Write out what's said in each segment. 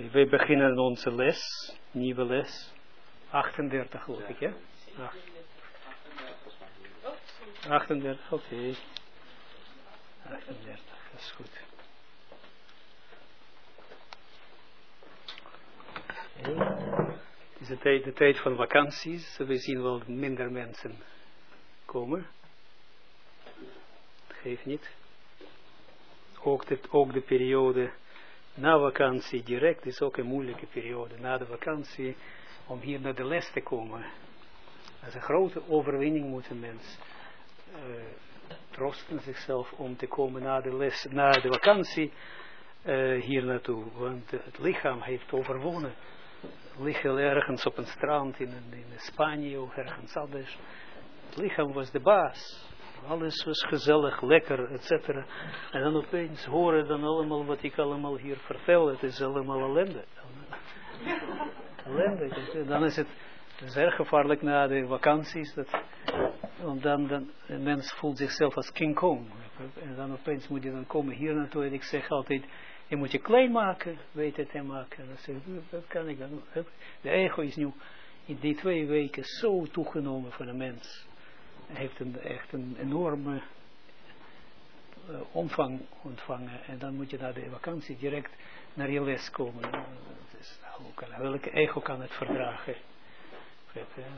Okay, wij beginnen onze les, nieuwe les, 38 geloof ik, hè? 38, oké. Okay. 38, dat is goed. Het is de tijd, de tijd van vakanties, we zien wel minder mensen komen. Geeft niet. Ook de, ook de periode na vakantie direct is ook een moeilijke periode. Na de vakantie om hier naar de les te komen. Dat is een grote overwinning moet een mens uh, troosten zichzelf om te komen na de les, na de vakantie uh, hier naartoe. Want het lichaam heeft overwonnen. Liggen ergens op een strand in, in Spanje of ergens anders. Het lichaam was de baas. Alles was gezellig, lekker, etc. En dan opeens horen dan allemaal wat ik allemaal hier vertel. Het is allemaal ellende. ellende. Dan is het, erg gevaarlijk na de vakanties. Dat, want dan, dan, een mens voelt zichzelf als King Kong. En dan opeens moet je dan komen hier naartoe. En ik zeg altijd, je moet je klein maken, weet het en maken. Dan zeg ik, dat kan ik dan. De ego is nu in die twee weken zo toegenomen voor de mens heeft een, echt een enorme uh, omvang ontvangen. En dan moet je na de vakantie direct naar je les komen. Nou, welke ego kan het verdragen?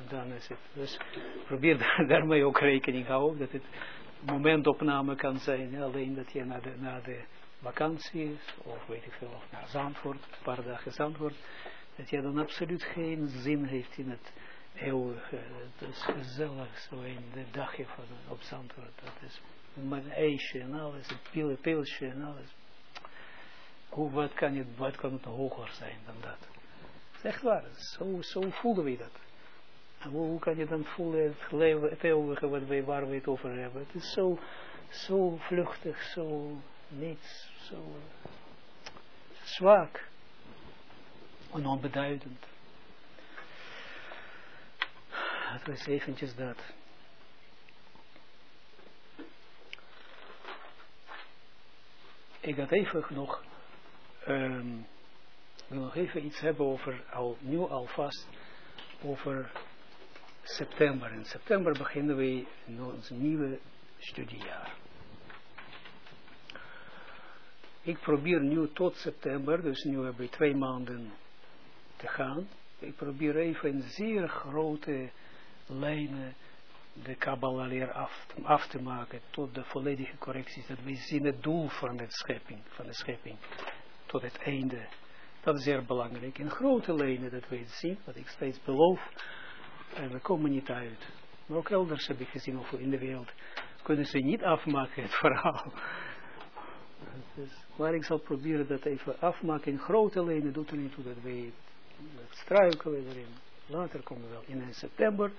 Dan is het. Dus probeer daar, daarmee ook rekening houden. Dat het momentopname kan zijn. Alleen dat je naar de, naar de vakantie. Of weet ik veel. Of naar Zandvoort. Een paar dagen Zandvoort. Dat je dan absoluut geen zin heeft in het eeuwige, het is gezellig zo in de dagje van op Zandvoort. Dat is mijn ijsje en alles, een pil, pilsje en alles. Hoe, wat, kan het, wat kan het hoger zijn dan dat? Het is echt waar, zo, zo voelen we dat. En hoe, hoe kan je dan voelen het, leven, het eeuwige wat wij, waar we het over hebben? Het is zo, zo vluchtig, zo niets, zo zwak en onbeduidend. Het was eventjes dat. Ik had even nog, um, wil nog even iets hebben over, al, nu alvast, over september. In september beginnen we ons nieuwe studiejaar. Ik probeer nu tot september, dus nu hebben we twee maanden te gaan. Ik probeer even een zeer grote lijnen de Kabbalah leer af, af, te maken tot de volledige correcties. Dat we zien het doel van de schepping, van de schepping tot het einde. Dat is zeer belangrijk. In grote lijnen dat we het zien, wat ik steeds beloof. En we komen niet uit. Maar ook elders heb ik gezien, of in de wereld, kunnen ze niet afmaken, het verhaal. Dus, maar ik zal proberen dat even afmaken in grote lijnen. Doet er niet toe dat wij struikelen erin. Later komen we wel in september.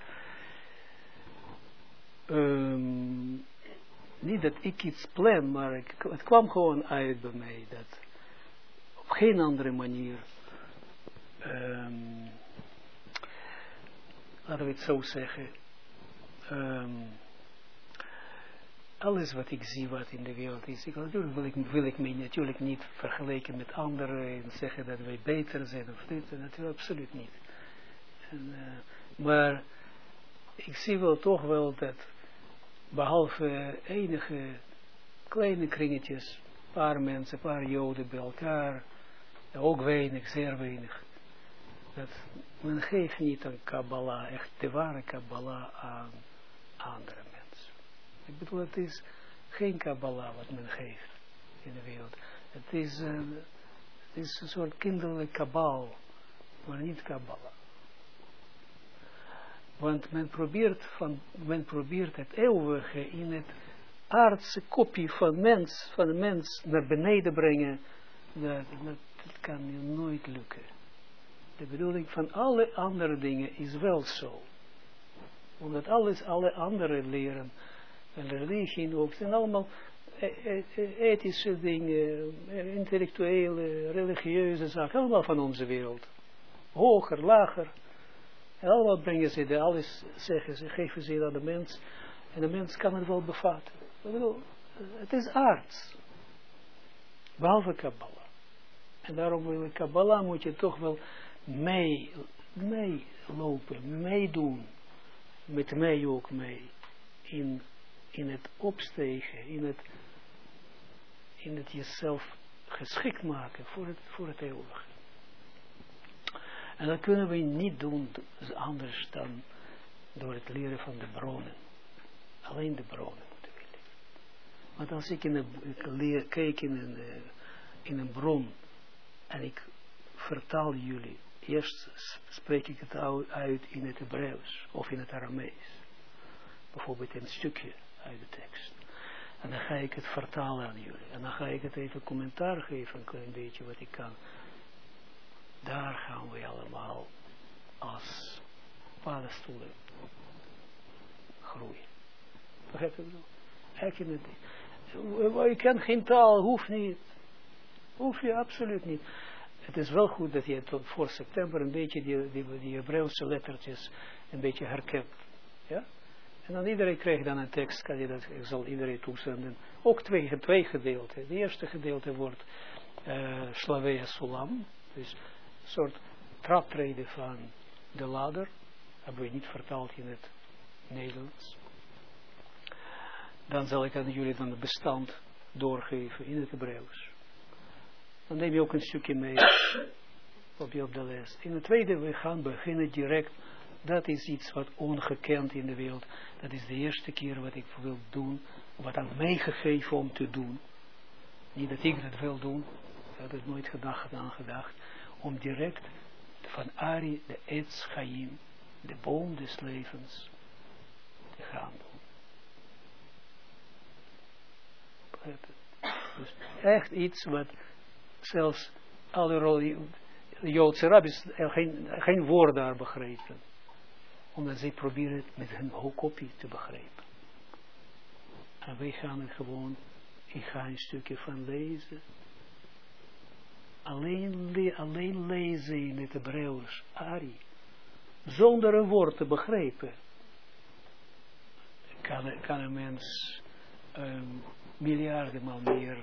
Um, niet dat ik iets plan, maar ik, het kwam gewoon uit bij mij dat op geen andere manier, um, laten we het zo zeggen, um, alles wat ik zie wat in de wereld is, ik, natuurlijk wil ik, wil ik mij natuurlijk niet vergelijken met anderen en zeggen dat wij beter zijn of dit, natuurlijk absoluut niet. En, uh, maar ik zie wel toch wel dat behalve enige kleine kringetjes, paar mensen, paar joden bij elkaar, ook weinig, zeer weinig. Dat men geeft niet een Kabbalah, echt de ware Kabbalah aan andere mensen. Ik bedoel, het is geen Kabbalah wat men geeft in de wereld. Het is, een, het is een soort kinderlijk kabal, maar niet Kabbalah. Want men probeert, van, men probeert het eeuwige in het aardse kopie van mens, van de mens naar beneden brengen. Dat, dat kan je nooit lukken. De bedoeling van alle andere dingen is wel zo. Omdat alles, alle andere leren, en religie ook, zijn allemaal e, e, e, ethische dingen, intellectuele, religieuze zaken, allemaal van onze wereld. Hoger, lager. En allemaal brengen ze de alles, zeggen ze, geven ze aan de mens. En de mens kan het wel bevatten. Het is aards. Behalve Kabbalah. En daarom wil ik Kabbalah moet je toch wel mee, meelopen, meedoen. Met mij ook mee. In, in het opstegen, in het, in het jezelf geschikt maken voor het, voor het eeuwige. En dat kunnen we niet doen anders dan door het leren van de bronnen. Alleen de bronnen moeten we leren. Want als ik, in een, ik leer, kijk in een, uh, in een bron en ik vertaal jullie, eerst spreek ik het uit in het Hebreeuws of in het Aramees. Bijvoorbeeld een stukje uit de tekst. En dan ga ik het vertalen aan jullie. En dan ga ik het even commentaar geven, een klein beetje wat ik kan. Daar gaan we allemaal als paddenstoelen groeien. Begrijp je je het niet? Je kent geen taal, hoeft niet. Hoef je absoluut niet. Het is wel goed dat je tot voor september een beetje die, die, die lettertjes een beetje herkent. Ja? En dan iedereen krijgt dan een tekst, kan je dat, ik zal iedereen toezenden. Ook twee, twee gedeelten. Het eerste gedeelte wordt uh, Slavea Sulam, dus soort traptreden van de ladder. Hebben we niet vertaald in het Nederlands. Dan zal ik aan jullie dan het bestand doorgeven in het Hebreeuws. Dan neem je ook een stukje mee op je op de les. In het tweede, we gaan beginnen direct. Dat is iets wat ongekend in de wereld. Dat is de eerste keer wat ik wil doen. Wat aan mij gegeven om te doen. Niet dat ik dat wil doen. Dat is nooit gedacht aan gedacht. Om direct van Ari, de Etz Chaim, de boom des levens, te gaan doen. Dus echt iets wat zelfs alle Joodse rabbis geen, geen woord daar begrepen. Omdat zij proberen het met hun kopie te begrijpen. En wij gaan het gewoon, ik ga een stukje van lezen. Alleen, le alleen lezen in het Hebreeuws, Ari. Zonder een woord te begrijpen. Kan, kan een mens um, miljardenmaal meer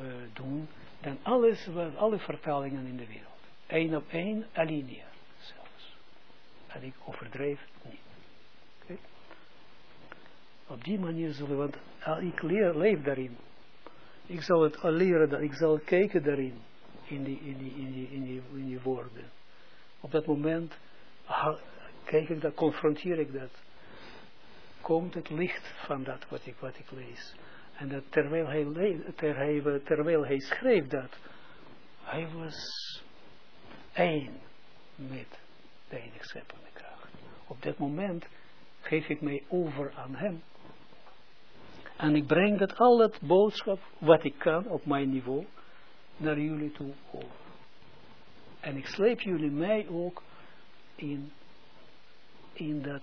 uh, doen dan alles, wat, alle vertalingen in de wereld. Eén op één, alinea zelfs. En ik overdreef niet. Op die manier zullen we, want ik leer, leef daarin. Ik zal het leren, ik zal kijken daarin, in die, in die, in die, in die, woorden. Op dat moment kijk ik dat, confronteer ik dat. Komt het licht van dat wat ik, wat ik lees. En dat terwijl hij, terwijl, hij schreef dat, hij was één met de enige scheppende kracht. Op dat moment geef ik mij over aan hem. En ik breng dat al het boodschap, wat ik kan op mijn niveau, naar jullie toe over. En ik sleep jullie mij ook in, in, dat,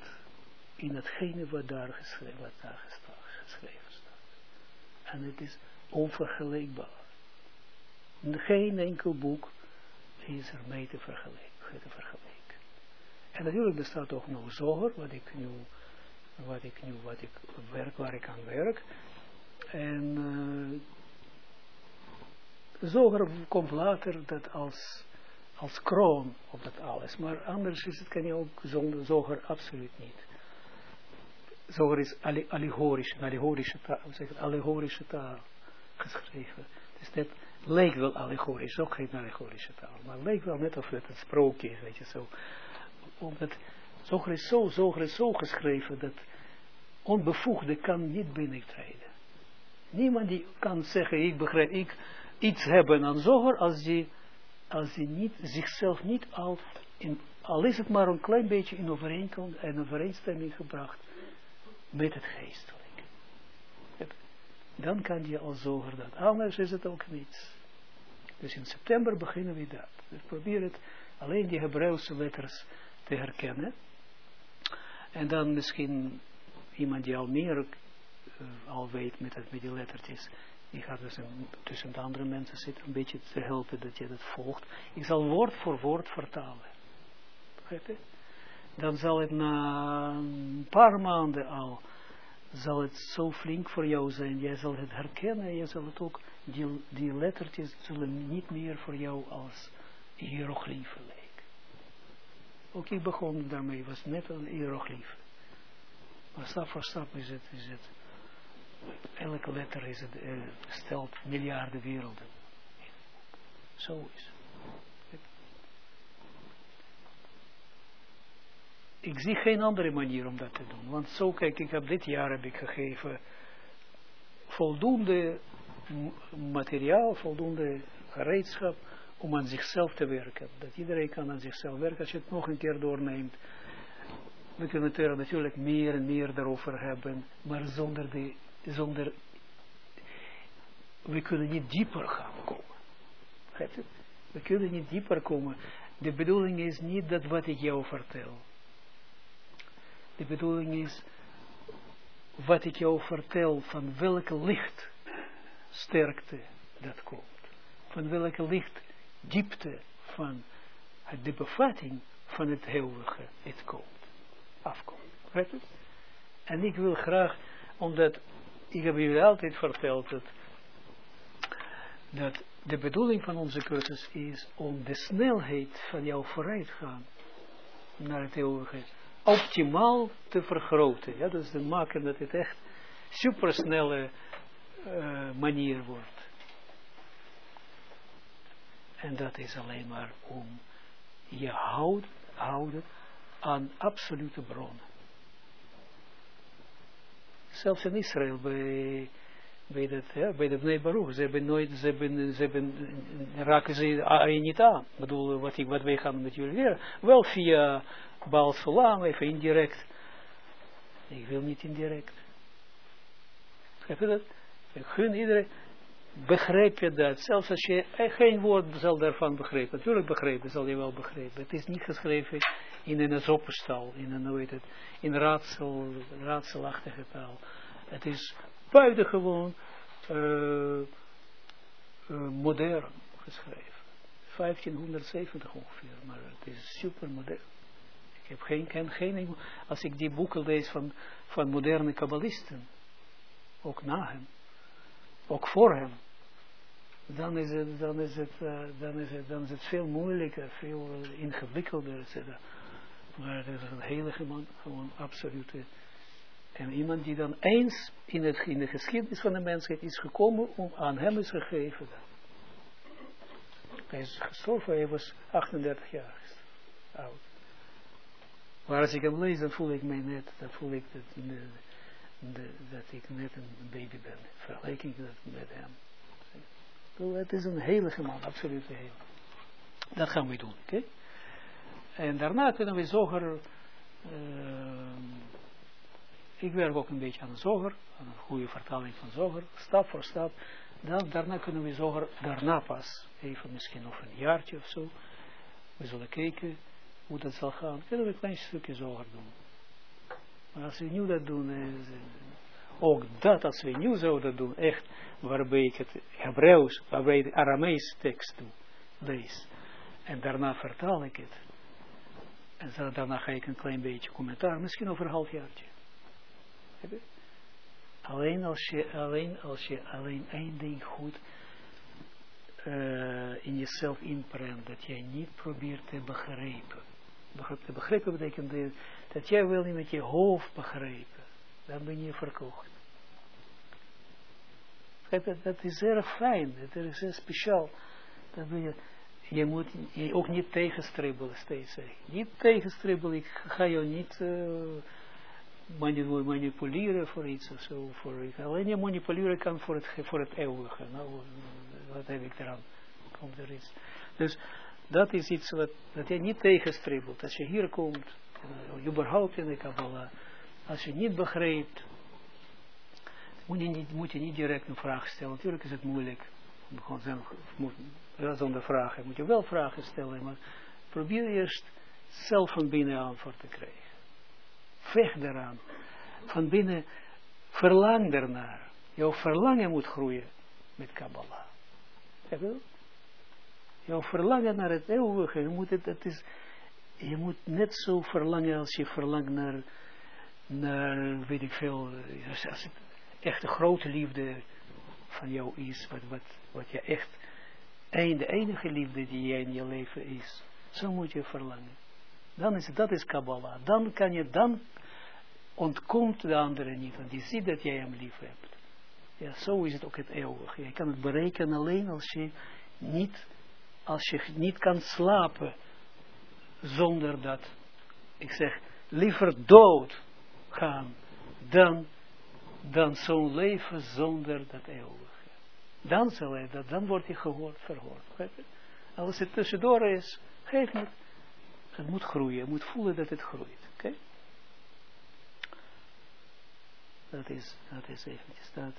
in datgene wat daar geschreven, wat daar geschreven en het is onvergelijkbaar. Geen enkel boek is er mee te vergelijken. Te vergelijken. En natuurlijk bestaat ook nog zoger, wat ik nu, wat ik nu, wat ik werk, waar ik aan werk. En uh, zoger komt later dat als, als kroon op dat alles. Maar anders is het, kan je ook zonder zoger absoluut niet. Zoger is allegorisch, allegorische taal, zeg allegorische taal geschreven. Dus dat leek wel allegorisch, ook geen allegorische taal, maar leek wel net of het een sprookje is, weet je zo. Omdat Zoger is zo, Zoger is zo geschreven dat onbevoegde kan niet binnentreden. Niemand die kan zeggen, ik begrijp, ik iets hebben aan Zoger als die, als die niet, zichzelf niet al, in, al is het maar een klein beetje in overeenkomst en overeenstemming gebracht met het geestelijk. Dan kan je al zoger dat. Anders is het ook niets. Dus in september beginnen we dat. Dus probeer het alleen die Hebreeuwse letters te herkennen. En dan misschien iemand die al meer uh, al weet met, het, met die lettertjes. Die gaat dus een, tussen de andere mensen zitten. Een beetje te helpen dat je dat volgt. Ik zal woord voor woord vertalen. Begrijp je? dan zal het na een paar maanden al, zal het zo flink voor jou zijn. Jij zal het herkennen, je zal het ook die, die lettertjes zullen niet meer voor jou als hieroglyphen lijken. Ook ik begon daarmee, was net een hieroglyph. Maar stap voor stap is het, is het elke letter is het, uh, stelt miljarden werelden. Zo is. Ik zie geen andere manier om dat te doen. Want zo, kijk, ik heb dit jaar heb ik gegeven voldoende materiaal, voldoende gereedschap om aan zichzelf te werken. Dat iedereen kan aan zichzelf werken als je het nog een keer doorneemt. We kunnen het natuurlijk meer en meer daarover hebben, maar zonder de, zonder, we kunnen niet dieper gaan komen. We kunnen niet dieper komen. De bedoeling is niet dat wat ik jou vertel. De bedoeling is wat ik jou vertel, van welke licht sterkte dat komt. Van welke licht diepte van de bevatting van het eeuwige het komt. Afkomt. En ik wil graag, omdat ik heb jullie altijd verteld dat, dat de bedoeling van onze cursus is om de snelheid van jouw vooruitgaan naar het eeuwige optimaal te vergroten. Ja, dus te maken dat het echt supersnelle uh, manier wordt. En dat is alleen maar om je houd, houden aan absolute bronnen. Zelfs in Israël bij, bij, ja, bij de Bnei Baruch, ze hebben nooit, ze hebben, ze hebben, raken ze niet aan. Ik bedoel, wat, ik, wat wij gaan met jullie leren. Wel via Baal Salam, even indirect. Ik wil niet indirect. Begrijp je dat? Ik gun iedereen, begrijp je dat, zelfs als je geen woord zal daarvan begrijpen, natuurlijk begrijpen, zal je wel begrijpen. Het is niet geschreven in een zoppenstal, in een, hoe heet het, in raadsel, raadselachtige taal. Het is buitengewoon uh, uh, modern geschreven. 1570 ongeveer, maar het is super modern. Ik heb geen, ken geen, als ik die boeken lees van, van moderne kabbalisten, ook na hem, ook voor hem, dan is het, dan is het, uh, dan is het, dan is het veel moeilijker, veel ingewikkelder, etc. Maar het is een heilige man, gewoon absolute. En iemand die dan eens in, het, in de geschiedenis van de mensheid is gekomen, om aan hem is gegeven. Hij is gestorven, hij was 38 jaar oud. Maar als ik hem lees, dan voel ik mij net, dan voel ik dat, de, de, dat ik net een baby ben. Vergelijk ik dat met hem. Het is een heilige man, absoluut heilige. Dat gaan we doen, oké? En daarna kunnen we zoger, uh, ik werk ook een beetje aan zoger, een goede vertaling van zoger, stap voor stap. Dan, daarna kunnen we zoger, daarna pas, even misschien nog een jaartje of zo. We zullen kijken hoe dat zal gaan. Kunnen we een klein stukje zoger doen. Maar als we nu dat doen, is, ook dat als we nu zouden doen, echt, waarbij ik het Hebreeuws, waarbij de Aramees tekst doe, lees. En daarna vertaal ik het. En daarna ga ik een klein beetje commentaar, misschien over een half jaartje. Alleen als je, alleen als je alleen één ding goed uh, in jezelf inprent, dat jij niet probeert te begrijpen. Te begrijpen betekent dat jij wil niet met je hoofd begrijpen. Dan ben je verkocht. Dat is erg fijn, dat is erg speciaal. Dat je, je moet je ook niet tegenstribbelen steeds. Niet tegenstribbelen, ik ga je niet uh, manipuleren voor iets of zo. Alleen je manipuleren kan voor het, voor het eeuwige. Nou, wat heb ik eraan? Komt er iets. Dus dat is iets wat, dat je niet tegenstribbelt. Als je hier komt, uh, überhaupt in de Kabbalah, als je niet begrijpt, moet je niet, moet je niet direct een vraag stellen. Natuurlijk is het moeilijk. Gewoon zelf, zonder vragen moet je wel vragen stellen, maar probeer eerst zelf van binnen antwoord te krijgen. Vecht eraan. Van binnen verlang ernaar. Jouw verlangen moet groeien met Kabbalah. je Jouw verlangen naar het eeuwige, je moet, het, het is, je moet net zo verlangen als je verlangt naar, naar weet ik veel, als het echte grote liefde van jou is, wat, wat, wat je echt, een, de enige liefde die jij in je leven is. Zo moet je verlangen. Dan is dat is Kabbalah. Dan kan je, dan ontkomt de andere niet, want die ziet dat jij hem lief hebt. Ja, zo is het ook het eeuwig. Je kan het berekenen alleen als je niet, als je niet kan slapen zonder dat, ik zeg, liever dood gaan dan, dan zo'n leven zonder dat eeuwige. Dan zal hij dat, dan wordt hij gehoord, verhoord. Als het tussendoor is, geef niet. Het moet groeien, je moet voelen dat het groeit. Oké? Dat is, dat is eventjes dat.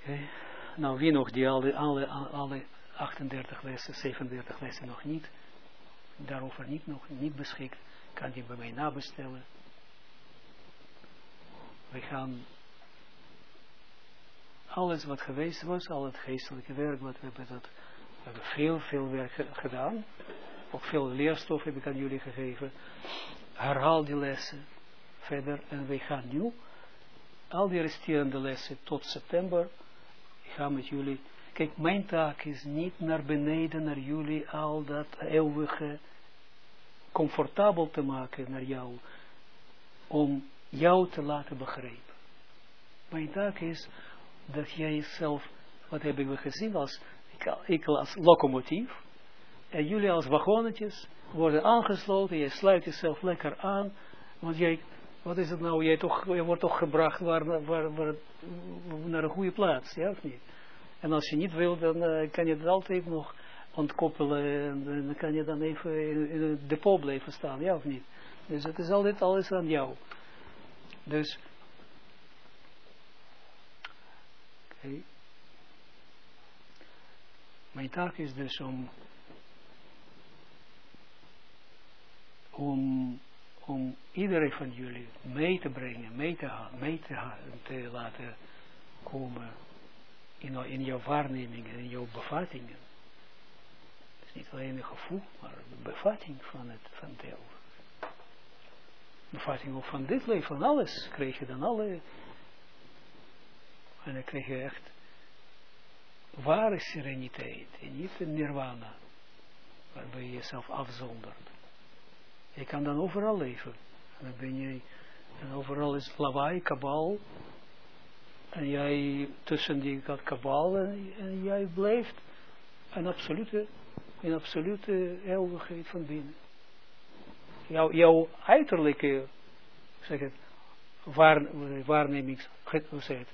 Oké. Nou, wie nog die alle, alle, alle 38 lessen, 37 lessen nog niet, daarover niet, nog niet beschikt, kan die bij mij nabestellen. We gaan alles wat geweest was, al het geestelijke werk, wat we hebben, dat, we hebben veel, veel werk gedaan. Ook veel leerstof heb ik aan jullie gegeven. Herhaal die lessen verder. En we gaan nu al die resterende lessen tot september. Ik ga met jullie Kijk, mijn taak is niet naar beneden, naar jullie, al dat eeuwige, comfortabel te maken naar jou, om jou te laten begrijpen. Mijn taak is dat jij jezelf, wat hebben we gezien, als, ik als locomotief, en jullie als wagonnetjes worden aangesloten, je sluit jezelf lekker aan, want jij, wat is het nou, jij, toch, jij wordt toch gebracht waar, waar, waar, naar een goede plaats, ja of niet? En als je niet wil, dan uh, kan je het altijd nog ontkoppelen en, en dan kan je dan even in, in het depot blijven staan, ja of niet? Dus het is altijd alles aan jou. Dus, Mijn taak is dus om, om, om iedereen van jullie mee te brengen, mee te, mee te, te laten komen in, in jouw waarnemingen, in jouw bevattingen. Het is niet alleen een gevoel, maar een bevatting van het, van het Bevatting ook van dit leven, van alles, krijg je dan alle, en dan krijg je echt ware sereniteit, en niet een nirvana, waarbij je jezelf afzondert. Je kan dan overal leven. En dan ben je, en overal is lawaai, kabal, en jij tussen die kabal en, jij blijft een absolute, een absolute eeuwigheid van binnen. Jouw, jouw uiterlijke, zeg het, waar, zeg het,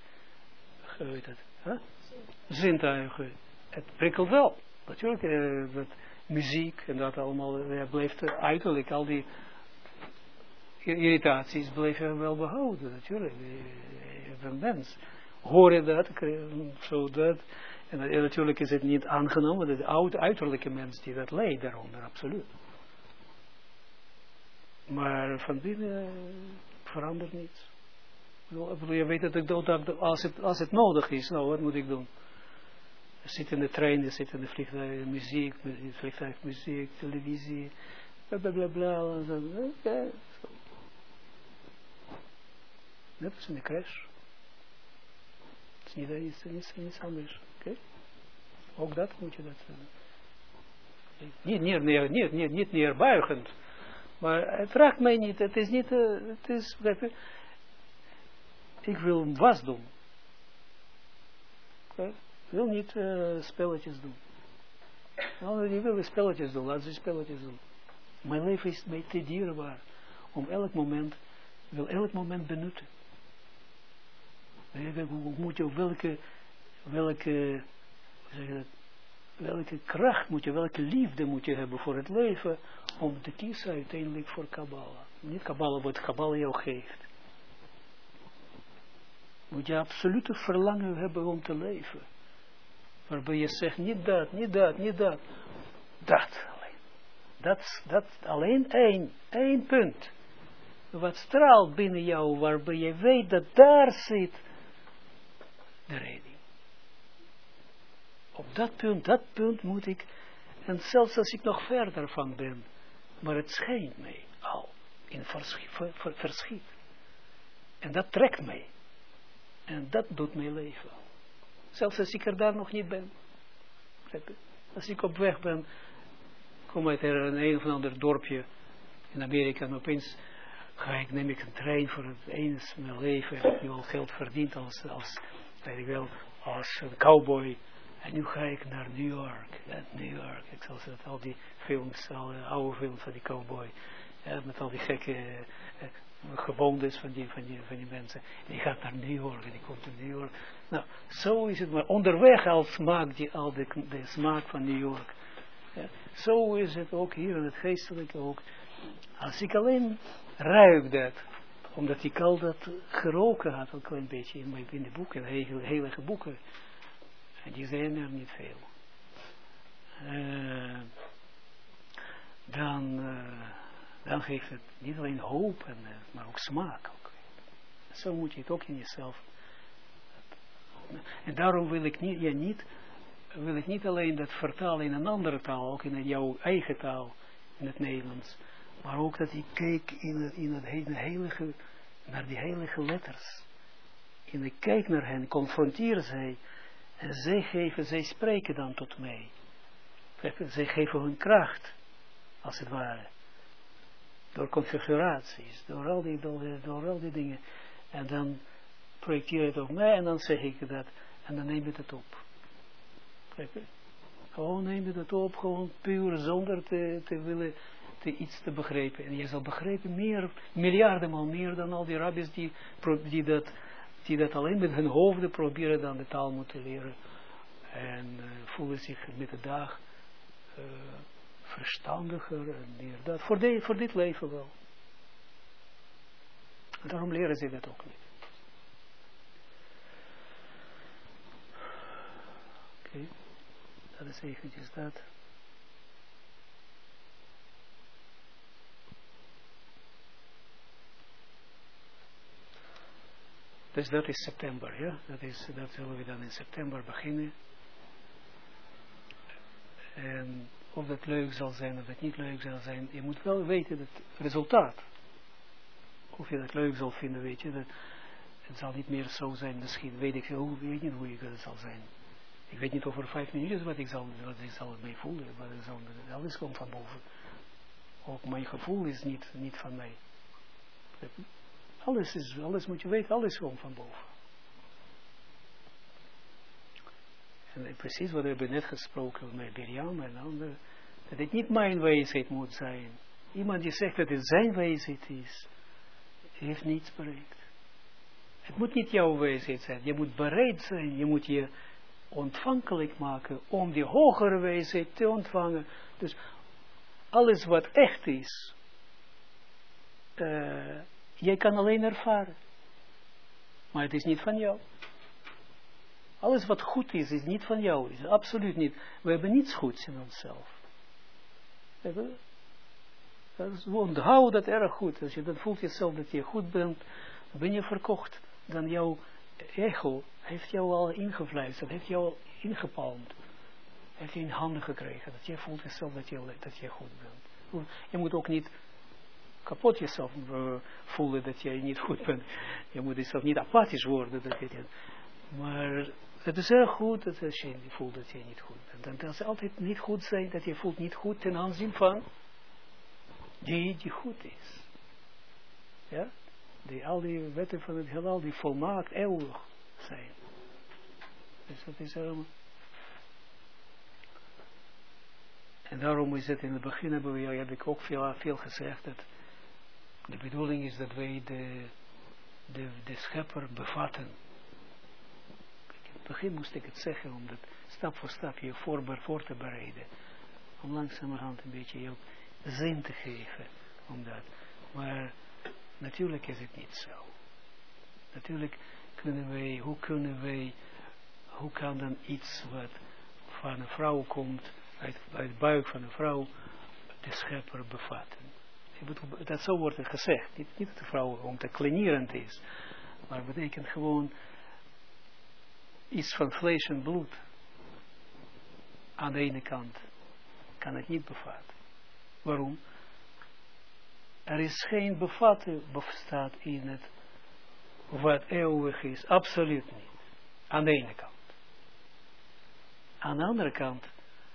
weet het, huh? zintuigen, het prikkelt wel. Natuurlijk, uh, dat muziek en dat allemaal, ja, blijft uiterlijk, al die irritaties blijven wel behouden, natuurlijk. Een mens. Hoor je dat, zo dat. En, natuurlijk is het niet aangenomen, dat de uiterlijke mens die dat leidt daaronder, absoluut. Maar van binnen verandert niets. Je weet dat ik dat, als het, als het nodig is, nou wat moet ik doen? Je zit in de trein, je zit in de vliegtuig, muziek, vliegtuig, muziek, televisie, bla bla bla bla. Okay. Net als in de crash. Het is niet iets, iets, iets anders. Oké? Ook dat moet je dat zeggen. Niet, niet, niet, niet, niet, niet neerbuigend. Maar het raakt mij niet. Het is niet, uh, het is, ik wil was doen. Okay? Ik wil niet uh, spelletjes doen. Nou, wil spelletjes doen, laat ze spelletjes doen. Mijn leven is mij te dierbaar om elk moment, wil elk moment benutten. Hoe moet je, welke, welke, zeg welke kracht moet je, welke liefde moet je hebben voor het leven, om te kiezen uiteindelijk voor Kabbalah. Niet Kabbalah wat Kabbalah jou geeft. Moet je absolute verlangen hebben om te leven. Waarbij je zegt, niet dat, niet dat, niet dat. Dat alleen. Dat, dat alleen één, één punt. Wat straalt binnen jou, waarbij je weet dat daar zit de redding. Op dat punt, dat punt moet ik, en zelfs als ik nog verder van ben, maar het schijnt mij al in verschiet. En dat trekt mij. En dat doet mij leven. Zelfs als ik er daar nog niet ben. Als ik op weg ben, kom uit een, een of ander dorpje in Amerika en opeens ga ik, neem ik een trein voor het eens mijn leven. Heb ik nu al geld verdiend als, als, weet ik wel, als een cowboy. En nu ga ik naar New York. Ja, New York. Ik zal zeggen, al die films, al oude films van die cowboy. Met al die gekke uh, gewoontes van die, van, die, van die mensen. En die gaat naar New York en die komt in New York. Nou, zo is het maar. Onderweg al smaakt die al de, de smaak van New York. Ja, zo is het ook hier in het geestelijke ook. Als ik alleen ruik dat, omdat ik al dat geroken had, een beetje in, mijn, in de boeken, heilige, heilige boeken. En die zijn er niet veel. Uh, dan, uh, dan geeft het niet alleen hoop, en, uh, maar ook smaak. Ook. Zo moet je het ook in jezelf. En daarom wil ik niet, ja, niet, wil ik niet alleen dat vertalen in een andere taal, ook in jouw eigen taal, in het Nederlands. Maar ook dat ik kijk in het, in het, in naar die heilige letters. En ik kijk naar hen, confronteer zij. En zij geven, zij spreken dan tot mij. Zij geven hun kracht, als het ware. Door configuraties, door al die, door, al die dingen. En dan projecteer het op mij en dan zeg ik dat. En dan neem je het op. Gewoon neem je het op, gewoon puur zonder te, te willen te iets te begrijpen. En je zal begrijpen meer, miljardenmaal meer dan al die rabbis die, die, dat, die dat alleen met hun hoofden proberen dan de taal moeten leren. En uh, voelen zich met de dag uh, verstandiger en meer dat. Voor, de, voor dit leven wel. Daarom leren ze dat ook niet. Oké, dat is eventjes dat. Dus dat is september, ja. Dat, is, dat zullen we dan in september beginnen. En of dat leuk zal zijn of dat niet leuk zal zijn, je moet wel weten het resultaat. Of je dat leuk zal vinden, weet je. Dat, het zal niet meer zo zijn, misschien weet ik, hoe, weet niet hoe het zal zijn. Ik weet niet over vijf minuten wat ik zal, wat ik zal mee voelen. Ik zal, alles komt van boven. Ook mijn gevoel is niet, niet van mij. Alles, is, alles moet je weten, alles komt van boven. En precies wat we hebben net gesproken met Birjam en anderen, dat het niet mijn wijsheid moet zijn. Iemand die zegt dat het zijn wijsheid is, heeft niets bereikt. Het moet niet jouw wijsheid zijn. Je moet bereid zijn, je moet je ontvankelijk maken om die hogere wijsheid te ontvangen. Dus alles wat echt is, uh, Jij kan alleen ervaren. Maar het is niet van jou. Alles wat goed is, is niet van jou. Is absoluut niet. We hebben niets goeds in onszelf. Onthoud dat erg goed. Als je dan voelt jezelf dat je goed bent, ben je verkocht. Dan jouw ego heeft jou al ingevlijst, heeft jou al ingepalmd. Heeft je in handen gekregen. Dat je voelt jezelf dat je, dat je goed bent. Je moet ook niet kapot jezelf voelen dat jij niet goed bent. Je moet jezelf niet apathisch worden. Dat je, maar het is heel goed dat als je voelt dat je niet goed bent. En dat is altijd niet goed zijn dat je voelt niet goed ten aanzien van die die goed is. Ja? Die, al die wetten van het heelal die volmaakt eeuwig zijn. Dus dat is helemaal... En daarom is het in het begin hebben heb ik ook veel, veel gezegd, dat de bedoeling is dat wij de, de, de schepper bevatten. Begin moest ik het zeggen, om dat stap voor stap je voor, voor te bereiden. Om langzamerhand een beetje je zin te geven. Om dat. Maar natuurlijk is het niet zo. Natuurlijk kunnen wij, hoe kunnen wij, hoe kan dan iets wat van een vrouw komt, uit, de buik van een vrouw, de schepper bevatten dat zo wordt het gezegd. Niet, niet dat de vrouw om te klinierend is. Maar betekent gewoon iets van vlees en bloed. Aan de ene kant kan het niet bevatten. Waarom? Er is geen bevatten bestaat in het wat eeuwig is. Absoluut niet. Aan de ene kant. Aan de andere kant,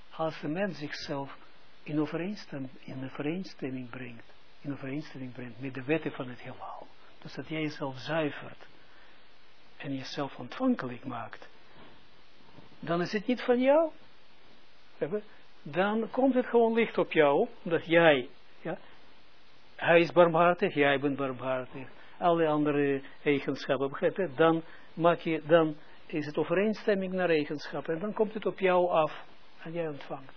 als de mens zichzelf in overeenstemming, in brengt, in overeenstemming brengt met de wetten van het heelal. Dus dat jij jezelf zuivert en jezelf ontvankelijk maakt, dan is het niet van jou. Dan komt het gewoon licht op jou, omdat jij, ja, hij is barmhartig, jij bent barmhartig, alle andere eigenschappen, begrijp Dan maak je, dan is het overeenstemming naar eigenschappen, en dan komt het op jou af, en jij ontvangt.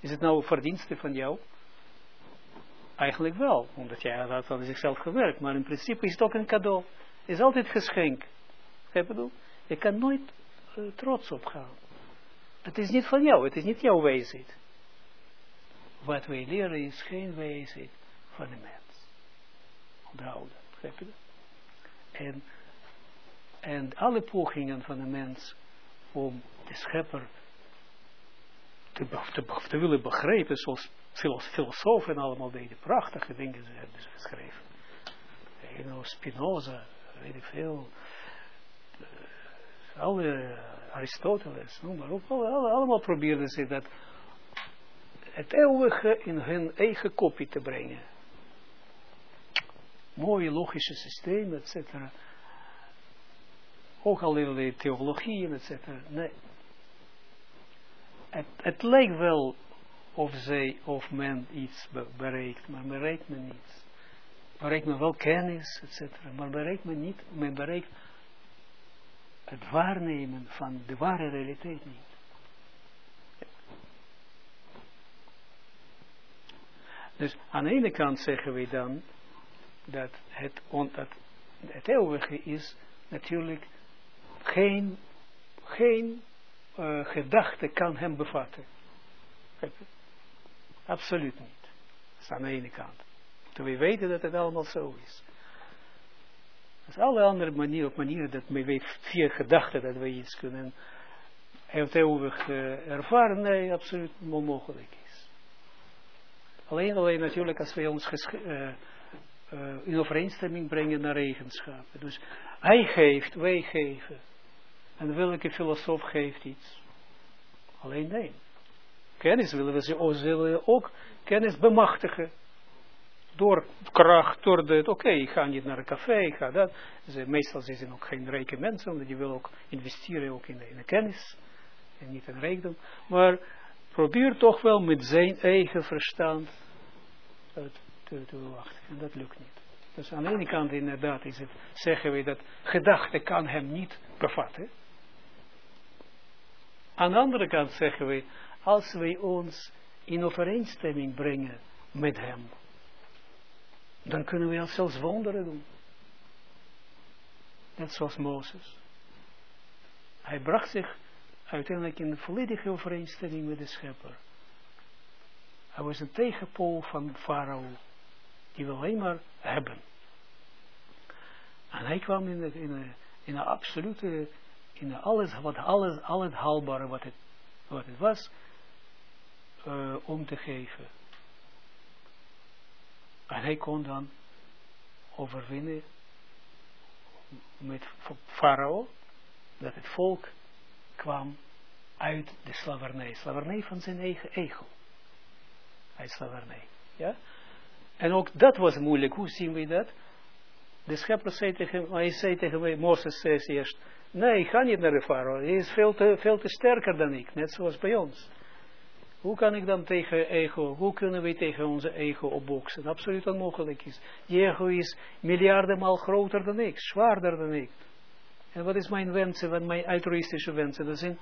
Is het nou verdienste van jou? Eigenlijk wel, omdat jij had aan zichzelf gewerkt, maar in principe is het ook een cadeau. Is altijd geschenk. Ik bedoel, je kan nooit uh, trots op gaan. Het is niet van jou, het is niet jouw wijsheid. Wat wij leren is geen wijsheid van de mens. Onthouden, begrijp je dat? En, en alle pogingen van de mens om de schepper te, te, te willen begrijpen, zoals filosofen allemaal deden, prachtige dingen ze hebben geschreven. Spinoza, weet ik veel, alle Aristoteles, noem maar op, alle, allemaal probeerden ze dat het eeuwige in hun eigen kopie te brengen. Mooie logische systemen, et cetera. Ook allerlei theologieën, et cetera. Nee. Het, het lijkt wel of zij, of men iets bereikt, maar bereikt men niets. Bereikt men wel kennis, et cetera, maar bereikt men niet, men bereikt het waarnemen van de ware realiteit niet. Dus aan de ene kant zeggen we dan dat het, dat het eeuwige is natuurlijk geen, geen uh, gedachte kan hem bevatten. Absoluut niet. Dat is aan de ene kant. We weten dat het allemaal zo is. Is alle andere manieren, op manieren dat we via gedachten dat we iets kunnen eeuwig uh, ervaren, nee, absoluut onmogelijk is. Alleen, alleen natuurlijk als wij ons uh, uh, in overeenstemming brengen naar eigenschappen. Dus hij geeft, wij geven. En welke filosoof geeft iets? Alleen nee. Kennis willen we ze zullen ook kennis bemachtigen. Door kracht, door de, oké, ik ga niet naar een café, ik ga dat. Ze, meestal zijn ze ook geen rijke mensen, omdat je wil ook investeren ook in de, in de kennis. En niet in rijkdom. Maar probeer toch wel met zijn eigen verstand te, te wachten. En dat lukt niet. Dus aan de ene kant inderdaad is het, zeggen we dat gedachte kan hem niet bevatten. Aan de andere kant zeggen we, als wij ons in overeenstemming brengen met hem, dan kunnen we zelfs wonderen doen. Net zoals Mozes. Hij bracht zich uiteindelijk in volledige overeenstemming met de schepper. Hij was een tegenpool van Farao, die we alleen maar hebben. En hij kwam in, de, in, een, in een absolute, in alles, wat alles, al het haalbare wat het, wat het was, uh, om te geven. En hij kon dan overwinnen met Farao, dat het volk kwam uit de slavernij. Slavernij van zijn eigen ego. Uit slavernij. Ja? En ook dat was moeilijk. Hoe zien we dat? De schepper zei tegen, hij zei tegen mij, Mozes zei eerst, nee, ik ga niet naar de farao. Hij is veel te, veel te sterker dan ik, net zoals bij ons. Hoe kan ik dan tegen ego, hoe kunnen we tegen onze ego opboksen? Absoluut onmogelijk is. Die ego is miljardenmaal groter dan ik, zwaarder dan ik. En wat is mijn wensen, wat mijn altruïstische wensen? Dat zijn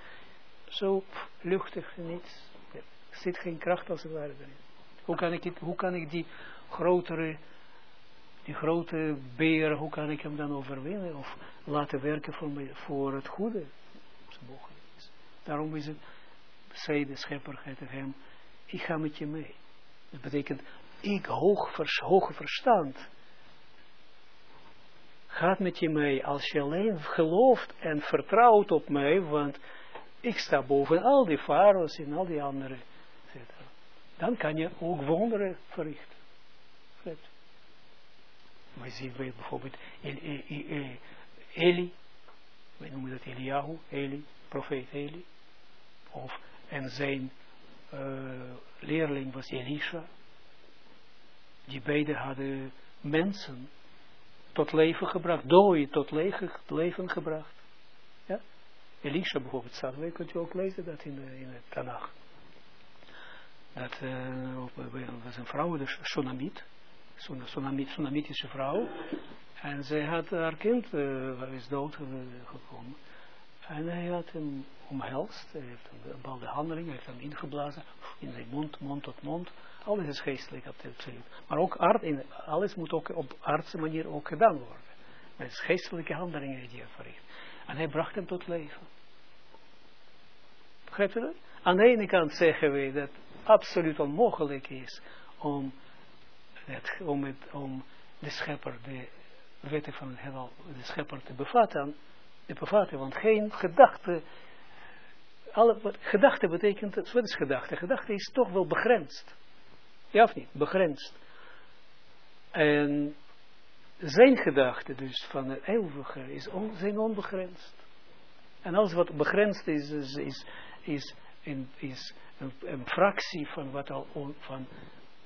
zo luchtig niets. Er zit geen kracht als het ware erin. Hoe kan ik, hoe kan ik die grotere, die grote beer, hoe kan ik hem dan overwinnen? Of laten werken voor, voor het goede? Dat is. Daarom is het zei de schepper tegen hem, ik ga met je mee. Dat betekent, ik, hoog, verstand, gaat met je mee als je alleen gelooft en vertrouwt op mij, want ik sta boven al die farao's en al die anderen. Dan kan je ook wonderen verrichten. Maar zien wij bijvoorbeeld, Eli, wij noemen dat Eliyahu, Eli, profeet Eli, of, en zijn uh, leerling was Elisha, die beide hadden mensen tot leven gebracht, dooien tot leven gebracht. Ja? Elisha bijvoorbeeld staat, weet kunt u ook lezen dat in, de, het Tanach. Dat uh, was een vrouw, de Shunamit, Sunamit, Sunamitische vrouw, en zij had haar kind, uh, is dood gekomen. En hij had hem omhelst, hij heeft een bepaalde handeling, hij heeft hem ingeblazen, in zijn mond, mond tot mond. Alles is geestelijk, absoluut. Maar ook art, in, alles moet ook op aardse manier ook gedaan worden. Met geestelijke handelingen die hij verricht. En hij bracht hem tot leven. Begrijpt u dat? Aan de ene kant zeggen we dat het absoluut onmogelijk is om, het, om, het, om de schepper, de wetten van het heelal, de schepper te bevatten, te bevatten want geen gedachte, alle, wat, gedachte betekent, wat is gedachte? Gedachte is toch wel begrensd. Ja of niet? Begrensd. En zijn gedachte dus van het eeuwige is zijn onbegrensd. En alles wat begrensd is, is, is, is, in, is een, fractie van wat al van,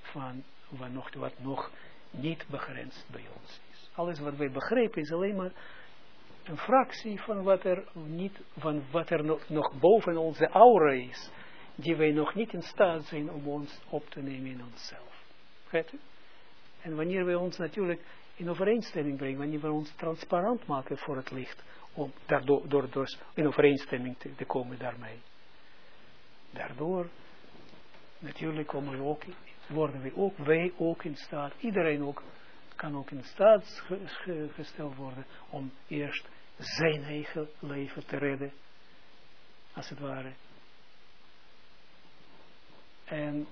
van wat nog, wat nog niet begrensd bij ons is. Alles wat wij begrepen is alleen maar een fractie van wat er niet, van wat er nog, boven onze aura is die wij nog niet in staat zijn om ons op te nemen in onszelf. En wanneer wij ons natuurlijk in overeenstemming brengen, wanneer we ons transparant maken voor het licht, om daardoor door, door in overeenstemming te, te, komen daarmee. Daardoor, natuurlijk komen we ook, worden we ook, wij ook in staat, iedereen ook, kan ook in staat gesteld worden om eerst zijn eigen leven te redden, als het ware, en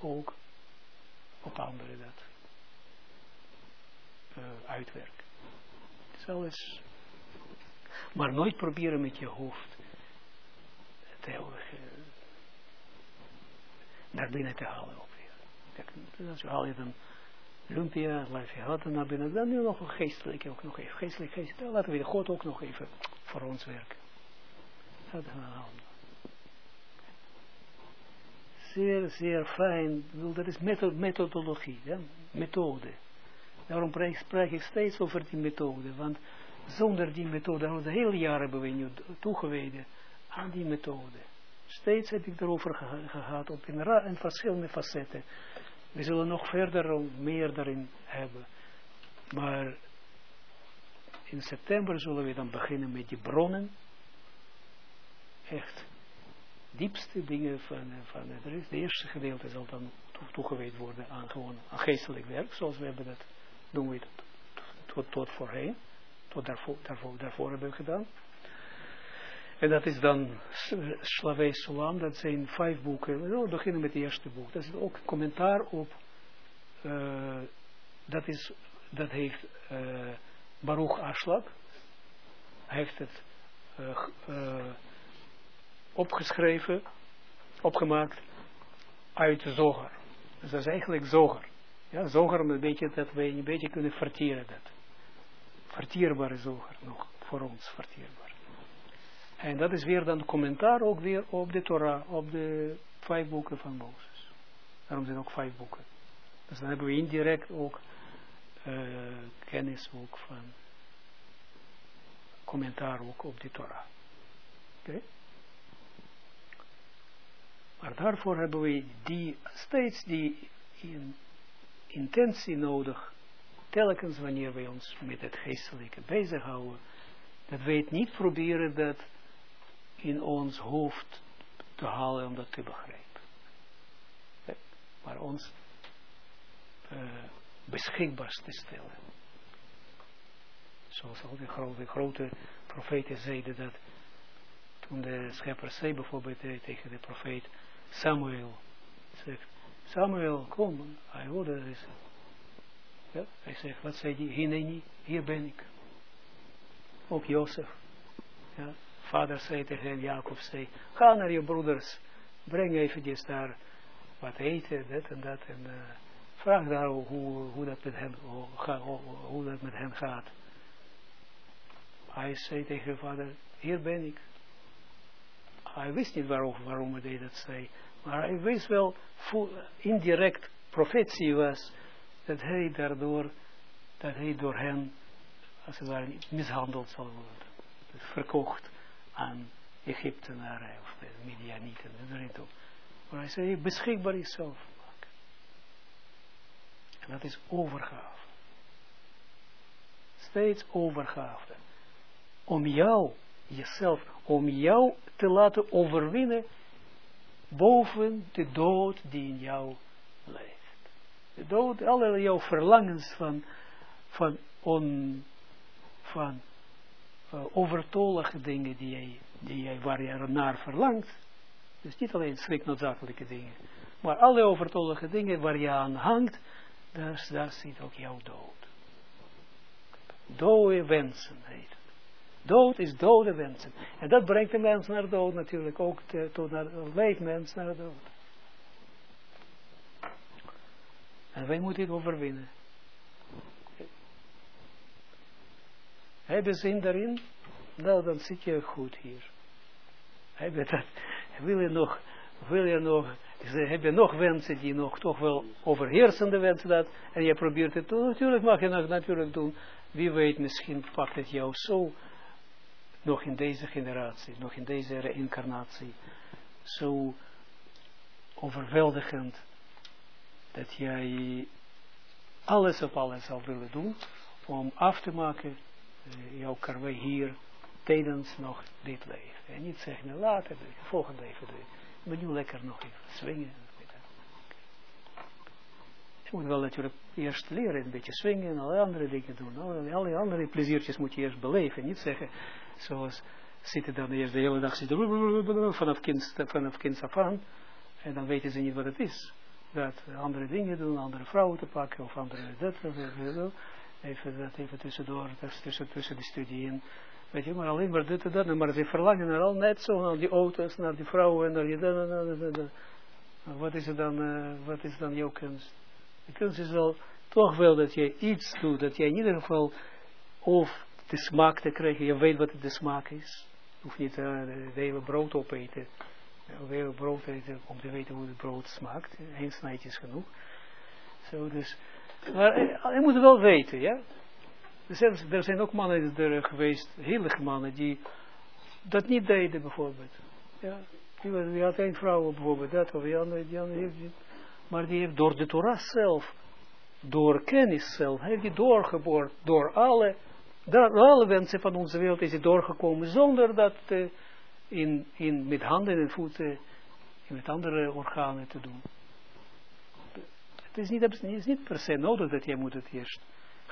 ook op anderen dat uh, uitwerken. Het is alles. Maar nooit proberen met je hoofd het eeuwige naar binnen te halen ook. Kijk, je haal je dan lumpia, naar binnen, dan nu nog geestelijk, ook nog even geestelijk, geestelijk, laten we de God ook nog even voor ons werken. Dat halen zeer, zeer fijn. Dat is methodologie, ja? methode. Daarom spreek ik steeds over die methode. Want zonder die methode, al de hele jaren hebben we nu toegewijd aan die methode. Steeds heb ik erover gehad, op in, in verschillende facetten. We zullen nog verder meer daarin hebben. Maar in september zullen we dan beginnen met die bronnen. Echt diepste dingen van, van het. De eerste gedeelte zal dan toegewijd worden aan gewoon aan geestelijk werk, zoals we hebben dat, doen we tot, voorheen, tot daarvoor, daarvoor hebben we gedaan. En dat is dan Slavei Sulam, dat zijn vijf boeken. We beginnen met het eerste boek. Dat is ook commentaar op, uh, dat, is, dat heeft uh, Baruch Aslak, heeft het uh, opgeschreven, opgemaakt uit zoger. Dus dat is eigenlijk zoger. Ja, zoger een beetje dat wij een beetje kunnen vertieren dat. Vertierbare zoger nog, voor ons vertierbaar. En dat is weer dan commentaar ook weer op de Torah, op de vijf boeken van Mozes. Daarom zijn ook vijf boeken. Dus dan hebben we indirect ook uh, kennis ook van commentaar ook op de Torah. Oké? Maar daarvoor hebben we die, steeds die in, intentie nodig, telkens wanneer wij ons met het geestelijke bezighouden, dat wij het niet proberen dat in ons hoofd te halen om dat te begrijpen. Maar ons uh, beschikbaar te stellen. Zoals al die grote, grote profeten zeiden dat toen de schepper zei bijvoorbeeld tegen de profeet Samuel zegt, Samuel, kom, hij hoorde het. Ja, hij zegt, wat zei nee, hier ben ik. Ook Jozef. Ja, vader zei tegen hem, Jacob zei, ga naar je broeders, breng eventjes daar wat eten, dat en dat, en uh, vraag daar hoe, hoe, dat met hen, hoe, hoe, dat met hen gaat. Hij zei tegen vader, hier ben ik. Hij wist niet waarom, waarom hij dat zei. Maar hij wist wel, indirect profetie was, dat hij daardoor, dat hij door hen, als het ware, mishandeld zal worden. Verkocht aan Egyptenaren of Midianieten. Maar hij zei, beschikbaar jezelf maken. En dat is overgave. Steeds overgave. Om jou, jezelf, om jou te laten overwinnen boven de dood die in jou leeft. De dood, alle jouw verlangens van, van, on, van uh, overtollige dingen die jij, die jij, waar je naar verlangt. Dus niet alleen strikt noodzakelijke dingen. Maar alle overtollige dingen waar je aan hangt, daar, daar zit ook jouw dood. Dode wensen heet het. Dood is dode wensen. En dat brengt de mens naar dood natuurlijk. Ook tot naar, mens naar dood. En wij moeten dit overwinnen. Heb je zin daarin? Nou, dan zit je goed hier. Heb je dat? Wil je nog, wil je nog, heb je nog wensen die nog toch wel overheersende wensen dat, en je probeert het natuurlijk mag je nog natuurlijk doen, wie weet, misschien pakt het jou zo, nog in deze generatie, nog in deze reïncarnatie, zo overweldigend, dat jij alles op alles zou willen doen, om af te maken, jouw karwei hier, tijdens nog dit leven. En niet zeggen, nou, later volgende leven. Maar nu lekker nog even swingen. Je moet wel natuurlijk eerst leren, een beetje swingen en alle andere dingen doen. Alle, andere pleziertjes moet je eerst beleven. Niet zeggen, zoals zitten dan eerst de hele dag zitten vanaf kind, vanaf kind af aan. En dan weten ze niet wat het is. Dat andere dingen doen, andere vrouwen te pakken of andere dat. Even dat even tussendoor, tussen, tussen de studie in. Weet je, maar alleen maar dit en dat. Maar ze verlangen er al net zo naar die auto's, naar die vrouwen, naar die dat. Wat is het dan, uh, wat is dan jouw kunst? De kunst is wel, toch wel dat je iets doet, dat je in ieder geval, of de smaak te krijgen, je weet wat de smaak is. Je hoeft niet uh, hele brood opeten, de hele brood eten om te weten hoe het brood smaakt. Eén snijdje is genoeg. Zo, dus, maar je moet wel weten, ja. Er zijn ook mannen er geweest, hele mannen, die dat niet deden bijvoorbeeld. Ja, die, had één vrouw bijvoorbeeld, dat of die andere, die andere maar die heeft door de Torah zelf, door kennis zelf, heeft hij doorgeboord, door alle, door alle wensen van onze wereld is hij doorgekomen, zonder dat uh, in, in, met handen en voeten, en met andere organen te doen. Het is niet, het niet per se nodig dat jij moet het eerst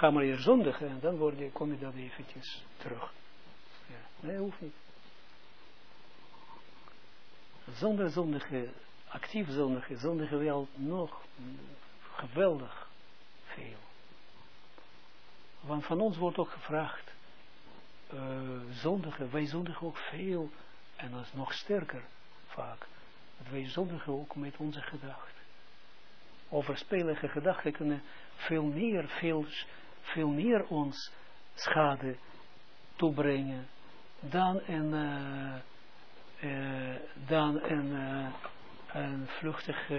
Ga maar hier zondigen en dan word je, kom je dan eventjes terug. Ja. Nee, hoeft niet. Zonder zondige, actief zondige, zondige wel nog geweldig veel. Want van ons wordt ook gevraagd, uh, zondigen, wij zondigen ook veel, en dat is nog sterker vaak, wij zondigen ook met onze gedachten. Overspelige gedachten kunnen veel meer, veel veel meer ons schade toebrengen dan een, uh, uh, dan een, uh, een vluchtig,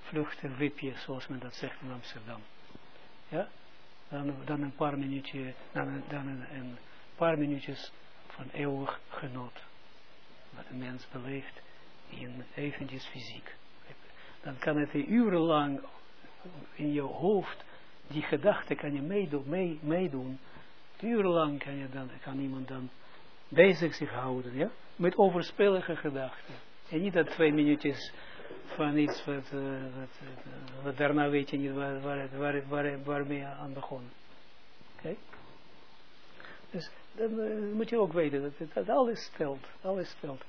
vluchtig wipje, zoals men dat zegt in Amsterdam. Ja? Dan, dan een paar minuutjes, dan, dan een, een, paar minuutjes van eeuwig genot. Wat een mens beleeft in eventjes fysiek. Dan kan het urenlang in je hoofd die gedachte kan je meedoen, mee, meedoen. Urenlang kan, je dan, kan iemand dan bezig zich houden, ja? Met overspelige gedachten. En niet dat twee minuutjes van iets wat, uh, wat, uh, wat, daarna weet je niet waar, waar, waar, waar, waarmee aan begonnen. Oké? Dus dan uh, moet je ook weten dat, dat alles stelt, alles stelt.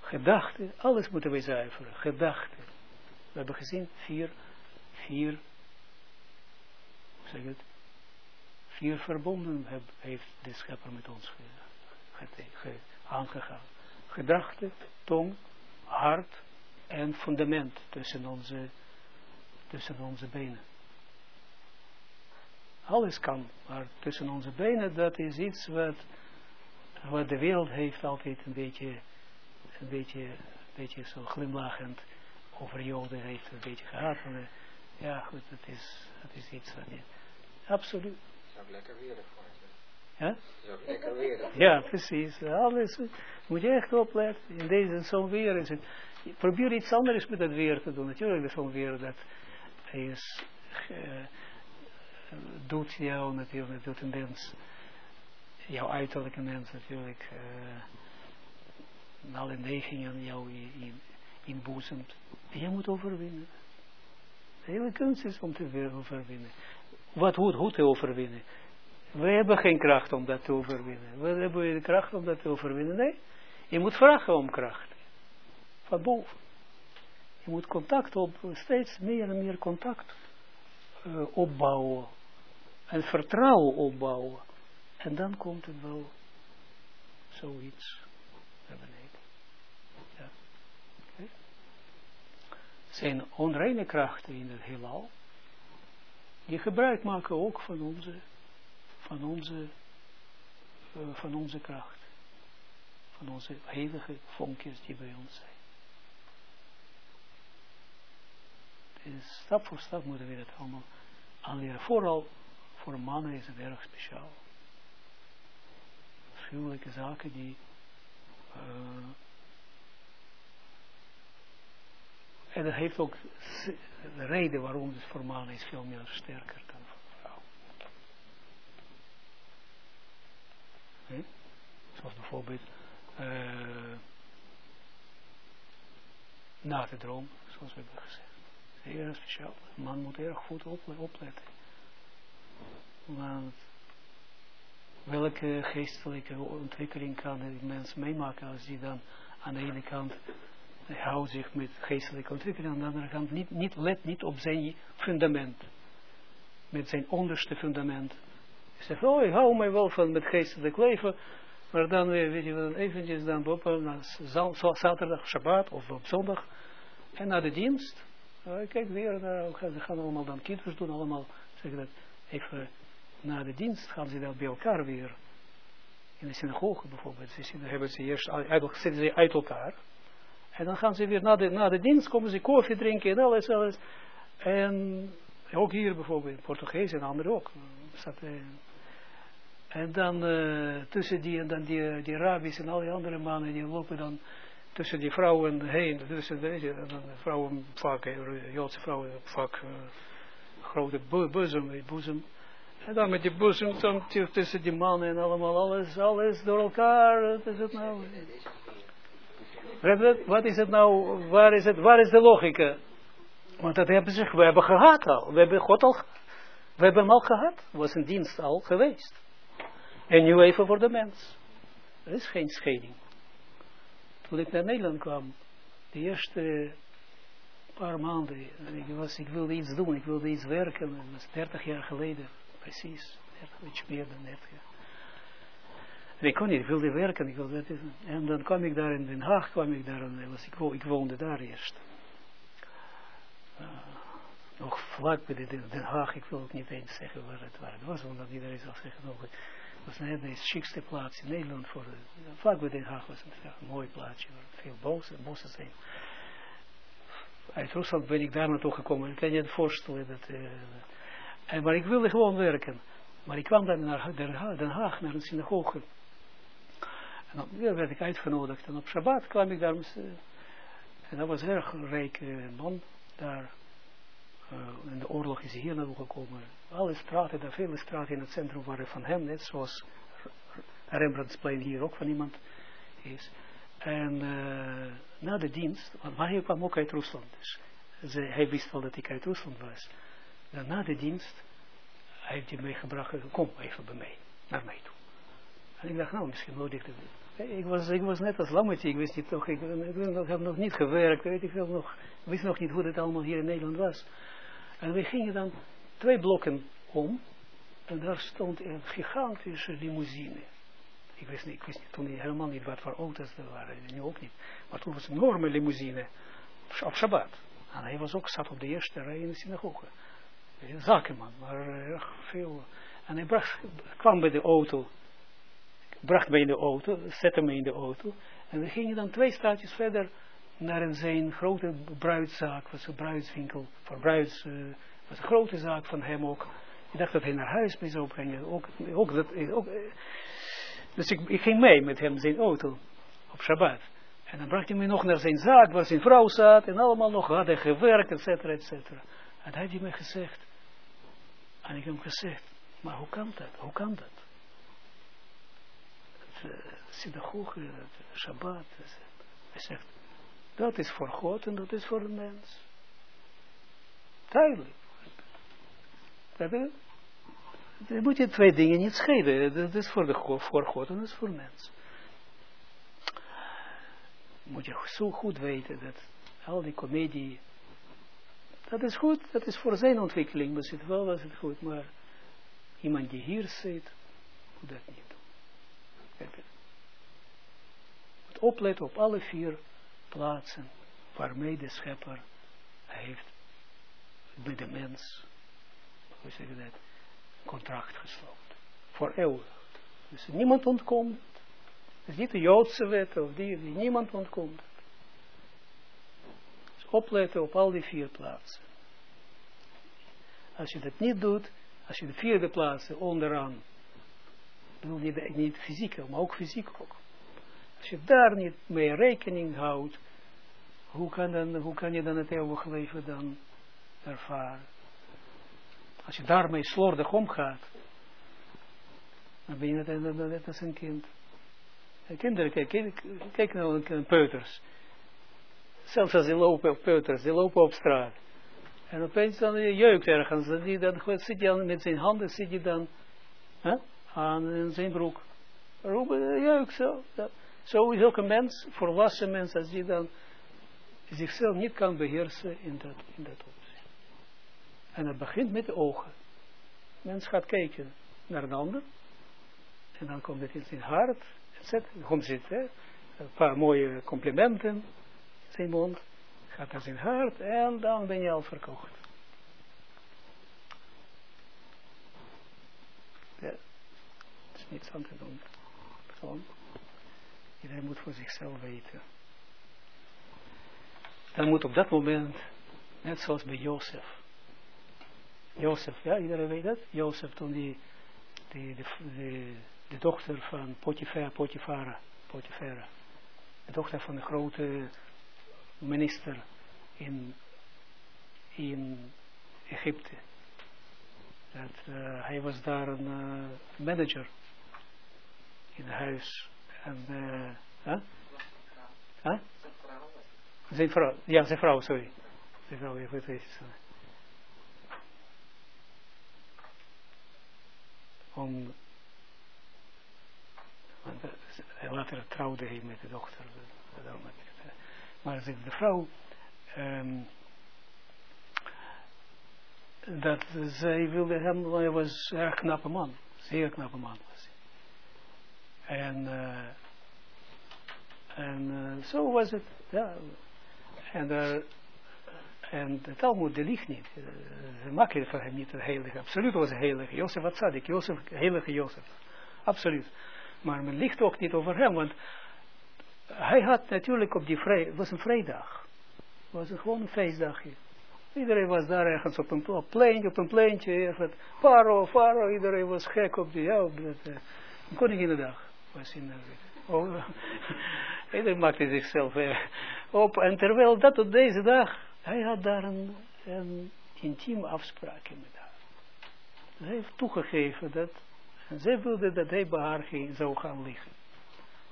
Gedachten, alles moeten we zuiveren. Gedachten. We hebben gezien vier, vier zeg het, vier verbonden heeft de schepper met ons ge, ge, aangegaan. Gedachte, tong, hart en fundament tussen onze, tussen onze benen. Alles kan. Maar tussen onze benen, dat is iets wat, wat de wereld heeft altijd een beetje, een beetje, een beetje zo glimlachend over Joden heeft een beetje gehad. Uh, ja, goed, het is, het is iets van je. Absoluut. Het ook lekker weer voor Ja? Lekker weer. Ja, precies. Alles moet je echt opletten. In deze zo'n weer is het. Probeer iets anders met het weer te doen. Natuurlijk is zo'n weer dat is, uh, doet jou natuurlijk, doet een mens, jouw uiterlijke mens natuurlijk, uh, alle neigingen jou in, inboezemt. En je moet overwinnen. De hele kunst is om te overwinnen. Wat goed, goed te overwinnen. We hebben geen kracht om dat te overwinnen. We hebben de kracht om dat te overwinnen. Nee, je moet vragen om kracht. Van boven. Je moet contact op, steeds meer en meer contact uh, opbouwen. En vertrouwen opbouwen. En dan komt het wel zoiets naar beneden. Ja. Okay. Zijn onreine krachten in het heelal. Die gebruik maken ook van onze, van onze, uh, van onze kracht. Van onze heilige vonkjes die bij ons zijn. Dus stap voor stap moeten we dat allemaal aanleren. Vooral voor mannen is het erg speciaal. Afschuwelijke zaken die uh, en dat heeft ook de reden waarom het voor mannen is veel meer sterker dan voor vrouwen. Hm? Zoals bijvoorbeeld uh, na de droom, zoals we hebben gezegd. Heel speciaal. Een man moet erg goed opletten. Want welke geestelijke ontwikkeling kan een mens meemaken als die dan aan de ene kant houdt zich met geestelijke ontwikkeling, aan de andere kant niet, niet let niet op zijn fundament. Met zijn onderste fundament. Hij zegt, oh, ik hou mij wel van met geestelijk leven, maar dan weer, weet je wel, eventjes dan op, op zaterdag, Shabbat of op zondag, en na de dienst, uh, kijk weer, naar, ze gaan allemaal dan kinderen doen, allemaal, zeg dat, even na de dienst gaan ze dan bij elkaar weer. In de synagoge bijvoorbeeld, ze hebben ze eerst uit, zitten ze uit elkaar. En dan gaan ze weer na de, na de dienst, komen ze koffie drinken en alles, alles. En ook hier bijvoorbeeld, Portugees en anderen ook. En dan uh, tussen die en dan die, die rabbis en al die andere mannen, die lopen dan tussen die vrouwen heen, tussen deze, dan vrouwen vaak, Joodse vrouwen vaak uh, grote boezem, boezem. En dan met die boezem, dan tussen die mannen en allemaal, alles, alles door elkaar, wat is het nou? Wat is het nou, waar is, het, waar is de logica? Want dat hebben ze, we hebben gehad al, we hebben God al, we hebben hem al gehad, was een dienst al geweest. En nu even voor de mens. Er is geen scheiding toen ik naar Nederland kwam, de eerste paar maanden, ik, was, ik wilde iets doen, ik wilde iets werken, dat was 30 jaar geleden, precies, 30, iets meer dan 30 jaar. Ik kon niet, ik wilde werken, ik wilde, en dan kwam ik daar in Den Haag, kwam ik daar, was, ik, ik woonde daar eerst. Uh, nog vlak bij Den Haag, ik wil ook niet eens zeggen waar het, waar het was, want iedereen zal zeggen, nog, dat was de chicste plaats in Nederland. Voor de, vlak bij Den Haag was het een mooi plaatsje. Veel bossen, bossen zijn. Uit Rusland ben ik daar naartoe gekomen. Ik kan je het voorstellen. Dat, en, maar ik wilde gewoon werken. Maar ik kwam dan naar Den Haag, naar een synagoge. En dan werd ik uitgenodigd. En op Shabbat kwam ik daar. En dat was een erg rijke man daar. Uh, in de oorlog is hij hier naartoe gekomen. Alle straten, daar vele straten in het centrum waren van hem, net zoals Rembrandtsplein hier ook van iemand is. En uh, na de dienst, want hij kwam ook uit Rusland, dus ze, hij wist wel dat ik uit Rusland was. Dan na de dienst heeft hij meegebracht, kom even bij mij, naar mij toe. En ik dacht, nou, misschien nodig ik ik was, ik was net als lammetje, ik wist niet toch, ik, ik, heb nog niet gewerkt, weet ik nog, wist nog niet hoe het allemaal hier in Nederland was. En we gingen dan twee blokken om. En daar stond een gigantische limousine. Ik wist, niet, ik wist toen helemaal niet wat voor auto's er waren. Nu ook niet. Maar toen was een enorme limousine. Op Shabbat. En hij was ook, zat op de eerste rij in de synagoge. Een zakenman, maar erg veel. En hij kwam bij de auto, bracht mij in de auto, zette me in de auto. En we gingen dan twee straatjes verder naar een zijn grote bruidszaak, was een bruidswinkel, voor bruids, uh, was een grote zaak van hem ook. Ik dacht dat hij naar huis mee zou brengen. Ook, ook dat, ook, dus ik, ging mee met hem zijn auto op Shabbat. En dan bracht hij me nog naar zijn zaak, waar zijn vrouw zat, en allemaal nog hadden gewerkt, et cetera, et cetera. En hij had hij me gezegd, en ik heb hem gezegd, maar hoe kan dat? Hoe kan dat? Het, synagoge, het Shabbat, hij zegt, dat is voor God en dat is voor de mens. Duidelijk. Dan moet je twee dingen niet scheiden. Dat is voor, de, voor God en dat is voor de mens. Moet je zo goed weten dat al die comedie, dat is goed, dat is voor zijn ontwikkeling, maar zit wel was het goed, maar iemand die hier zit, dat niet. Moet opletten op alle vier plaatsen waarmee de schepper heeft bij de mens, hoe zeg dat, contract gesloten. Voor eeuwig. Dus niemand ontkomt. Het is niet de Joodse wet of die, die niemand ontkomt. Dus opletten op al die vier plaatsen. Als je dat niet doet, als je de vierde plaatsen onderaan, bedoel niet, niet fysiek, maar ook fysiek ook. Als je daar niet mee rekening houdt, hoe kan, dan, hoe kan je dan het eeuwige leven dan ervaren? Als je daarmee slordig omgaat, dan ben je net, als een kind. En kinderen, kijk, nou een peuters. Zelfs als ze lopen op peuters, die lopen op straat. En opeens dan je jeukt ergens. En die dan, zit je dan met zijn handen, zit je dan hè, aan zijn broek. Roepen, jeuk zo. Zo is ook een mens, volwassen mens, als die dan zichzelf niet kan beheersen in dat, in dat opzicht. En het begint met de ogen. Mens gaat kijken naar een ander. En dan komt het in zijn hart. Het komt zit, hè, een paar mooie complimenten zijn mond. Gaat naar zijn hart en dan ben je al verkocht. Ja, niets aan te doen. Iedereen moet voor zichzelf weten. Dan moet op dat moment, net zoals bij Jozef. Jozef, ja, iedereen weet dat? Jozef, toen die, de, de, de dochter van Potifera, Potifara, Potifera, de dochter van de grote minister in, in Egypte. Dat, uh, hij was daar een uh, manager in huis. En, uh, huh? Huh? Zijn vrouw, ja, zijn vrouw, sorry. Zijn vrouw, ja, goed is. Om, later trouwde hij met de dochter. Maar de vrouw, um, dat zij wilde hem, hij was een erg knappe man, zeer knappe man was. En, uh, en uh, zo was het, ja, en, uh, en de Talmud, de ligt niet. Ze uh, makkelijk voor hem niet een heilige. Absoluut was een heilige. Jozef wat zat ik? Jozef, heilige Jozef. Absoluut. Maar men ligt ook niet over hem, want hij had natuurlijk op die vrij, was een vrijdag. Het was een gewoon een feestdagje. Iedereen was daar ergens op een pleintje, op een pleintje, ergens, paro, iedereen was gek op die, ja, op dat, uh, Koninginnedag was in, oh, iedereen maakte zichzelf op, en terwijl dat op deze dag, hij had daar een, een intiem afspraak met haar. Hij heeft toegegeven dat, en zij wilde dat hij bij haar zou gaan liggen.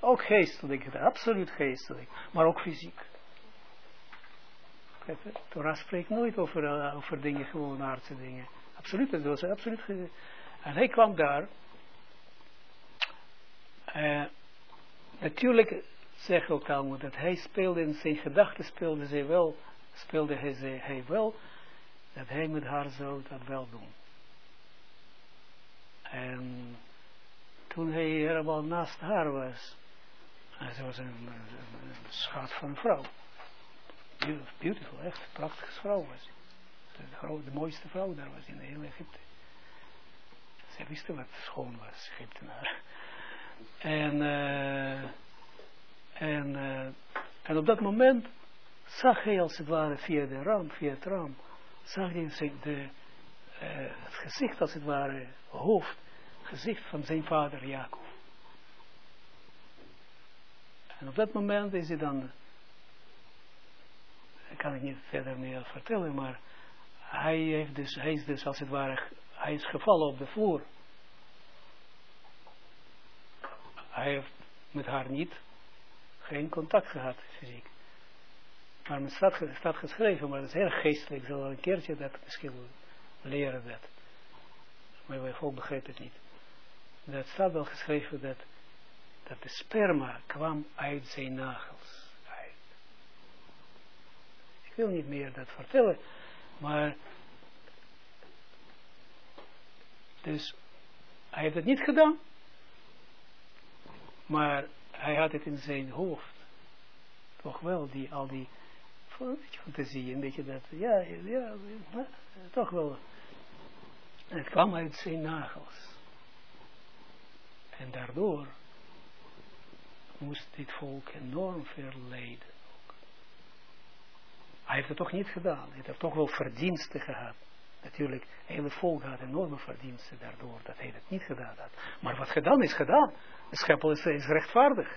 Ook geestelijk, absoluut geestelijk, maar ook fysiek. Torah spreekt nooit over, uh, over dingen, gewoon aardse dingen. Absoluut, dat was absoluut. En hij kwam daar. Uh, natuurlijk zegt ook Talmud dat hij speelde in zijn gedachten speelde zij wel, speelde hij, hij wel, dat hij met haar zou dat wel doen. En toen hij helemaal naast haar was, en ze was een, een, schat van een vrouw. Beautiful, echt, prachtige vrouw was de, de mooiste vrouw daar was in heel Egypte. Zij wisten wat schoon was, Egyptenaar. En, eh, en, eh, en op dat moment zag hij als het ware via de ram, via het raam, zag hij de, eh, het gezicht als het ware, hoofd, gezicht van zijn vader Jacob. En op dat moment is hij dan, ik kan ik niet verder meer vertellen, maar hij, heeft dus, hij is dus als het ware, hij is gevallen op de vloer. Hij heeft met haar niet, geen contact gehad, fysiek. Maar het staat, staat geschreven, maar dat is heel geestelijk. Ik zal een keertje dat misschien leren dat. Maar wij volk begrijpen het niet. Dat staat wel geschreven dat, dat de sperma kwam uit zijn nagels. Uit. Ik wil niet meer dat vertellen, maar dus hij heeft het niet gedaan, maar hij had het in zijn hoofd. Toch wel, die, al die een beetje fantasie, een beetje dat, ja, ja, toch wel. Het kwam uit zijn nagels. En daardoor moest dit volk enorm verleden. ook. Hij heeft het toch niet gedaan. Hij heeft toch wel verdiensten gehad. Natuurlijk, hele volk had enorme verdiensten daardoor dat hij het niet gedaan had. Maar wat gedaan is gedaan. De schepper is, is rechtvaardig.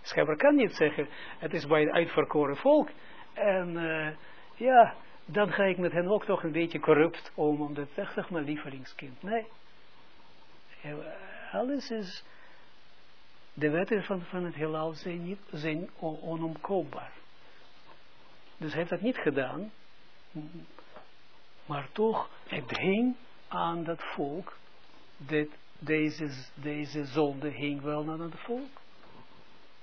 De schepper kan niet zeggen, het is bij het uitverkoren volk. En eh, ja, dan ga ik met hen ook toch een beetje corrupt om, omdat zeg, zeg maar lievelingskind. Nee. Ja, Alles is, de wetten van, het heelal zijn, niet, zijn on- onomkoopbaar. Dus hij heeft dat niet gedaan, maar toch, het hing aan dat volk, dat deze, deze zonde hing wel aan het volk.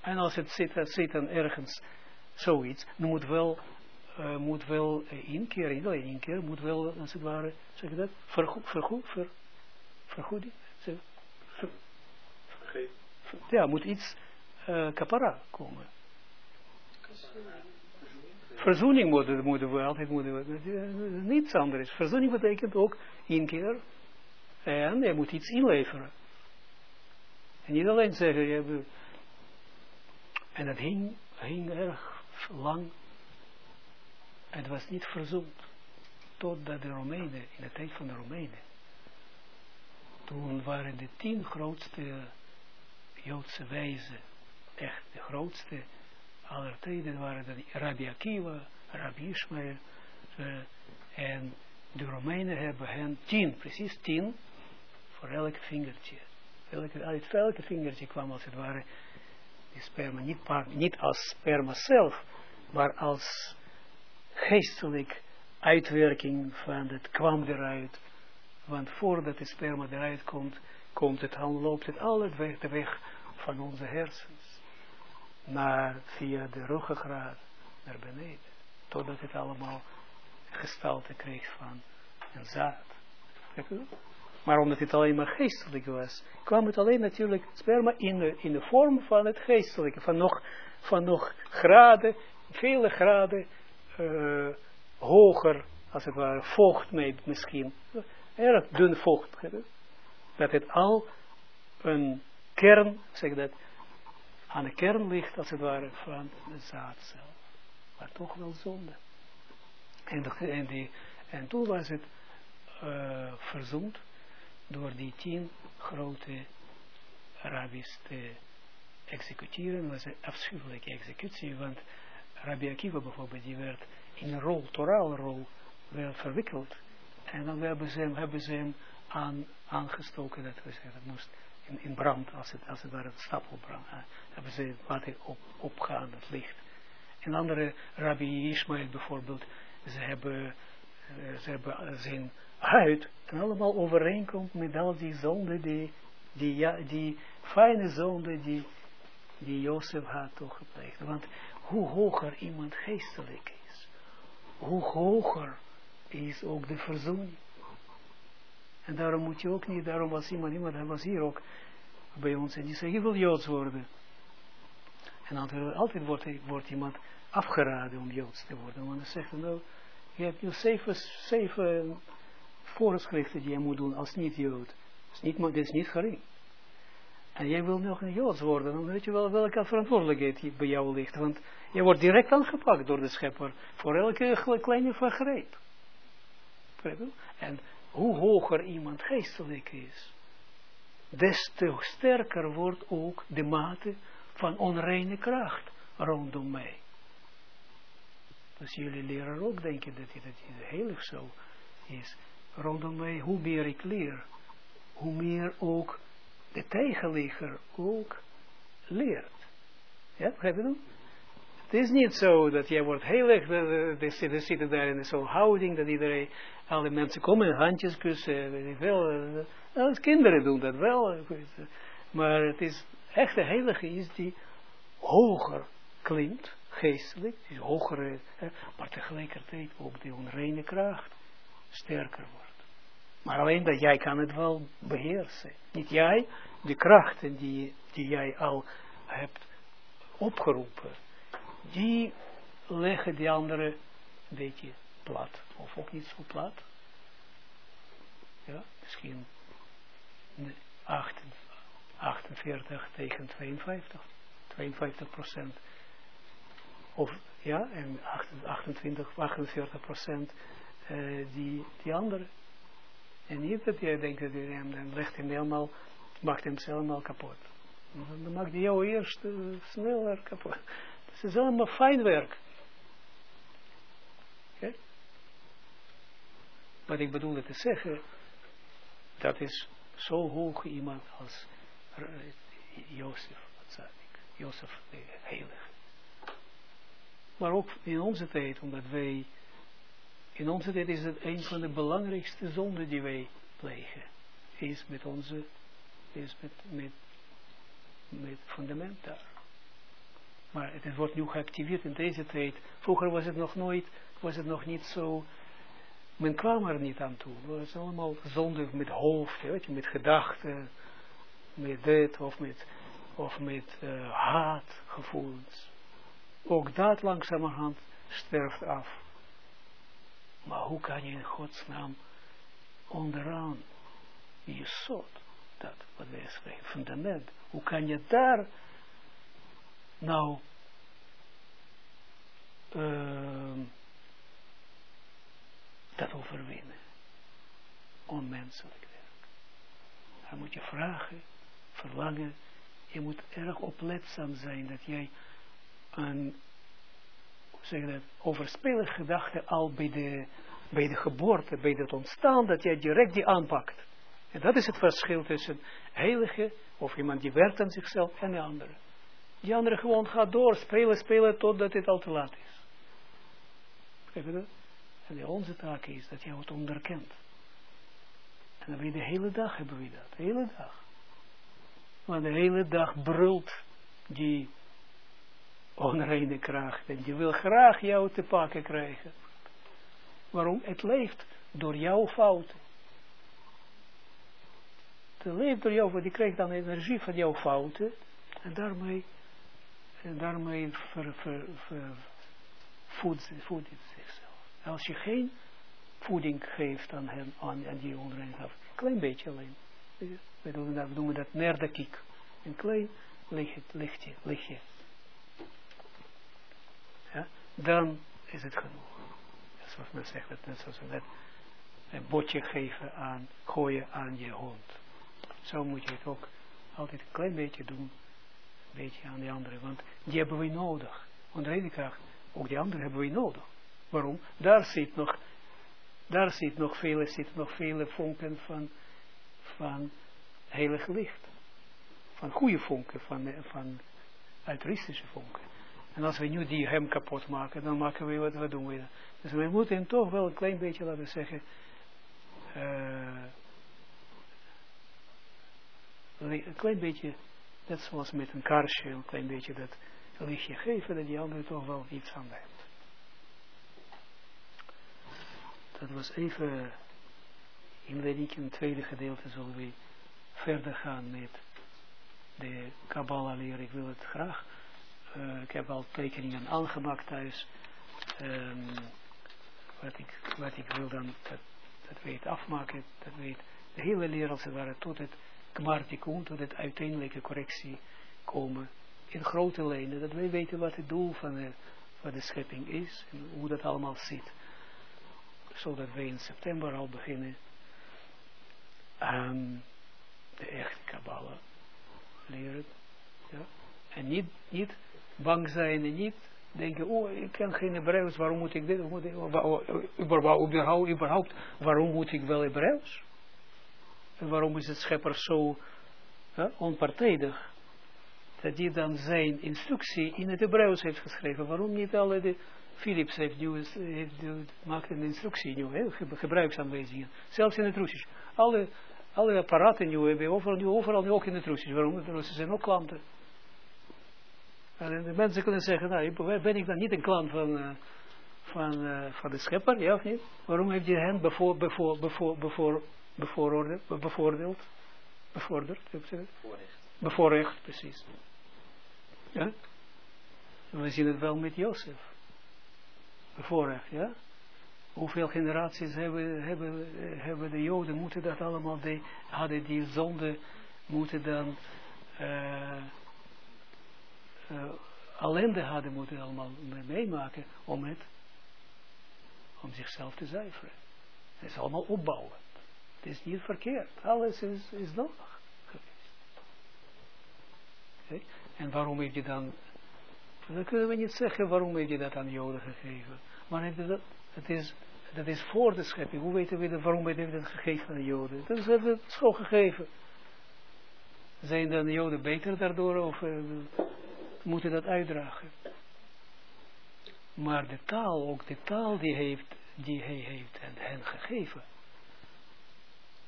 En als het zit, het zit dan ergens zoiets, moet wel, eh, moet wel eh, inkeren, niet alleen inkeren, moet wel, als het ware, zeg je dat, vergoed, vergoed, ver, vergoeding, zeg, ver- ver- ja, moet iets uh, kapara komen. Verzoening moeten, moeten we altijd moeten we, eh, niets anders. Verzoening betekent ook inkeer en je moet iets inleveren. En niet alleen zeggen, je hebt, en dat hing, hing erg lang. Het was niet verzoend. Totdat de Romeinen, in de tijd van de Romeinen, toen waren de tien grootste Joodse wijzen, echt de grootste aller tijden, waren dan Rabbi Akiva, Rabbi Ishmael, uh, en de Romeinen hebben hen tien, precies tien, voor elk vingertje. Elke, uit elke vingertje kwam als het ware die sperma, niet, niet als sperma zelf, maar als geestelijk uitwerking van het kwam eruit. Want voordat de sperma eruit komt, komt het, loopt het al het weg, de van onze hersens. Naar, via de ruggengraat naar beneden. Totdat het allemaal gestalte kreeg van een zaad. Maar omdat het alleen maar geestelijk was, kwam het alleen natuurlijk sperma in de, in de vorm van het geestelijke. Van nog, van nog graden, vele graden uh, hoger, als het ware, vocht mee misschien. Erg dun vocht. Dat het al een kern, zeg dat, aan de kern ligt, als het ware, van de zaadcel. Maar toch wel zonde. En, de, die, en toen was het uh, verzoend door die tien grote rabbis te executeren. Dat was een afschuwelijke executie, want Rabbi Akiva bijvoorbeeld, die werd in een rol, toraalrol, werd verwikkeld. En dan hebben ze hem, hebben ze hem aan, aangestoken, dat we zeggen, dat moest in, brand, als het, als het ware stapelbrand, uh, hebben ze laten op, opgaan, het licht. En andere, Rabbi Ishmael bijvoorbeeld, ze hebben, uh, ze hebben zijn huid en allemaal overeenkomt met al die zonden, die, die, ja, die fijne zonden die, die Jozef had toch gepleegd. Want hoe hoger iemand geestelijk is, hoe hoger is ook de verzoening. En daarom moet je ook niet, daarom was iemand, iemand hij was hier ook bij ons en die zei, je wil Joods worden. En altijd, wordt, wordt iemand afgeraden om Joods te worden. Want dan zegt nou, Je hebt nu zeven, zeven voorschriften die je moet doen als niet-Jood. Dat is niet, dit niet gering. En jij wil nog een Joods worden, dan weet je wel welke verantwoordelijkheid bij jou ligt. Want je wordt direct aangepakt door de schepper voor elke kleine vergreep. En hoe hoger iemand geestelijk is, des te sterker wordt ook de mate van onreine kracht rondom mij. Dus jullie leren ook denken dat het heilig zo is. Rondom mij, hoe meer ik leer, hoe meer ook de tegenligger ook leert. Ja, begrijp je dan? Het is niet zo dat jij wordt heilig, er zitten daar in zo'n houding dat iedereen, alle mensen komen handjes kussen, weet ik wel. Nou, als kinderen doen dat wel. Maar het is, echte heilige is die hoger klinkt, geestelijk, die hogere, maar tegelijkertijd ook die onreine kracht sterker wordt. Maar alleen dat jij kan het wel beheersen. Niet jij, de krachten die, die jij al hebt opgeroepen, die leggen die andere een beetje plat. Of ook niet zo plat. Ja, misschien 48 tegen 52. 52 procent. Of ja, en 28, 48 procent uh, die, die andere. En niet dat jij denkt dat je hem dan legt hem helemaal, maakt hem helemaal kapot. Dan maakt hij jou eerst uh, sneller kapot. Het is allemaal fijn werk. Okay? Wat ik bedoelde te zeggen, dat is zo hoog iemand als uh, Jozef, wat zei ik, Jozef de Heilige. Maar ook in onze tijd, omdat wij in onze tijd is het een van de belangrijkste zonden die wij plegen. Is met onze, is met, met, met fundament. Maar het wordt nu geactiveerd in deze tijd. Vroeger was het nog nooit, was het nog niet zo, men kwam er niet aan toe. Het was allemaal zonde met hoofd, weet je, met gedachten, met dit of met, of met uh, haatgevoelens. Ook dat langzamerhand sterft af. Maar hoe kan je in Gods naam onderaan je soort, dat wat wij spreken, fundament, hoe kan je daar nou uh, dat overwinnen? Onmenselijk werk. Dan moet je vragen, verlangen, je moet erg opletzaam zijn dat jij een zeg dat, overspelige gedachte al bij de, bij de geboorte, bij het ontstaan, dat jij direct die aanpakt. En dat is het verschil tussen heilige, of iemand die werkt aan zichzelf, en de andere. Die andere gewoon gaat door, spelen, spelen, totdat het al te laat is. Begrijp je dat? En onze taak is dat jij het onderkent. En dan we de hele dag hebben we dat, de hele dag. Want de hele dag brult die onreine kracht. En die wil graag jou te pakken krijgen. Waarom? Het leeft door jouw fouten. Het leeft door jou, fouten. die krijgt dan energie van jouw fouten. En daarmee, en daarmee ver, ver, ver, voedt, het zichzelf. Als je geen voeding geeft aan hem, aan, aan die kracht. Een klein beetje alleen. We doen dat, we noemen dat nerdekiek. Een klein lichtje, lichtje ja, dan is het genoeg. Zoals men zegt, dat net zoals we net een botje geven aan, gooien aan je hond. Zo moet je het ook altijd een klein beetje doen, een beetje aan die anderen, want die hebben we nodig. Want de ene kracht, ook die anderen hebben we nodig. Waarom? Daar zit nog, daar zit nog vele, zitten nog vele vonken van, van heilig licht. Van goede vonken, van, van altruïstische vonken. En als we nu die hem kapot maken, dan maken we wat, wat doen we dan? Dus we moeten hem toch wel een klein beetje, laten zeggen, uh, een klein beetje, net zoals met een kaarsje, een klein beetje dat lichtje geven, dat die andere toch wel iets aan heeft. Dat was even inleiding in het tweede gedeelte, zullen we verder gaan met de Kabbalah leer. Ik wil het graag uh, ik heb al tekeningen aangemaakt thuis. Um, wat ik, wat ik wil dan, dat, dat we het afmaken, dat we het, de hele leer als het ware tot het kmartikun, tot het uiteindelijke correctie komen in grote lijnen, dat wij weten wat het doel van de, van de schepping is en hoe dat allemaal zit. Zodat wij in september al beginnen aan de echte Kabbalah leren. Ja? En niet, niet bang zijn en niet denken, oh, ik ken geen Hebreeuws, waarom moet ik dit, moet ik, überhaupt, überhaupt, waarom moet ik wel Hebreeuws? Waarom is het schepper zo onpartijdig? Dat hij dan zijn instructie in het Hebreeuws heeft geschreven. Waarom niet alle de Philips heeft, nu, maakt een instructie nu, gebruiksaanwijzingen. Zelfs in het Russisch. Alle, alle apparaten nu hebben overal, nu, overal nu ook in het Russisch. Waarom? De Russen zijn ook klanten. En de mensen kunnen zeggen, nou, ben ik dan niet een klant van, uh, van, uh, van de schepper, ja of niet? Waarom heeft hij hen bevoor, bevoor, bevoor, bevoor, bevooroordeeld, bevoordeeld, bevorderd, bevoorrecht. bevoorrecht, precies. Ja? We zien het wel met Jozef. Bevoorrecht, ja? Hoeveel generaties hebben, hebben, hebben de Joden moeten dat allemaal, de, hadden die zonde, moeten dan... Uh, uh, ellende hadden moeten allemaal meemaken om het, om zichzelf te zuiveren. Het is allemaal opbouwen. Het is niet verkeerd. Alles is, is nodig geweest. En waarom heeft je dan, dan kunnen we niet zeggen waarom heeft je dat aan Joden gegeven. Maar dat, het is, dat is voor de schepping. Hoe weten we dat, waarom heeft hij dat gegeven aan de Joden? Dat is het zo gegeven. Zijn dan de Joden beter daardoor? Of, uh, moeten dat uitdragen. Maar de taal, ook de taal die, heeft, die hij heeft en hen gegeven.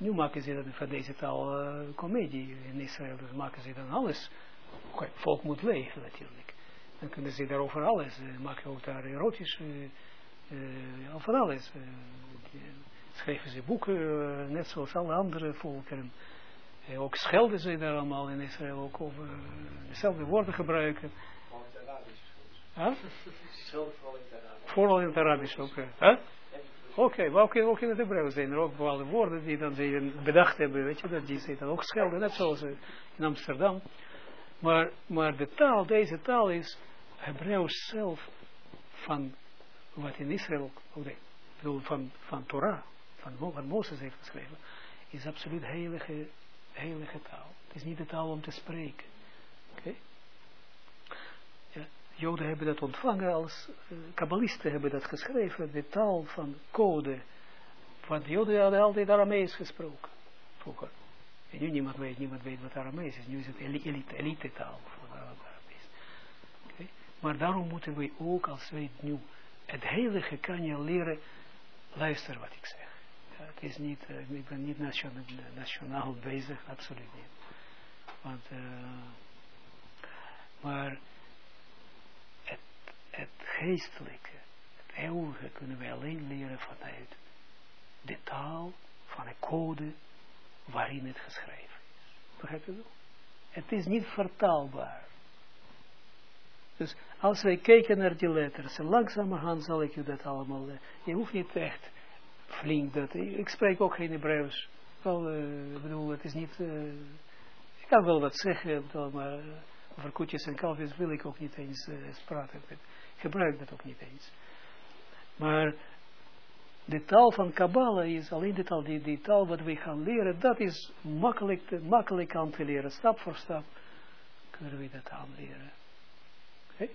Nu maken ze dan van deze taal uh, comedie in Israël. Dus maken ze dan alles. Okay, volk moet leven natuurlijk. Dan kunnen ze daarover alles. Uh, maken ook daar erotisch. Uh, uh, van alles. schrijven ze boeken, net zoals alle andere volkeren. En ook schelden ze daar allemaal in Israël ook over dezelfde woorden gebruiken. Vooral in het Arabisch. Huh? Vooral in het Arabisch ook. Huh? Oké, maar ook, ook in het Hebreeuws zijn er ook bepaalde woorden die dan ze bedacht hebben, weet je, dat die ze dan ook schelden, net zoals in Amsterdam. Maar, maar de taal, deze taal is Hebreeuws zelf van wat in Israël, bedoel van, van Torah, van wat Mozes heeft geschreven, is absoluut heilige heilige taal. Het is niet de taal om te spreken. Oké? Okay? Ja, Joden hebben dat ontvangen als, uh, kabbalisten hebben dat geschreven, de taal van code. Want Joden hadden altijd Aramees gesproken, vroeger. En nu niemand weet, niemand weet wat Aramees is. Nu is het elite, elite taal voor? Maar daarom moeten we ook, als wij nu het heilige kan je leren, luister wat ik zeg het is niet, uh, ik ben niet nationaal, bezig, absoluut niet. Want, uh, maar het, het geestelijke, het eeuwige kunnen wij alleen leren vanuit de taal van een code waarin het geschreven is. Begrijp je? Het is niet vertaalbaar. Dus als wij kijken naar die letters, langzamerhand zal ik u dat allemaal, uh, je hoeft niet echt flink dat. Ik spreek ook geen Hebreeuws. Wel, uh, bedoel, het is niet, uh, ik kan wel wat zeggen, maar uh, over koetjes en kalfjes wil ik ook niet eens praten. Ik gebruik dat ook niet eens. Maar de taal van Kabbalah is alleen de taal, die, die taal wat we gaan leren, dat is makkelijk, te, makkelijk aan te leren, stap voor stap kunnen we dat aanleren. Okay?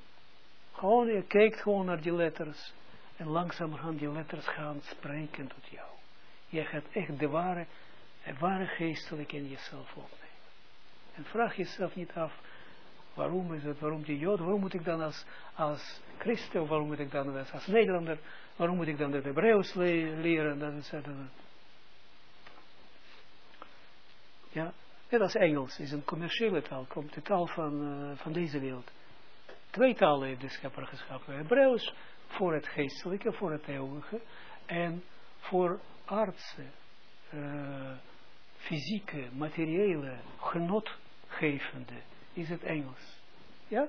Gewoon, je kijkt gewoon naar die letters en langzamerhand die letters gaan spreken tot jou. Je gaat echt de ware, het ware geestelijk in jezelf opnemen. En vraag jezelf niet af, waarom is het, waarom die Jood, waarom moet ik dan als, als christen, waarom moet ik dan als, Nederlander, waarom moet ik dan het Hebreeuws le leren, dat is het. Ja, net als Engels, is een commerciële taal, komt de taal van, uh, van deze wereld. Twee talen heeft de schepper geschapen, Hebreeuws voor het geestelijke, voor het eeuwige, en voor aardse, uh, fysieke, materiële, genotgevende, is het Engels. Ja?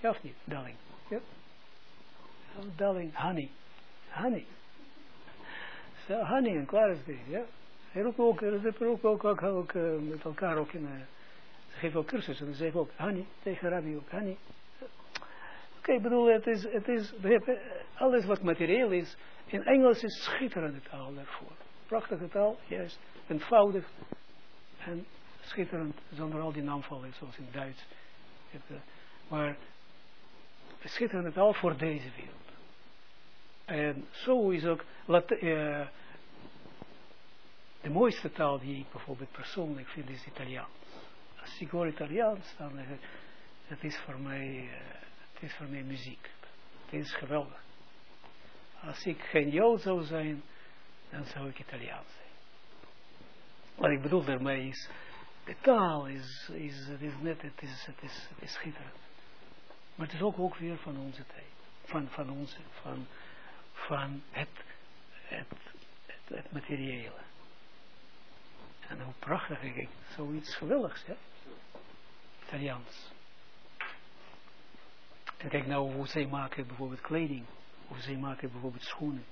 Ja of niet, darling? Ja? Darling, honey. Honey. Ze- Honey, en klaar is het, ja. Hij roept ook, ze roepen ook, ook, ook met elkaar ook in, ze geven ook cursussen, ze zeggen ook, honey, tegen Rabbi ook, honey. Oké, ik bedoel, het is, het is, alles wat materieel is, in Engels is schitterende taal daarvoor. Prachtige taal, juist, eenvoudig en schitterend, zonder al die naamvallen, zoals in Duits. Maar schitterende taal voor deze wereld. En zo is ook eh, de mooiste taal die ik bijvoorbeeld persoonlijk vind is Italiaans. Als ik hoor Italiaans, dan is het, het voor mij, eh, het is voor mij muziek. Het is geweldig. Als ik geen Jood zou zijn, dan zou ik Italiaans zijn. Wat ik bedoel daarmee is, de taal is, is, het is net, het is, het is, het is schitterend. Maar het is ook, ook weer van onze tijd. Van, van onze, van, van het, het, het, het materiële. En hoe prachtig ik zoiets geweldigs, hè? Italiaans. En kijk nou hoe zij maken bijvoorbeeld kleding, hoe zij maken bijvoorbeeld schoenen.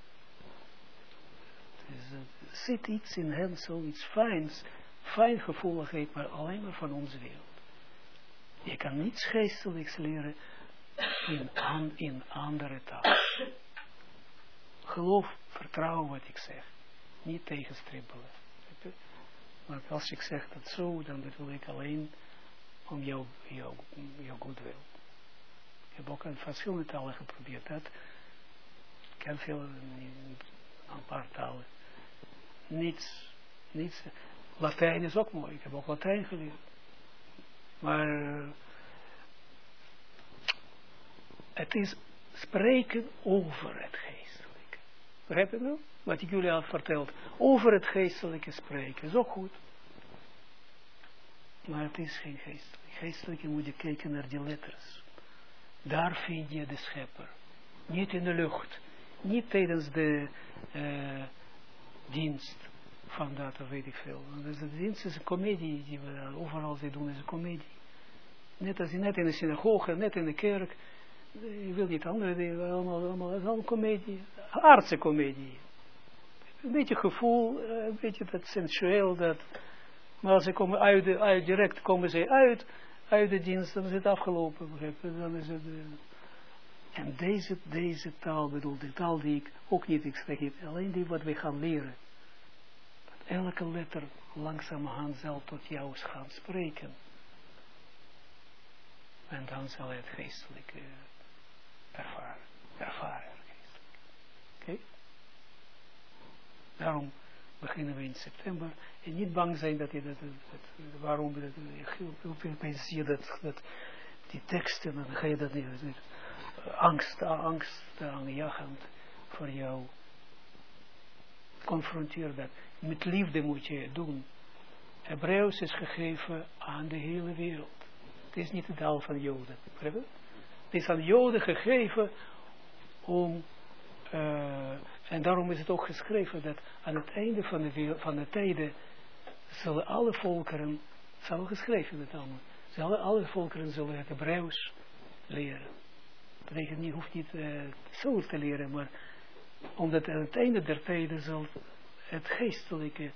Dus, er zit iets in hen, zoiets fijns, fijngevoeligheid, maar alleen maar van onze wereld. Je kan niets geestelijks leren in, in andere taal. Geloof, vertrouw wat ik zeg. Niet tegenstribbelen. Maar als ik zeg dat zo, dan bedoel ik alleen om jouw jou, jou goed wil. Ik heb ook in verschillende talen geprobeerd. Dat. Ik ken veel, een paar talen. Niets, niets. Latijn is ook mooi. Ik heb ook Latijn geleerd. Maar het is spreken over het geestelijke. Begrijp je wel? Wat ik jullie al verteld. Over het geestelijke spreken. Ook goed. Maar het is geen geestelijk. Geestelijke moet je kijken naar die letters. Daar vind je de schepper. Niet in de lucht. Niet tijdens de uh, dienst van dat, of weet ik veel. Dus de dienst is een komedie die we overal doen, is een komedie. Net als net in de synagoge, net in de kerk. Je wil niet andere dingen, allemaal, allemaal, het is allemaal komedie. Aardse komedie. Een beetje gevoel, een beetje dat sensueel, dat... Maar als ze komen uit, de, uit direct komen ze uit, uit de dienst, dan is het afgelopen, begrijp je? Dan is het... Uh, en deze, deze taal bedoel, de taal die ik ook niet, ik zeg het, alleen die wat we gaan leren. Elke letter langzamerhand zal tot jou gaan spreken. En dan zal het geestelijk uh, ervaren. Ervaren. Oké? Okay? Daarom beginnen we in september. En niet bang zijn dat je dat, dat, waarom dat, je zie je dat, dat die teksten, dan ga je dat niet, angst, angst aanjagend voor jou. Confronteer dat. Met liefde moet je het doen. Hebreeuws is gegeven aan de hele wereld. Het is niet de taal van Joden. Het is aan Joden gegeven om, uh, en daarom is het ook geschreven dat aan het einde van de, van de tijden zullen alle volkeren, zal geschreven het allemaal, zullen alle volkeren zullen het Hebreeuws leren. Dat betekent niet, hoeft niet uh, zo te leren, maar omdat aan het einde der tijden zal het geestelijke,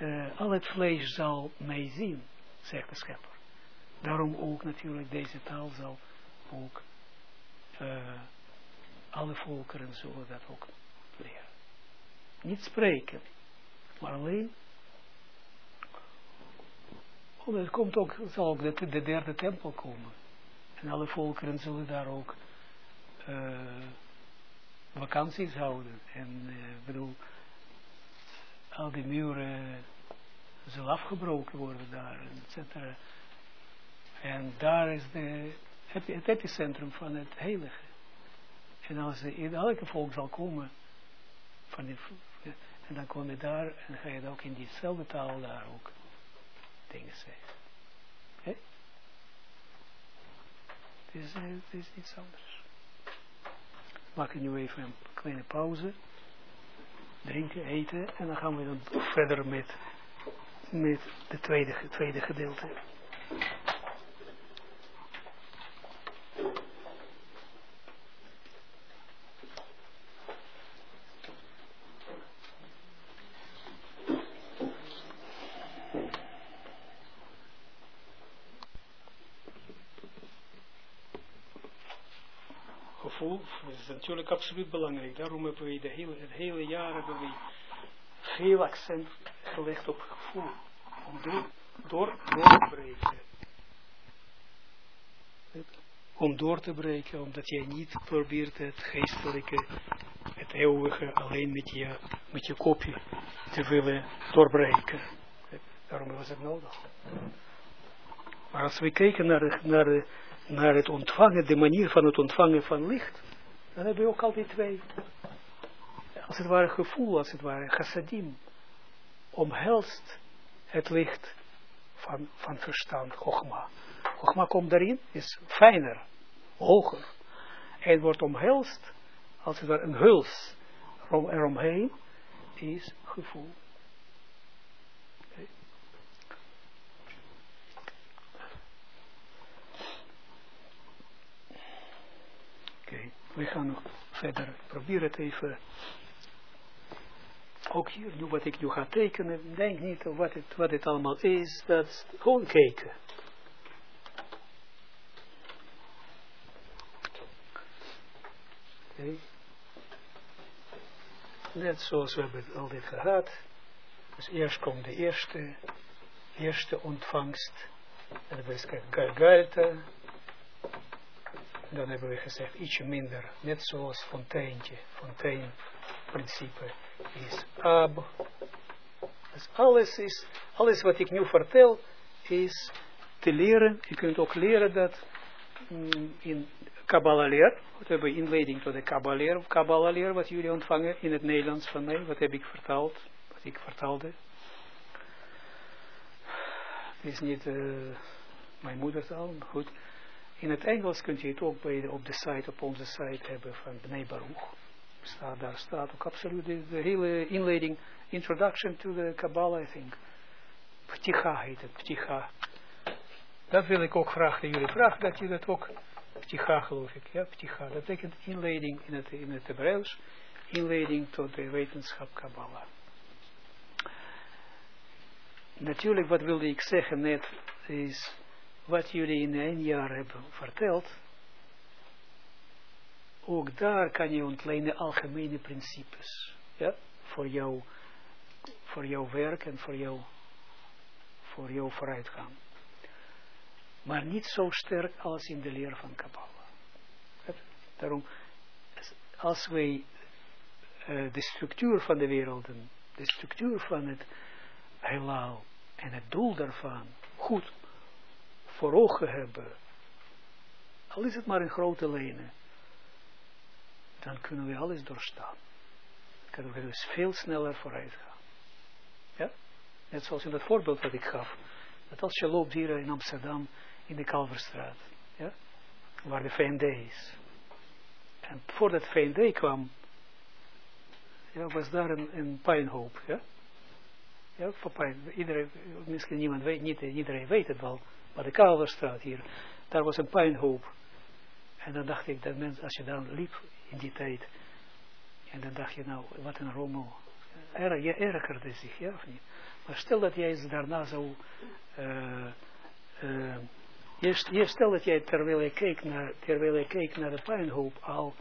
uh, al het vlees zal mij zien, zegt de schepper. Daarom ook natuurlijk deze taal zal ook uh, alle volkeren zullen dat ook leren. Niet spreken, maar alleen. Oh, het komt ook, zal ook de, de derde tempel komen. En alle volkeren zullen daar ook uh, vakanties houden. En uh, bedoel, al die muren zullen afgebroken worden daar, et cetera. En daar is de, het epicentrum van het heilige. En als in elke volk zal komen, van die, en dan kom je daar en ga je ook in diezelfde taal daar ook dingen zeggen. Oké? Het is, het is niets anders. We maken nu even een kleine pauze. Drinken, eten. En dan gaan we dan verder met, met het tweede, tweede gedeelte. gevoel natuurlijk absoluut belangrijk. Daarom hebben we de hele, het hele jaar hebben we veel accent gelegd op gevoel. Om door, door, door te breken. Om door te breken, omdat jij niet probeert het geestelijke, het eeuwige alleen met je, met je kopje te willen doorbreken. Daarom was het nodig. Maar als we kijken naar, naar, naar het ontvangen, de manier van het ontvangen van licht, dan hebben we ook altijd twee. Als het ware gevoel, als het ware chassadim, omhelst het licht van, van verstand, Chogma. Chogma komt daarin, is fijner, hoger. En wordt omhelst, als het ware een huls eromheen, is gevoel. Oké, we gaan nog verder. Probeer het even. Ook hier, nu wat ik nu ga tekenen, denk niet wat het, wat het allemaal is, dat is gewoon kijken. Oké. Net zoals we hebben het altijd gehad. Dus eerst komt de eerste, eerste ontvangst. En dat is Gargalta. Dan hebben we gezegd ietsje minder. Net zoals fonteintje. Fonteinprincipe is ab. Dus alles is, alles wat ik nu vertel is te leren. Je kunt ook leren dat mm, in Kabbalah leer. Wat hebben we inleiding tot de Kabbalah leer. Kabbalah wat jullie ontvangen in het Nederlands van mij. Wat heb ik vertaald? Wat ik vertaalde. Het is niet uh, mijn moedertaal, goed. In het Engels kunt je het ook bij de, op de site, op onze site hebben van Bnei Baruch. Staat, daar staat ook absoluut de, hele inleiding, introduction to the Kabbalah, I think. Pticha heet het, Pticha. Dat wil ik ook graag aan jullie vragen, dat jullie dat ook, Pticha geloof ik, ja, Pticha. Dat betekent inleiding in het, in het Hebreeuws, inleiding tot de wetenschap Kabbalah. Natuurlijk, wat wilde ik zeggen net, is wat jullie in een jaar hebben verteld, ook daar kan je ontlenen algemene principes. Ja? Voor, jou, voor jouw werk en voor voor jouw vooruitgang. Maar niet zo sterk als in de leer van Kabbalah. Daarom, als wij uh, de structuur van de werelden, de structuur van het heelal en het doel daarvan goed voor ogen hebben, al is het maar in grote lijnen, dan kunnen we alles doorstaan. Dan kunnen we dus veel sneller vooruit gaan. Ja? Net zoals in dat voorbeeld dat ik gaf. Dat als je loopt hier in Amsterdam, in de Kalverstraat, ja? waar de VND is. En voordat VND kwam, ja, was daar een, een. Ja? Ja, voor pijn. Iedereen, misschien niemand weet, niet iedereen weet het wel. Maar de Kalverstraat hier, daar was een puinhoop. En dan dacht ik dat mensen, als je dan liep in die tijd, en dan dacht je nou, wat een rommel. Er, je ergerde zich, ja of niet? Maar stel dat jij daarna zo, uh, je, je stel dat jij terwijl je keek naar, terwijl je keek naar de puinhoop al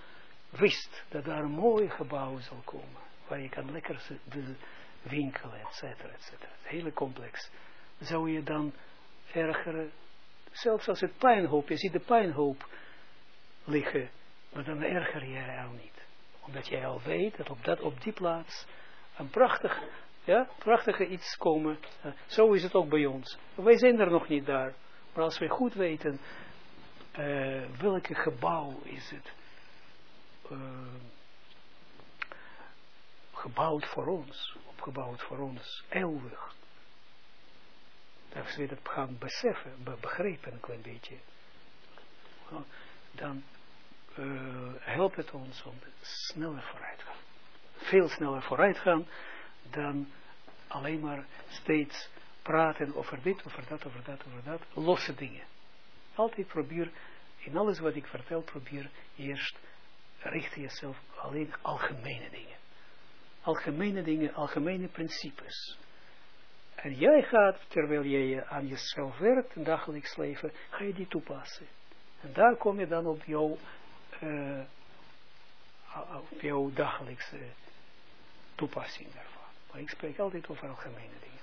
wist dat daar een mooi gebouw zal komen, waar je kan lekker winkelen, et cetera, et cetera. Het hele complex. Zou je dan ergeren. Zelfs als het pijnhoop, je ziet de pijnhoop liggen, maar dan erger je je al niet. Omdat jij al weet dat op, dat, op die plaats een prachtig, ja, prachtige iets komen. Zo is het ook bij ons. Wij zijn er nog niet daar. Maar als wij goed weten, uh, welke gebouw is het uh, gebouwd voor ons, opgebouwd voor ons, eeuwig als we dat gaan beseffen, begrijpen een klein beetje, dan uh, helpt het ons om sneller vooruit te gaan. Veel sneller vooruit gaan dan alleen maar steeds praten over dit, over dat, over dat, over dat, losse dingen. Altijd probeer, in alles wat ik vertel, probeer eerst richten jezelf alleen algemene dingen. Algemene dingen, algemene principes. En jij gaat, terwijl jij aan jezelf werkt, in dagelijks leven, ga je die toepassen. En daar kom je dan op jouw uh, op jouw dagelijkse toepassing daarvan. Maar ik spreek altijd over algemene dingen.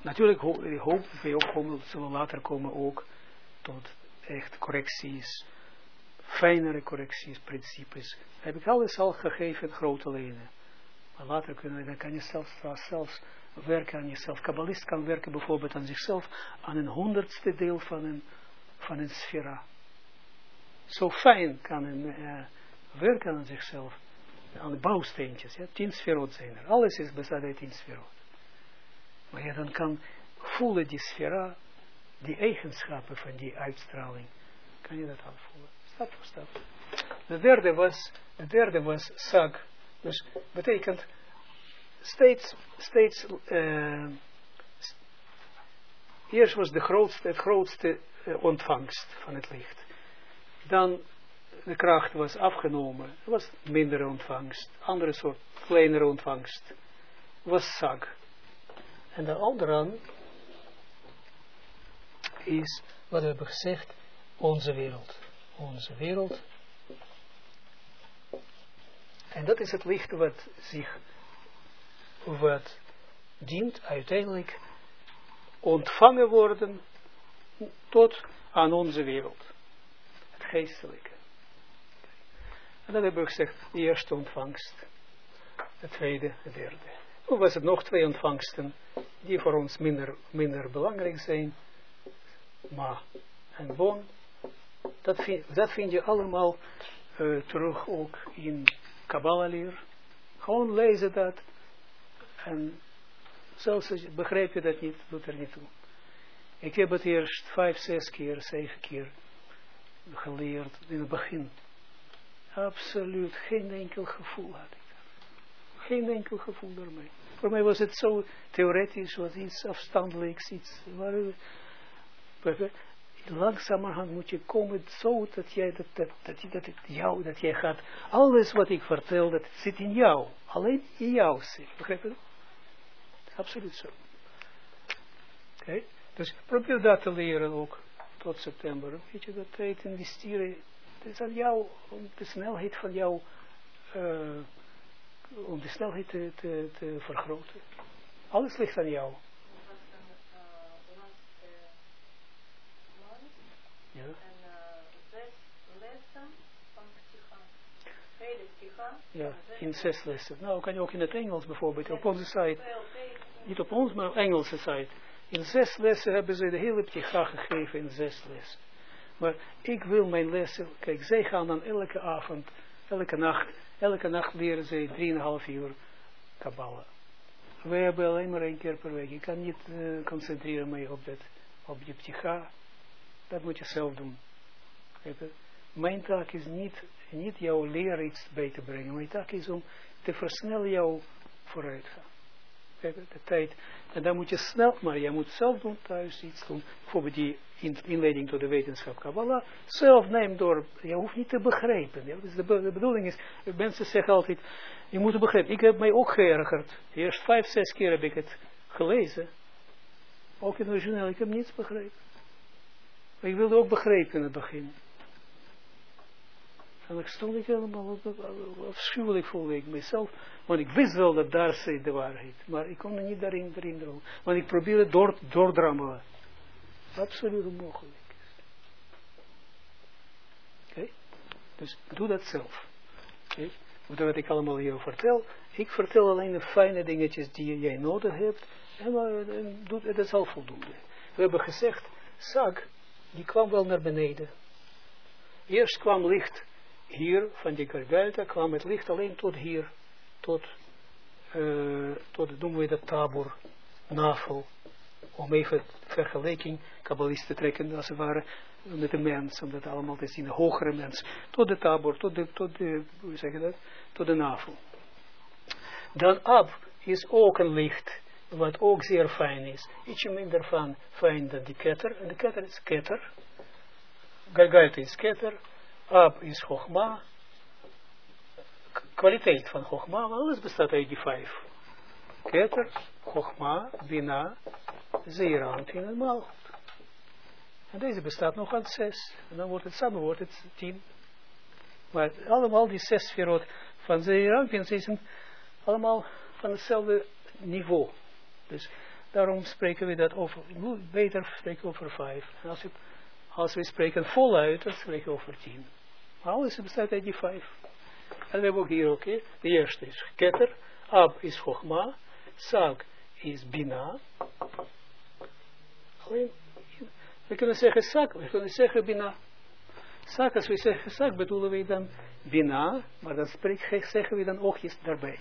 Natuurlijk ho hoop wij ook zullen later komen ook tot echt correcties, fijnere correcties, principes. Heb ik alles al gegeven grote lijnen. Maar later kunnen we, dan kan je zelfs, zelfs werken aan jezelf. Kabbalist kan werken bijvoorbeeld aan zichzelf, aan een honderdste deel van een, van een sfera. Zo fijn kan een werken aan zichzelf, aan de bouwsteentjes. Ja? Tien sferot zijn er. Alles is bestaat uit tien sferot. Maar je dan kan voelen die sfera, die eigenschappen van die uitstraling. Kan je dat al voelen? Stap voor stap. De derde was, de derde was sag. Dus betekent steeds, steeds, uh, eerst was de grootste, het grootste uh, ontvangst van het licht. Dan de kracht was afgenomen, er was minder ontvangst, andere soort, kleinere ontvangst, was sag. En de andere is, wat we hebben gezegd, onze wereld. Onze wereld. En dat is het licht wat zich, wat dient uiteindelijk ontvangen worden tot aan onze wereld. Het geestelijke. En dat hebben we gezegd, de eerste ontvangst, de tweede, de derde. Of was het nog twee ontvangsten, die voor ons minder, minder belangrijk zijn. Maar en bon, dat vind, dat vind je allemaal uh, terug ook in Kabbalah leer. Gewoon lezen dat. En zelfs begrijp je dat niet, doet er niet toe. Ik heb het eerst vijf, zes keer, zeven keer geleerd in het begin. Absoluut geen enkel gevoel had ik. Geen enkel gevoel daarmee. Voor mij was het zo theoretisch, was iets afstandelijks, iets. Langzamerhand moet je komen zo dat jij dat, dat, dat, dat jou, dat jij gaat, alles wat ik vertel, dat zit in jou. Alleen in jou zit. Begrijp je? Absoluut zo. Oké? Dus probeer dat te leren ook tot september. Weet je, dat tijd investeren. Het is aan jou, om de snelheid van jou, uh, om de snelheid te, te, te vergroten. Alles ligt aan jou. Ja. En uh, zes lessen van. Hele Psicha. Ja, in zes lessen. Nou, kan je ook in het Engels bijvoorbeeld, op onze site. Niet op ons, maar op Engelse site. In zes lessen hebben ze de hele Psicha gegeven in zes lessen. Maar ik wil mijn lessen, kijk, zij gaan dan elke avond, elke nacht, elke nacht leren ze drieënhalf uur Kabbalah. Wij hebben alleen maar één keer per week. Ik kan niet uh, concentreren mij op, dat, op je Psicha dat moet je zelf doen. Mijn taak is niet, niet jouw leer iets bij te brengen. Mijn taak is om te versnellen jouw vooruitgaan. De tijd. En dan moet je snel, maar je moet zelf doen thuis iets doen. Bijvoorbeeld die inleiding tot de wetenschap Kabbalah. Zelf neem door. Je hoeft niet te begrijpen. Dus de, bedoeling is, mensen zeggen altijd, je moet het begrijpen. Ik heb mij ook geërgerd. Eerst vijf, zes keer heb ik het gelezen. Ook in de origineel, ik heb niets begrepen. Ik wilde ook begrijpen in het begin. En ik stond ik helemaal afschuwelijk voelde ik mezelf. Want ik wist wel dat daar zit de waarheid. Maar ik kon er niet daarin erin. Want ik probeerde door, doordrammelen. Absoluut onmogelijk. Oké? Dus doe dat zelf. Oké? Wat ik allemaal hier vertel. Ik vertel alleen de fijne dingetjes die jij nodig hebt. En, uh, en doe, dat is al voldoende. We hebben gezegd, zak die kwam wel naar beneden. Eerst kwam licht hier, van die Gargalta, kwam het licht alleen tot hier, tot, uh, tot noemen we dat tabor, navel, om even vergelijking, kabbalist te trekken, als het ware, met de mens, om dat allemaal te zien, de hogere mens, tot de tabor, tot de, tot de hoe zeg je dat, tot de navel. Dan ab is ook een licht, wat ook zeer fijn is. Ietsje minder van fijn dan die ketter. En de ketter is ketter. Galgalta is ketter. Ab is Chogma. Kwaliteit van Chogma, alles bestaat uit die vijf. Ketter, Chogma, Bina, in het Malchut. En deze bestaat nog uit zes. En dan wordt het samen wordt het tien. Maar allemaal die zes sferot van Zeeranpin zijn allemaal van hetzelfde niveau. Dus daarom spreken we dat over, beter spreken over vijf. Als, als we spreken voluit, dan spreken we over tien. Alles bestaat uit die vijf. En we hebben ook hier ook, de eerste is ketter, ab is chogma, sak is bina. Alleen, we kunnen zeggen sak, we kunnen zeggen bina. Sak, als we zeggen sak, bedoelen we dan bina, maar dan spreek, zeggen we dan oogjes daarbij.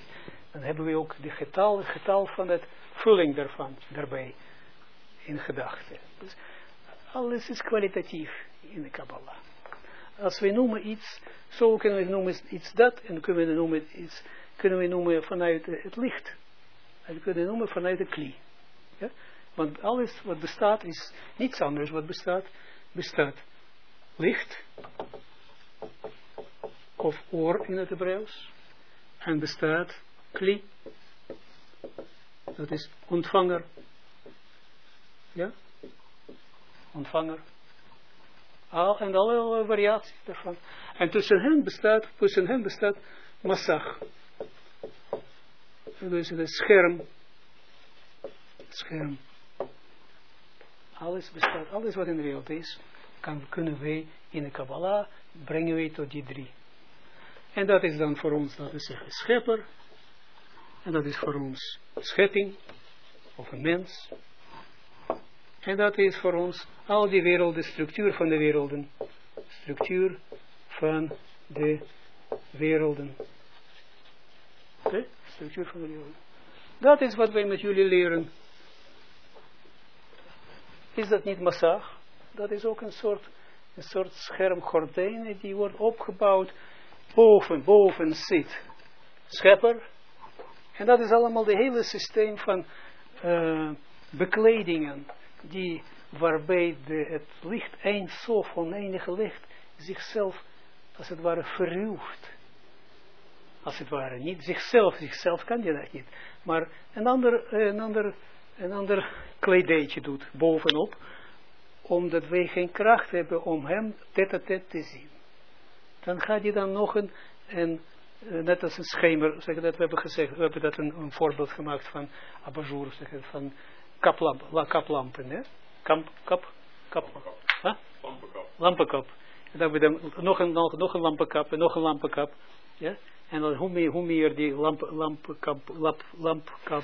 Dan hebben we ook de getal, het getal van het vulling daarvan, daarbij, in gedachten. Dus alles is kwalitatief in de Kabbalah. Als we noemen iets, zo kunnen we noemen iets dat, en kunnen we noemen iets, kunnen we noemen vanuit het licht. En kunnen we noemen vanuit de kli. Ja? Want alles wat bestaat is niets anders wat bestaat, bestaat licht, of oor in het Hebreeuws, en bestaat kli, dat is ontvanger, ja, ontvanger, al en alle variaties daarvan. En tussen hen bestaat, tussen hen bestaat massag. Dus het scherm, scherm. Alles bestaat, alles wat in de wereld is, kan, kunnen wij in de Kabbalah brengen wij tot die drie. En dat is dan voor ons, dat is zeggen, schepper. En dat is voor ons schepping, of een mens. En dat is voor ons al die werelden, structuur van de werelden. Structuur van de werelden. Oké? Structuur van de werelden. Dat is wat wij met jullie leren. Is dat niet massag? Dat is ook een soort, een soort schermgordijn die wordt opgebouwd boven, boven zit schepper. En dat is allemaal de hele systeem van uh, bekledingen die, waarbij de, het licht eindsof, oneindige licht, zichzelf, als het ware, verruwt. Als het ware, niet zichzelf, zichzelf kan je dat niet. Maar een ander, een ander, een ander doet bovenop, omdat wij geen kracht hebben om hem tet-a-tet te zien. Dan gaat hij dan nog een, een net als een schemer, zeg dat we hebben gezegd, we hebben dat een, een voorbeeld gemaakt van abajour, zeg van kaplamp, la, kaplampen, hè? Kamp, kap, kap, huh? lampenkap. lampenkap. En dan hebben we dan nog een, nog, nog een lampenkap en nog een lampenkap, ja? En dan hoe meer, hoe meer die lamp, lampkap, lamp, lampkap,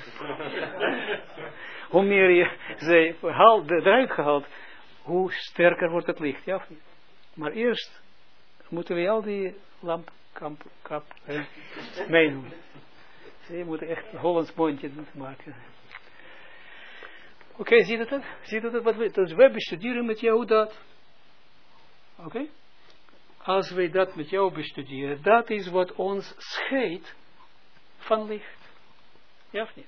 hoe meer je ze haalt, eruit gehaald, hoe sterker wordt het licht, ja of niet? Maar eerst moeten we al die lampkap, kap, meedoen. Je moet echt een Hollands mondje maken. Oké, okay, zie je dat? Zie je dat? Wat we, dus we bestuderen met jou dat. Oké? Als wij dat met jou bestuderen, dat is wat ons scheidt van licht. Ja of niet?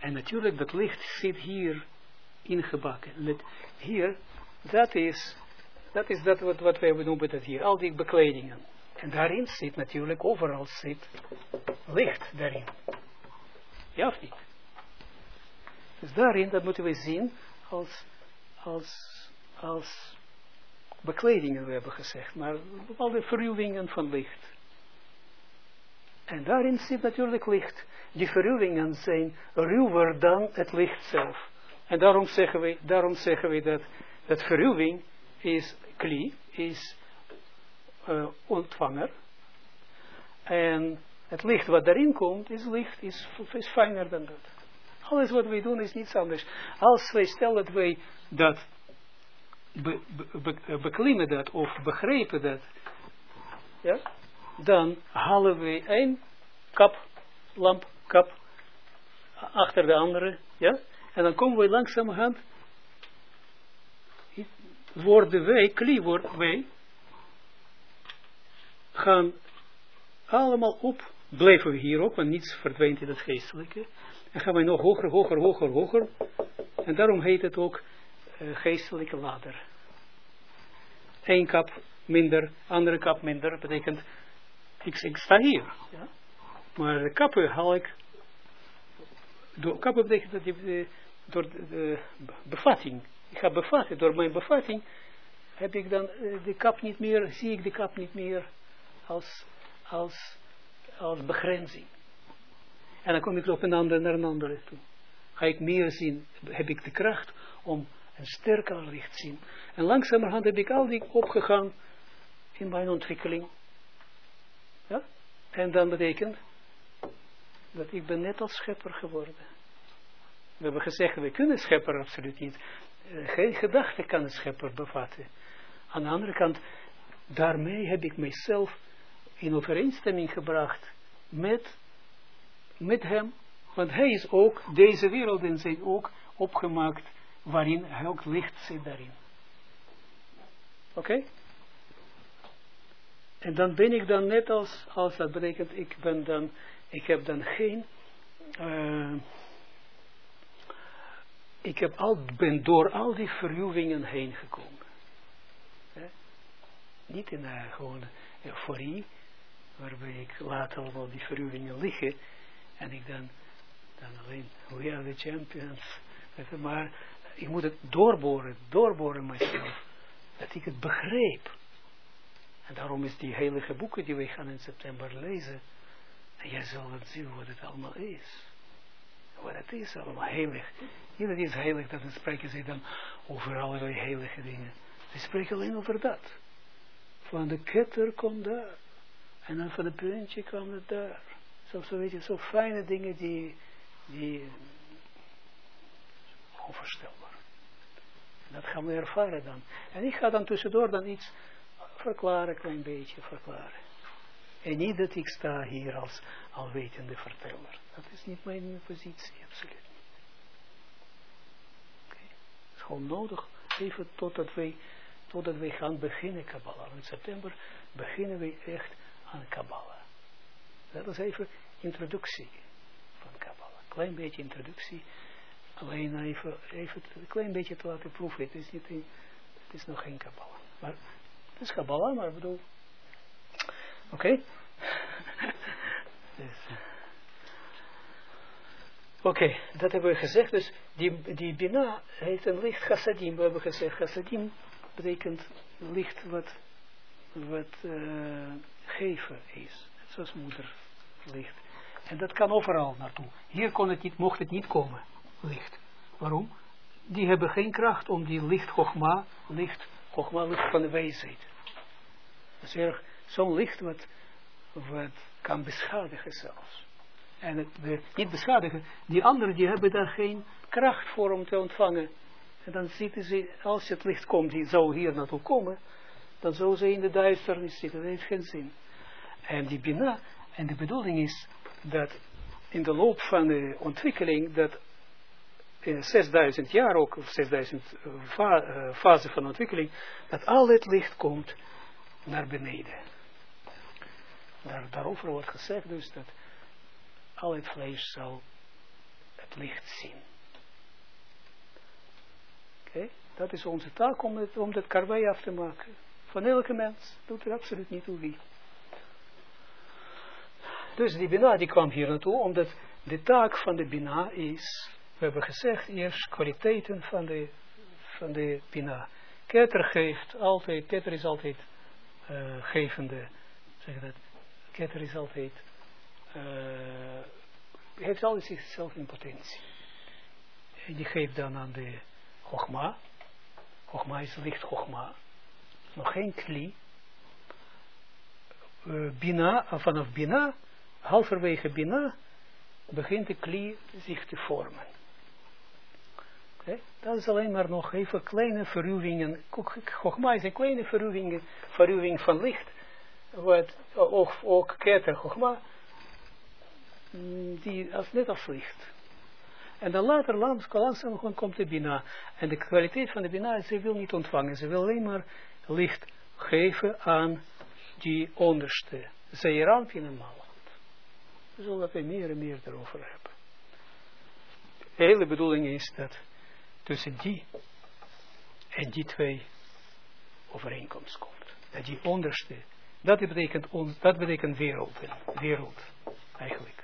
En natuurlijk, dat licht zit hier ingebakken. Hier, dat is, dat is dat wat, wat wij noemen dat hier, al die bekledingen. En daarin zit natuurlijk, overal zit licht daarin. Ja of niet? Dus daarin, dat moeten we zien als, als, als bekledingen, we hebben gezegd, maar bepaalde verruwingen van licht. En daarin zit natuurlijk licht. Die verruwingen zijn ruwer dan het licht zelf. En daarom zeggen we, daarom zeggen we dat, dat verruwing is kli, is uh, ontvanger. En het licht wat daarin komt, is licht, is, is fijner dan dat. Alles wat wij doen is niets anders. Als wij stellen dat wij dat be, be, beklimmen dat of begrijpen dat, ja, dan halen we één kap, lamp, kap achter de andere, ja, en dan komen we langzamerhand, worden wij, klie worden wij, gaan allemaal op, blijven we hier ook, want niets verdwijnt in het geestelijke, en gaan we nog hoger, hoger, hoger, hoger, en daarom heet het ook uh, geestelijke ladder. Eén kap minder, andere kap minder, betekent, ik, ik sta hier. Ja? Maar de kappen haal ik, door, kappen betekent dat je, door de, de bevatting, Ik ga bevatten, door mijn bevatting heb ik dan eh, de kap niet meer, zie ik de kap niet meer als, als, als begrenzing. En dan kom ik op een ander, naar een andere toe. Ga ik meer zien, heb ik de kracht om een sterker licht zien. En langzamerhand heb ik al die opgegaan in mijn ontwikkeling. Ja? En dan betekent dat ik ben net als schepper geworden. We hebben gezegd, we kunnen schepper absoluut niet. Eh, geen gedachte kan een schepper bevatten. Aan de andere kant, daarmee heb ik mijzelf in overeenstemming gebracht met, met hem. Want hij is ook, deze werelden zijn ook opgemaakt waarin hij ook licht zit daarin. Oké? En dan ben ik dan net als, als dat betekent, ik ben dan, ik heb dan geen, uh, ik heb al, ben door al die verhuwingen heen gekomen. Niet in uh, gewoon euforie, waarbij ik laat allemaal die verhuwingen liggen en ik dan, dan alleen, we are the champions. Maar ik moet het doorboren, doorboren mezelf, dat ik het begreep. En daarom is die heilige boeken die we gaan in september lezen, en jij zal dan zien wat het allemaal is. Wat het is allemaal heilig. Dat is heilig, dat spreken ze dan over allerlei heilige dingen. Ze spreken alleen over dat. Van de ketter komt daar. En dan van de puntje kwam het daar. Zo, zo weet je, zo fijne dingen die, die onvoorstelbaar. Dat gaan we ervaren dan. En ik ga dan tussendoor dan iets verklaren, een klein beetje verklaren. En niet dat ik sta hier als alwetende verteller. Dat is niet mijn positie, absoluut niet. Het is gewoon nodig, even totdat wij, totdat wij gaan beginnen Kabbalah. In september beginnen wij echt aan Kabbalah. Dat is even introductie van Kabbalah. Klein beetje introductie. Alleen even, even een klein beetje te laten proeven. Het is, niet is nog geen Kabbalah. Maar het is Kabbalah, maar ik bedoel... Oké? Dus, Oké, okay, dat hebben we gezegd. Dus die, die Bina heeft een licht chassadim. We hebben gezegd, chassadim betekent licht wat, wat uh, geven is. Zoals moeder licht. En dat kan overal naartoe. Hier kon het niet, mocht het niet komen, licht. Waarom? Die hebben geen kracht om die licht chogma, licht, chogma, licht van de wijsheid. Dat is erg zo'n licht wat, wat kan beschadigen zelfs. En het, de, niet beschadigen, die anderen die hebben daar geen kracht voor om te ontvangen. En dan zitten ze, als het licht komt, die zou hier naartoe komen, dan zou ze in de duisternis zitten. Dat heeft geen zin. En die bina, en de bedoeling is dat in de loop van de ontwikkeling, dat in 6000 jaar ook, of 6000 fa uh, fase van ontwikkeling, dat al het licht komt naar beneden. Daar, daarover wordt gezegd dus dat al het vlees zal het licht zien. Oké, dat is onze taak om, om dat karwei af te maken. Van elke mens, doet er absoluut niet toe wie. Dus die Bina die kwam hier naartoe, omdat de taak van de Bina is, we hebben gezegd, eerst kwaliteiten van de, van de Bina. Keter geeft altijd, Keter is altijd uh, gevende, zeg dat, Keter is altijd, uh, heeft altijd zichzelf in potentie. En die geeft dan aan de Chogma, Chogma is licht Chogma, nog geen kli, uh, Bina, vanaf Bina, halverwege Bina, begint de kli zich te vormen. Dat is alleen maar nog even kleine verruwingen. Chogma is een kleine verruwing, verruwing van licht. Wat ook, ook keter Chogma, die als net als licht. En dan later langzaam komt de Bina. En de kwaliteit van de Bina, ze wil niet ontvangen. Ze wil alleen maar licht geven aan die onderste. Zeerampje en Malach. Zodat we meer en meer erover hebben. De hele bedoeling is dat tussen die en die twee overeenkomst komt. Dat die onderste, dat betekent, on, dat betekent wereld, wereld eigenlijk.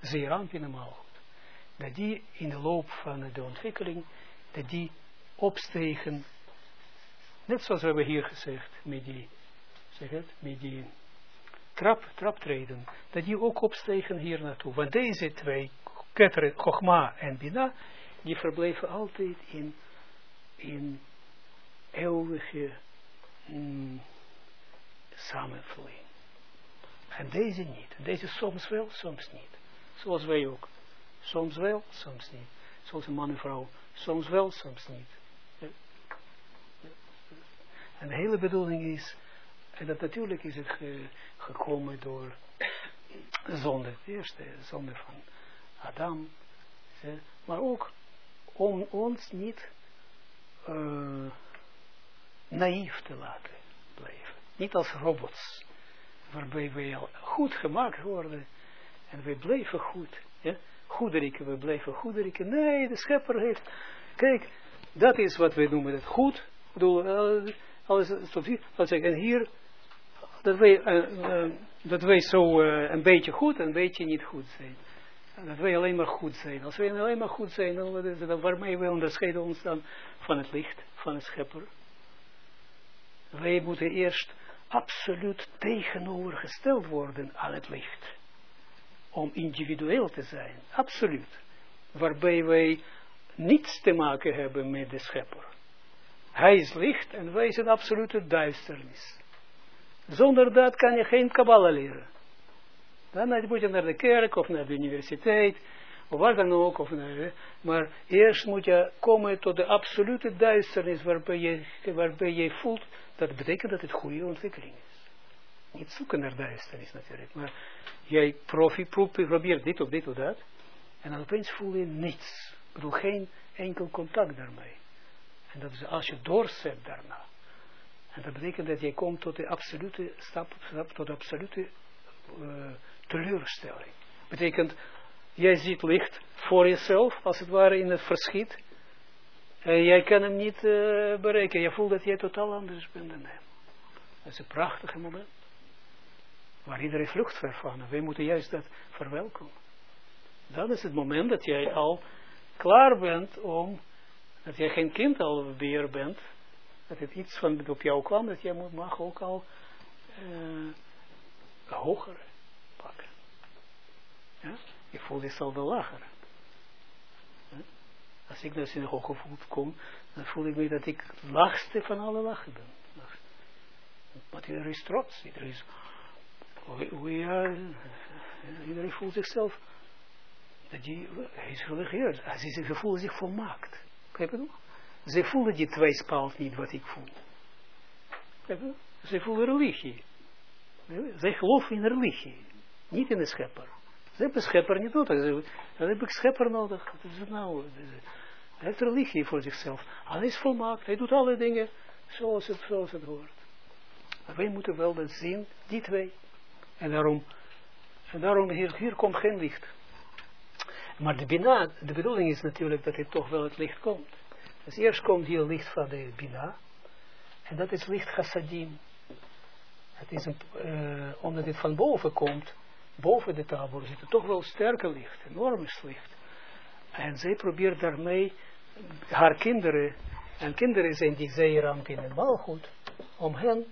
Zeer normaal. Dat die in de loop van de ontwikkeling, dat die opstegen, net zoals we hebben hier gezegd, met die, zeg het, met die trap, traptreden, dat die ook opstegen hier naartoe. Want deze twee, Keter, Chogma en Bina, die verbleven altijd in, in eeuwige mm, samenvloeiing. En deze niet. Deze soms wel, soms niet. Zoals wij ook. Soms wel, soms niet. Zoals een man en vrouw. Soms wel, soms niet. En de hele bedoeling is, en dat natuurlijk is het gekomen door zonde, de eerste zonde van Adam, maar ook om ons niet uh, naïef te laten blijven. Niet als robots, waarbij wij al goed gemaakt worden en wij blijven goed. Ja? Goederiken, we blijven goederiken. Nee, de schepper heeft, kijk, dat is wat wij noemen het goed. Ik bedoel, uh, alles, en hier, dat wij, uh, uh, dat wij zo een beetje goed en een beetje niet goed zijn. Dat wij alleen maar goed zijn. Als wij alleen maar goed zijn, dan, is het, waarmee wij onderscheiden ons dan van het licht, van het schepper. Wij moeten eerst absoluut tegenovergesteld worden aan het licht. Om individueel te zijn, absoluut. Waarbij wij niets te maken hebben met de schepper. Hij is licht en wij zijn absolute duisternis. Zonder dat kan je geen Kabbalah leren. Dan moet je naar de kerk of naar de universiteit, of waar dan ook. Of naar, maar eerst moet je komen tot de absolute duisternis waarbij je, waarbij je voelt, dat betekent dat het goede ontwikkeling is. Niet zoeken naar duisternis natuurlijk, maar jij profi, probeert dit of dit of dat, en dan opeens voel je niets. Ik bedoel, geen enkel contact daarmee. En dat is als je doorzet daarna. En dat betekent dat je komt tot de absolute stap, stap tot de absolute uh, teleurstelling. Betekent, jij ziet licht voor jezelf, als het ware in het verschiet. En jij kan hem niet uh, bereiken. Je voelt dat jij totaal anders bent dan hem. Dat is een prachtig moment. Waar iedereen vlucht vervangen. Wij moeten juist dat verwelkomen. Dat is het moment dat jij al klaar bent om, dat jij geen kind al weer bent, dat het iets van op jou kwam, dat jij mag ook al uh, hoger pakken. Ja? Je voelt jezelf wel lager. Als ik naar synagoge kom, dan voel ik me dat ik het laagste van alle lachen ben. Want iedereen is trots, iedereen is, we are, iedereen voelt zichzelf, dat hij, hij is religieus, hij voelt zich volmaakt. Begrijp je nog? Ze voelen die tweespalt niet wat ik voel. Ze voelen religie. Zij geloven in religie, niet in de schepper. Ze hebben schepper niet nodig. Dan heb ik schepper nodig. Dat is het nou. Hij heeft religie voor zichzelf. Hij is volmaakt. Hij doet alle dingen zoals het, zoals het hoort. Maar wij moeten wel dat zien, die twee. En daarom, en daarom hier, hier komt geen licht. Maar de, bina, de bedoeling is natuurlijk dat er toch wel het licht komt. Dus eerst komt hier licht van de bina. En dat is licht chassadim. Het is een, uh, omdat dit van boven komt, boven de tafel zit er toch wel sterke licht, enorm licht. En zij probeert daarmee haar kinderen, en kinderen zijn die zeeramp in het goed, om hen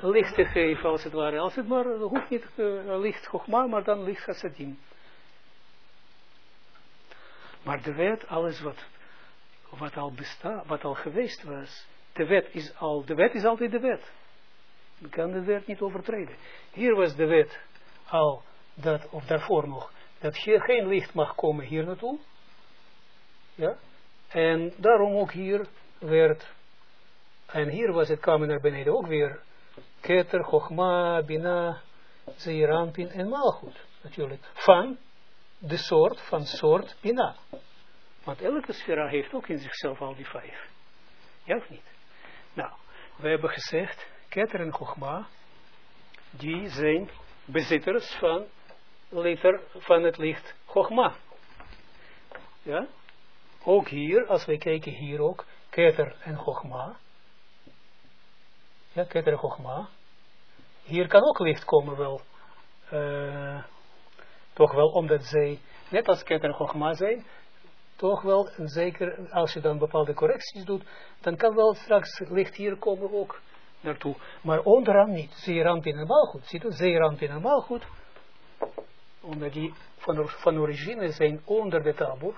licht te geven als het ware. Als het maar, hoeft niet uh, licht Chogma, maar dan licht Chassadim. Maar de wet, alles wat, wat al bestaat, wat al geweest was, de wet is al, de wet is altijd de wet. Je kan de wet niet overtreden. Hier was de wet al, dat, of daarvoor nog, dat hier geen licht mag komen hier naartoe. Ja? En daarom ook hier werd, en hier was het kwamen naar beneden ook weer, Keter, Chogma, Bina, Zeerampin en Malchut, natuurlijk. Van de soort, van soort Bina. Want elke sfera heeft ook in zichzelf al die vijf. Ja of niet? Nou, we hebben gezegd, Keter en Chogma, die zijn bezitters van, liter, van het licht Chogma. Ja? Ook hier, als we kijken hier ook, Keter en Chogma. Ja, Keter en Chogma. Hier kan ook licht komen wel. Uh, toch wel omdat zij, net als Keter en Chogma zijn, toch wel een zeker, als je dan bepaalde correcties doet, dan kan wel straks licht hier komen ook naartoe. Maar onderaan niet. Zeeramp in normaal goed. Ziet u, zeeramp in normaal goed. Omdat die van, origine zijn onder de taboe.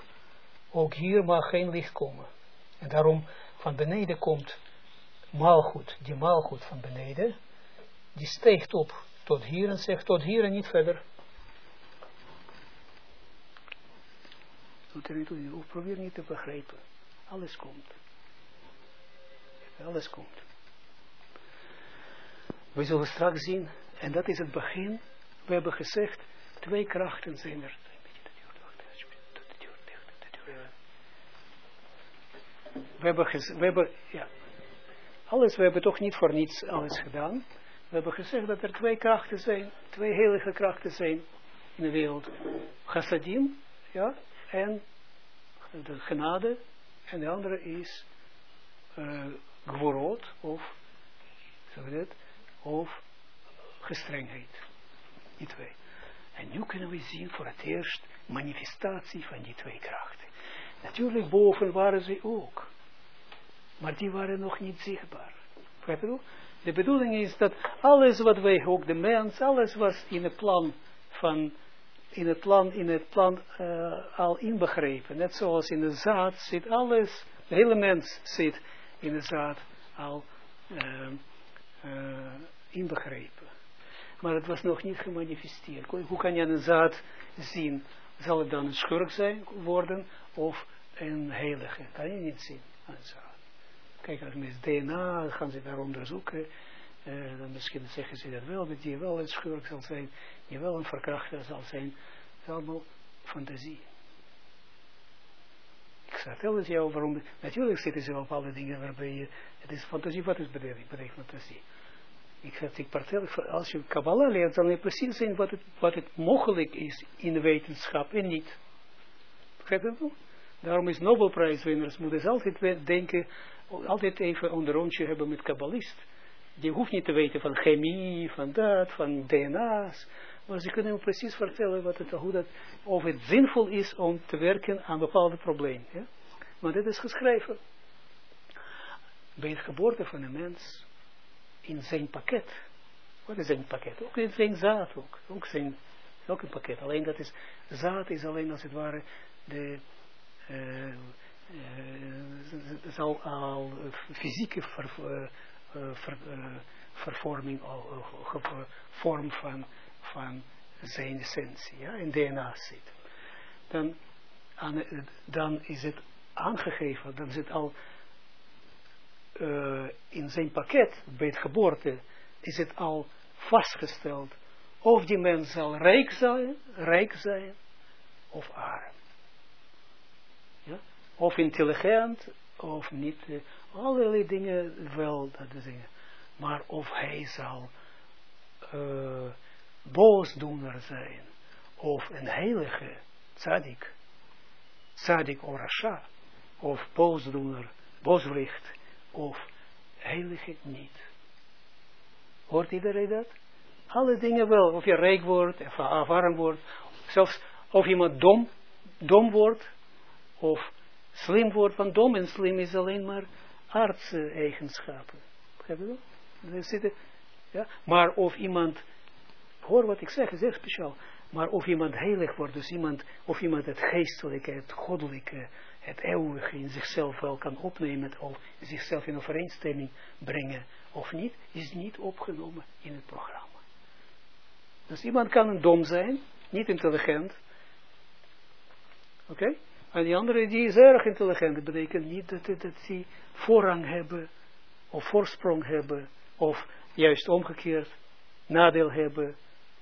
Ook hier mag geen licht komen. En daarom van beneden komt maalgoed. Die maalgoed van beneden. Die steekt op tot hier en zegt tot hier en niet verder. Doet er. Probeer niet te begrijpen. Alles komt. Alles komt. We zullen straks zien, en dat is het begin. We hebben gezegd, twee krachten zijn er. We hebben, we hebben, ja, alles, we hebben toch niet voor niets alles gedaan. We hebben gezegd dat er twee krachten zijn, twee heilige krachten zijn in de wereld. Chassadim, ja, en de genade, en de andere is uh, of, zeg of gestrengheid. Die twee. En nu kunnen we zien voor het eerst manifestatie van die twee krachten. Natuurlijk boven waren ze ook. Maar die waren nog niet zichtbaar. De bedoeling is dat alles wat wij, ook de mens, alles was in het plan van, in het plan, in het plan uh, al inbegrepen. Net zoals in de zaad zit alles, de hele mens zit in de zaad al uh, uh, inbegrepen. Maar het was nog niet gemanifesteerd. Hoe kan je een zaad zien? Zal het dan een schurk zijn worden of een heilige? Kan je niet zien, een zaad. Kijk, als met DNA gaan ze daar onderzoeken. Dan misschien zeggen ze dat wel, dat die wel een schurk zal zijn, die wel een verkrachter zal zijn. Het is fantasie. Ik vertel het jou waarom. Natuurlijk zitten ze op alle dingen waarbij je. Het is fantasie, wat is bedoeling? Betekent fantasie. Ik, zeg, ik vertel, als je Kabbalah leert, dan je precies zien wat het, wat het mogelijk is in de wetenschap en niet. Begrijp je wel? Daarom is Nobelprijswinners moeten altijd denken, altijd even een rondje hebben met kabbalist. Die hoeft niet te weten van chemie, van dat, van DNA's. Maar ze kunnen hem precies vertellen wat het, hoe dat, of het zinvol is om te werken aan bepaalde problemen. Ja? Maar dit is geschreven. Bij het geboorte van een mens in zijn pakket. Wat is zijn pakket? Ook in zijn zaad ook. Ook zijn, ook een pakket. Alleen dat is, zaad is alleen als het ware de, uh, uh, zal al fysieke ver, uh, ver, vervorming, vorm van, van zijn essentie, ja, in DNA zit. Dan, dan is het aangegeven, dan het al uh, in zijn pakket, bij het geboorte, is het al vastgesteld of die mens zal rijk zijn, rijk zijn of arm. Ja? Of intelligent, of niet. Uh, allerlei dingen wel, dat is dingen. Maar of hij zal boosdoener zijn, of een heilige tzaddik, tzaddik orasha, of boosdoener, booswicht, of heilige niet. Hoort iedereen dat? Alle dingen wel. Of je rijk wordt, of arm wordt. Zelfs of iemand dom, dom wordt. Of slim wordt. Van dom en slim is alleen maar artseigenschappen. Begrijp je dat? Ja? Maar of iemand, hoor wat ik zeg, is echt speciaal. Maar of iemand heilig wordt, dus iemand, of iemand het geestelijke, het goddelijke, het eeuwige in zichzelf wel kan opnemen of zichzelf in overeenstemming brengen of niet, is niet opgenomen in het programma. Dus iemand kan een dom zijn, niet intelligent. Oké? En die andere die is erg intelligent. Dat betekent niet dat, dat, dat die voorrang hebben, of voorsprong hebben, of juist omgekeerd nadeel hebben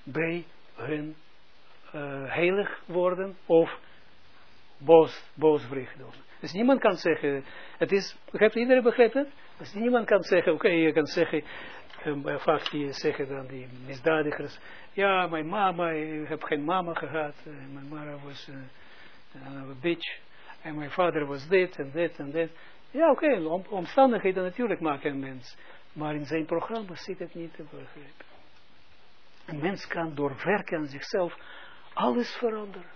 bij hun uh, heilig worden, of boos, booswillig doen. Dus niemand kan zeggen, het is, begrijpt iedereen begrepen? Dus niemand kan zeggen, oké, je kan zeggen, um, vaak die zeggen dan die misdadigers, ja, mijn mama, ik heb geen mama gehad, uh, mijn mama was uh, een bitch, en mijn vader was dit en dit en dit. Ja, oké, om, omstandigheden natuurlijk maken een mens, maar in zijn programma zit het niet te begrijpen. Een mens kan door werken aan zichzelf alles veranderen.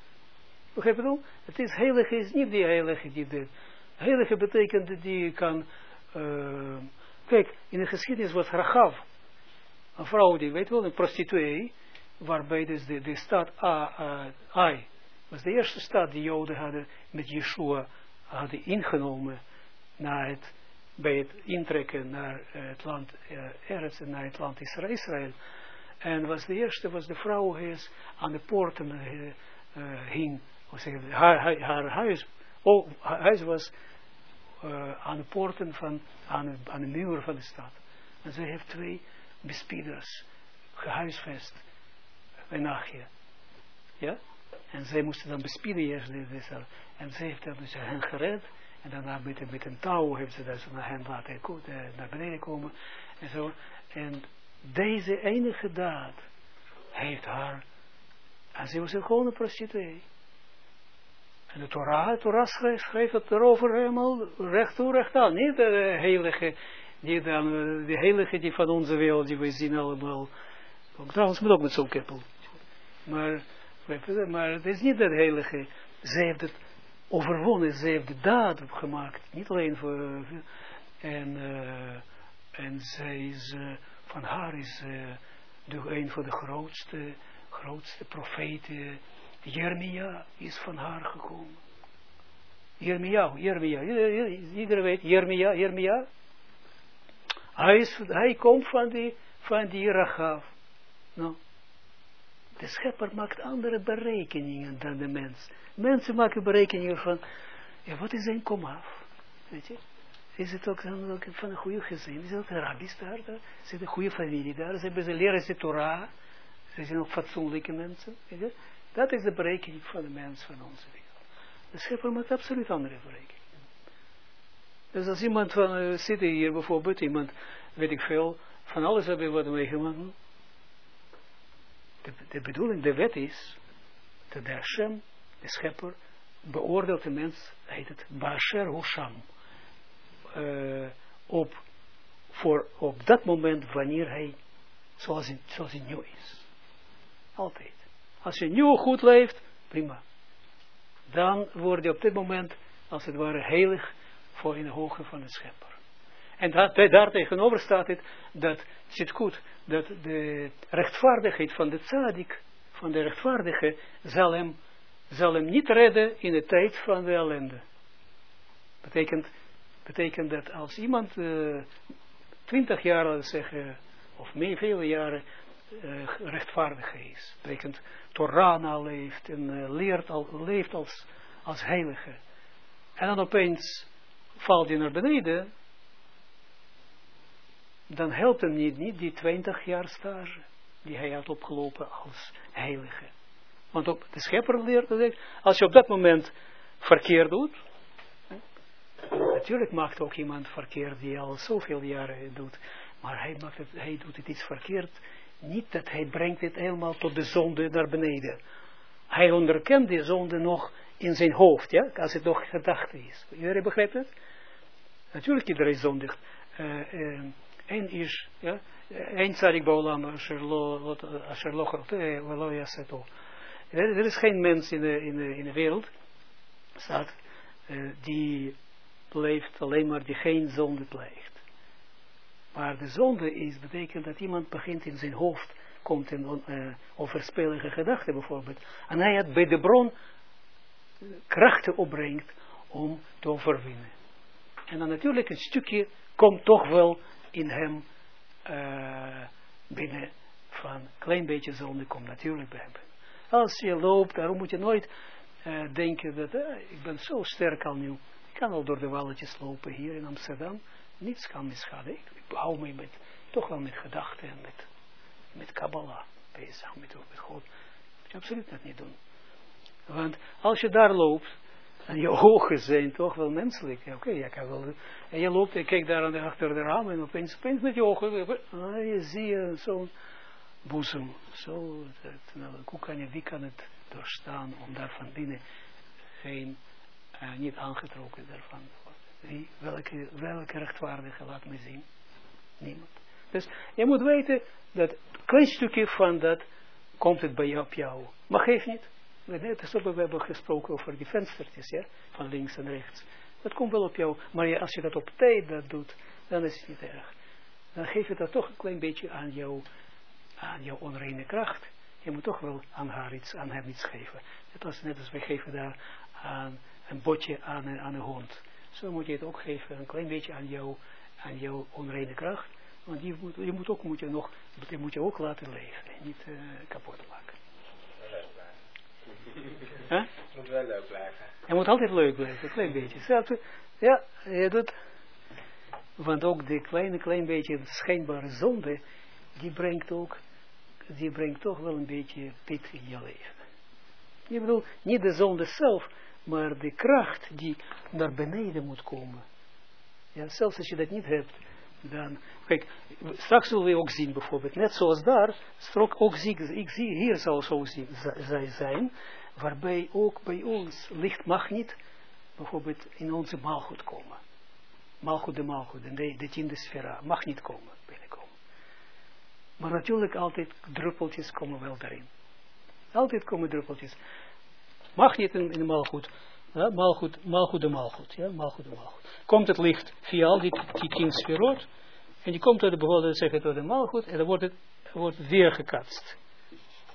Begrijp je wel? Het is heilige, is niet die heilige die dit. Heilige betekent die kan, uh, kijk, in de geschiedenis was Rachav, een vrouw die, weet wel, een prostituee, waarbij dus de, de stad Ai, was de eerste stad die Joden hadden met Yeshua hadden ingenomen na het, bij het intrekken naar het land uh, Eretz en naar het land Israël. En was de eerste, was de vrouw is aan de poorten uh, uh, hing. Zeggen, haar, haar, haar, huis, oh, haar huis was uh, aan de poorten van, aan aan de muur van de stad. En zij heeft twee bespieders gehuisvest een nachtje. Ja? En zij moesten dan bespieden eerst. En zij heeft dan dus hen gered. En daarna met, met een touw heeft ze dus naar hen laten naar beneden komen. En zo. En deze enige daad heeft haar. En ze was een gewone prostituee. En de Torah, de Torah schreef, het erover helemaal recht toe, recht aan. Niet de heilige, die dan, de heilige die van onze wereld, die we zien allemaal. Trouwens, moet ook met zo'n keppel. Maar, maar het is niet dat heilige. Zij heeft het overwonnen, zij heeft de daad gemaakt. Niet alleen voor, en, uh, en zij is, van haar is uh, de, een van de grootste, grootste profeten. Jeremia is van haar gekomen. Jeremia, Jeremia, iedereen weet, Jeremia, Jeremia. Hij, is, hij komt van die, van die Rachav. Nou, de schepper maakt andere berekeningen dan de mens. Mensen maken berekeningen van, ja, wat is zijn komaf? Weet je? Is het ook, van een goede gezin? Is het een rabbis daar? daar? Is een goede familie daar? Ze hebben ze leren ze Torah. Ze zijn ook fatsoenlijke mensen. Dat is de berekening van de mens van onze wereld. De schepper maakt absoluut andere berekeningen. Dus als iemand van, uh, zit hier bijvoorbeeld, iemand, weet ik veel, van alles hebben we wat meegemaakt. De, de bedoeling, de wet is, dat de Hashem, de schepper, beoordeelt de mens, heet het, Basher Hosham. Uh, op, voor op dat moment wanneer hij, zoals hij, zoals nu is. Altijd. Als je nu goed leeft, prima. Dan word je op dit moment, als het ware, heilig voor in de hoogte van de schepper. En dat, daar tegenover staat het, dat, zit goed, dat de rechtvaardigheid van de tzadik, van de rechtvaardige, zal hem, zal hem niet redden in de tijd van de ellende. Betekent, betekent dat als iemand uh, twintig jaar, zeggen, of meer, vele jaren, uh, rechtvaardig is. Betekent Torah leeft en uh, leert al, leeft als, als heilige. En dan opeens valt hij naar beneden, dan helpt hem niet, niet die 20 jaar stage die hij had opgelopen als heilige. Want op de schepper leert als je op dat moment verkeerd doet, natuurlijk maakt ook iemand verkeerd die al zoveel jaren doet, maar hij, hij doet het iets verkeerd, niet dat hij brengt het helemaal tot de zonde naar beneden. Hij onderkent die zonde nog in zijn hoofd, ja, als het nog gedachte is. Iedereen begrijpt het? Natuurlijk iedereen zondigt. Uh, uh, en is, ja, een tzadik baulam, asher lo grote, velo yaseto. Er is geen mens in de, in de, in de wereld, staat, die leeft alleen maar die geen zonde pleegt. Maar de zonde is, betekent dat iemand begint in zijn hoofd, komt in uh, overspelige gedachten bijvoorbeeld. En hij het bij de bron krachten opbrengt om te overwinnen. En dan natuurlijk een stukje komt toch wel in hem uh, binnen van een klein beetje zonde komt natuurlijk bij hem. Als je loopt, daarom moet je nooit uh, denken dat ik ben zo sterk al nu. Ik kan al door de walletjes lopen hier in Amsterdam. Niets kan me schaden. Ik, hou me met, toch wel met gedachten en met, met Kabbalah bezig. Met, met God. Moet je absoluut dat niet doen. Want als je daar loopt, en je ogen zijn toch wel menselijk. Oké, okay, je kan wel. En je loopt en kijkt daar aan de, achter de raam en opeens, opeens met je ogen. Ah, je ziet zo'n boezem. Zo, dat, nou, hoe kan je, wie kan het doorstaan om daar van binnen geen, uh, niet aangetrokken daarvan? Wie, welke, welke rechtvaardige laat me zien? Niemand. Dus je moet weten dat een klein stukje van dat komt het bij jou op jou. Maar geef niet. Net we hebben gesproken over die venstertjes, ja, van links en rechts. Dat komt wel op jou, maar als je dat op tijd dat doet, dan is het niet erg. Dan geef je dat toch een klein beetje aan jou, aan jouw onreine kracht. Je moet toch wel aan haar iets, aan hem iets geven. Net als, net als wij geven daar aan een botje aan, een- aan een hond. Zo moet je het ook geven, een klein beetje aan jou, aan jouw onreine kracht. Want die moet, je moet ook, moet je nog, die moet je ook laten leven, en niet eh, kapot maken. Leuk blijven. Huh? Moet wel leuk blijven. Je moet altijd leuk blijven, een klein beetje. Ja, je doet. Want ook de kleine, klein beetje schijnbare zonde, die brengt ook, die brengt toch wel een beetje pit in je leven. Ik bedoel, niet de zonde zelf, maar de kracht die naar beneden moet komen. Ja, zelfs als je dat niet hebt, dan, kijk, straks zullen we ook zien bijvoorbeeld, net zoals daar, strok ook zie, ik zie, hier zal zo zijn, waarbij ook bij ons licht mag niet, bijvoorbeeld in onze maalgoed komen. Maalgoed de maalgoed, de, de tiende sfera, mag niet komen, binnenkomen. Maar natuurlijk altijd druppeltjes komen wel daarin. Altijd komen druppeltjes. Mag niet in, in de maalgoed. Ja, maalgoed, maalgoed de maalgoed. Ja, maalgoed de maalgoed. Komt het licht via al die, die tien. En die komt door de bijvoorbeeld zeggen door de maalgoed. En dan wordt het wordt weergekatst.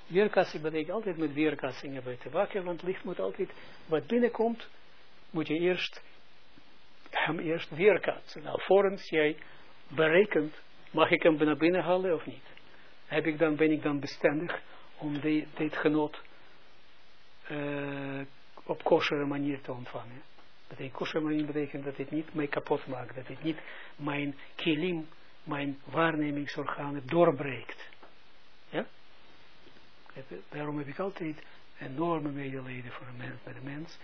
Weerkasting betekent altijd met weerkastingen hebben te maken. Want licht moet altijd, wat binnenkomt, moet je eerst hem eerst weerkatsen. Nou, jij berekent, mag ik hem naar binnen halen of niet? Heb ik dan, ben ik dan bestendig om die, dit genot uh, op kosher manier te ontvangen? Dat een kosher manier betekent dat het niet mij kapot maakt, dat het niet mijn kilim, mijn waarnemingsorganen doorbreekt. Ja? Daarom heb ik altijd enorme medelijden voor een mens, met een mens,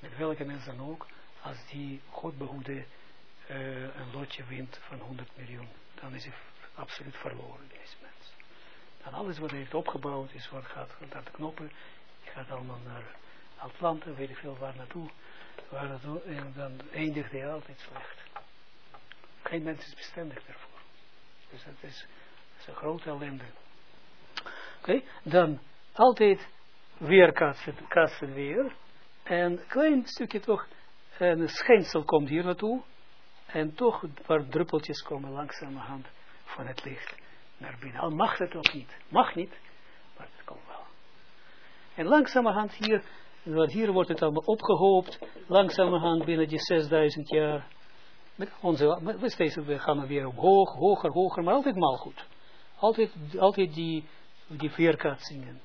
met welke mens dan ook, als die God behoede uh, een lotje wint van 100 miljoen, dan is hij absoluut verloren, deze mens. Dan alles wat hij heeft opgebouwd is wat gaat naar de knoppen, gaat allemaal naar Atlanta, weet ik veel waar naartoe, waar naartoe en dan eindigt hij altijd slecht. Geen mens is bestendig daarvoor. Dus dat is, een grote ellende. Oké, dan altijd weer kaatsen weer, en een klein stukje toch, een schijnsel komt hier naartoe, en toch paar druppeltjes komen langzamerhand van het licht naar binnen. Al mag het ook niet. Mag niet, maar het komt wel. En langzamerhand hier, want hier wordt het allemaal opgehoopt, langzamerhand binnen die 6000 jaar. Met onze, met steeds, we gaan weer omhoog, hoger, hoger, maar altijd mal goed. Altijd, altijd die, die veerkaatsingen.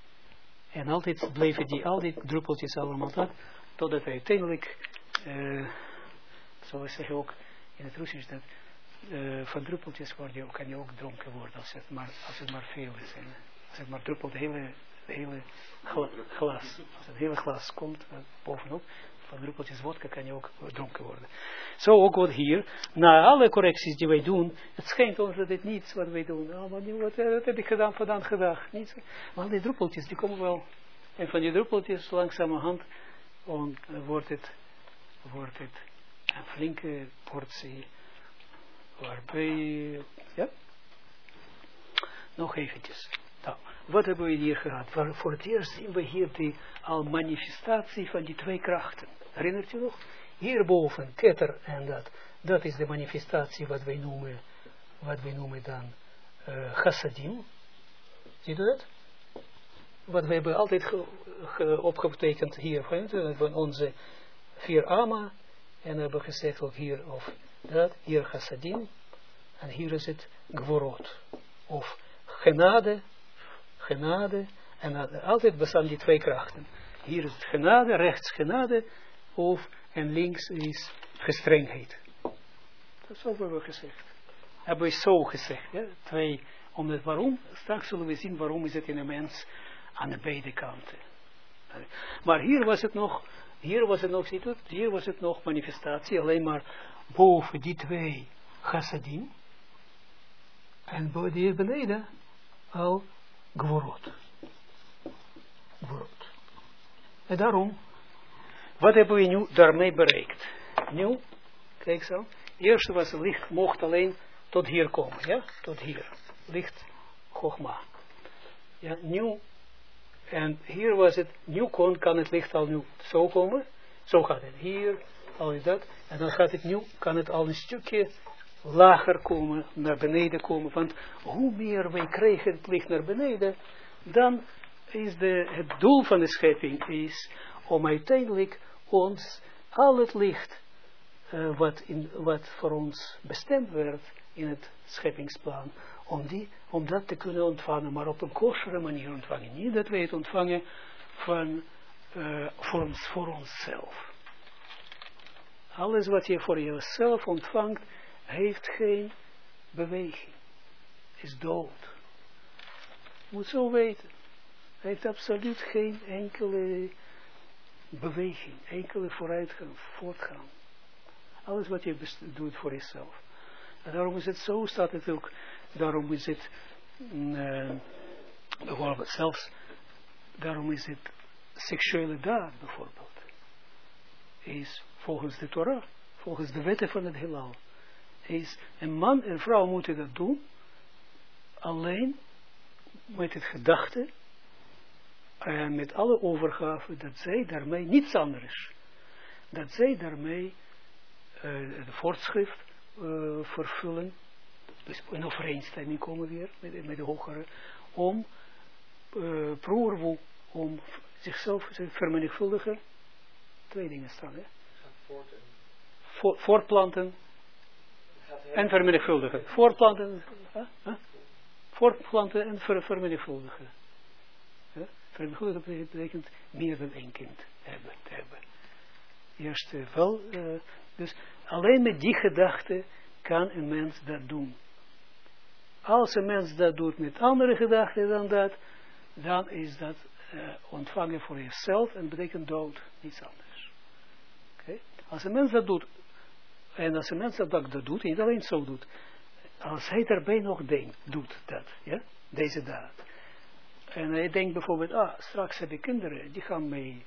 En altijd bleven die, al die druppeltjes allemaal dat, totdat uiteindelijk, uh, zoals zeg je ook in het Russisch, dat uh, van druppeltjes word je, kan je ook dronken worden, als het maar, als het maar veel is. En als het maar druppelt, de hele, hele gla, glas, het hele glas komt bovenop, van druppeltjes vodka kan je ook dronken worden. Zo ook wat hier, na alle correcties die wij doen, het schijnt ons dat dit niets wat wij doen. Oh, nu, wat, wat heb ik gedaan vandaag gedacht? Niets. Maar die druppeltjes, die komen wel. En van die druppeltjes, langzamerhand, on, wordt, het, wordt het een flinke portie, waarbij, ja, nog eventjes. Nou, wat hebben we hier gehad? Waar voor het eerst zien we hier die al manifestatie van die twee krachten. Herinnert u nog? Hierboven, ketter en dat. Dat is de manifestatie wat wij noemen, wat wij noemen dan uh, chassadim. Ziet u dat? Wat we hebben altijd ge, ge, opgetekend hier van onze vier ama. En hebben gezegd ook hier of dat, hier chassadim. En hier is het gvorot. Of genade, genade. En altijd bestaan die twee krachten. Hier is het genade, rechts genade. Of en links is gestrengheid. Dat is wat we gezegd. Hebben we zo gezegd. Ja? Twee, omdat waarom? Straks zullen we zien waarom is het in een mens aan de beide kanten. Maar hier was het nog, hier was het nog, ziet u, hier was het nog manifestatie, alleen maar boven die twee chassadim. En hier beneden al gvorot. Gvorot. En daarom, wat hebben we nu daarmee bereikt? Nu, kijk zo, eerst was licht, mocht alleen tot hier komen, ja, tot hier. Licht, Chogma. Ja, nu En hier was het, nu kon, kan het licht al nu zo komen. Zo gaat het. Hier, al dat. En dan gaat het nu, kan het al een stukje lager komen, naar beneden komen. Want hoe meer wij krijgen het licht naar beneden, dan is de, het doel van de schepping is om uiteindelijk ons al het licht uh, wat, in, wat voor ons bestemd werd in het scheppingsplan, om, die, om dat te kunnen ontvangen, maar op een kosheren manier ontvangen. Niet dat wij het ontvangen van, uh, voor, ons, voor onszelf. Alles wat je voor jezelf ontvangt, heeft geen beweging. Is dood. Moet zo weten. Hij heeft absoluut geen enkele beweging, enkele vooruitgang, voortgang. Alles wat je doet voor jezelf. En daarom is het zo, staat het ook, daarom is het, uh, bijvoorbeeld zelfs, daarom is het seksuele daad bijvoorbeeld, is volgens de Torah, volgens de wetten van het heelal, is een man en vrouw moeten dat doen, alleen met het gedachte en met alle overgave dat zij daarmee niets anders, dat zij daarmee uh, de voortschrift uh, vervullen, dus in overeenstemming komen weer met, met de hogere, om uh, proerwoe, om zichzelf te vermenigvuldigen, twee dingen staan, hè? Voort voortplanten en vermenigvuldigen. Voortplanten, huh? en ver vermenigvuldigen. Huh? Vermenigvuldigen betekent meer dan één kind hebben. Te hebben. Eerst uh, wel, uh, dus alleen met die gedachte kan een mens dat doen. Als een mens dat doet met andere gedachten dan dat, dan is dat uh, ontvangen voor jezelf en betekent dood, niets anders. Okay? Als een mens dat doet, en als een mens dat, dat doet, niet alleen zo doet, als hij daarbij nog denkt, doet dat, ja, deze daad. En hij denkt bijvoorbeeld, ah, straks heb ik kinderen, die gaan mee,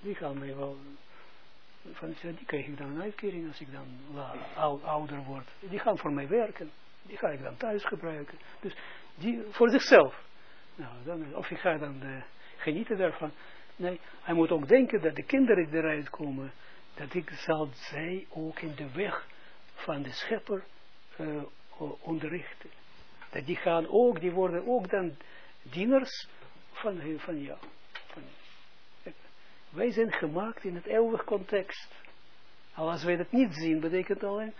die gaan mee wel van, die krijg ik dan een uitkering als ik dan ouder word. Die gaan voor mij werken. Die ga ik dan thuis gebruiken. Dus die voor zichzelf. Nou, dan, of ik ga dan uh, genieten daarvan. Nee, hij moet ook denken dat de kinderen die eruit komen, dat ik zal zij ook in de weg van de schepper uh, onderrichten. Dat die gaan ook, die worden ook dan dieners van, van jou. Van, wij zijn gemaakt in het eeuwig context. Al als wij dat niet zien, betekent alleen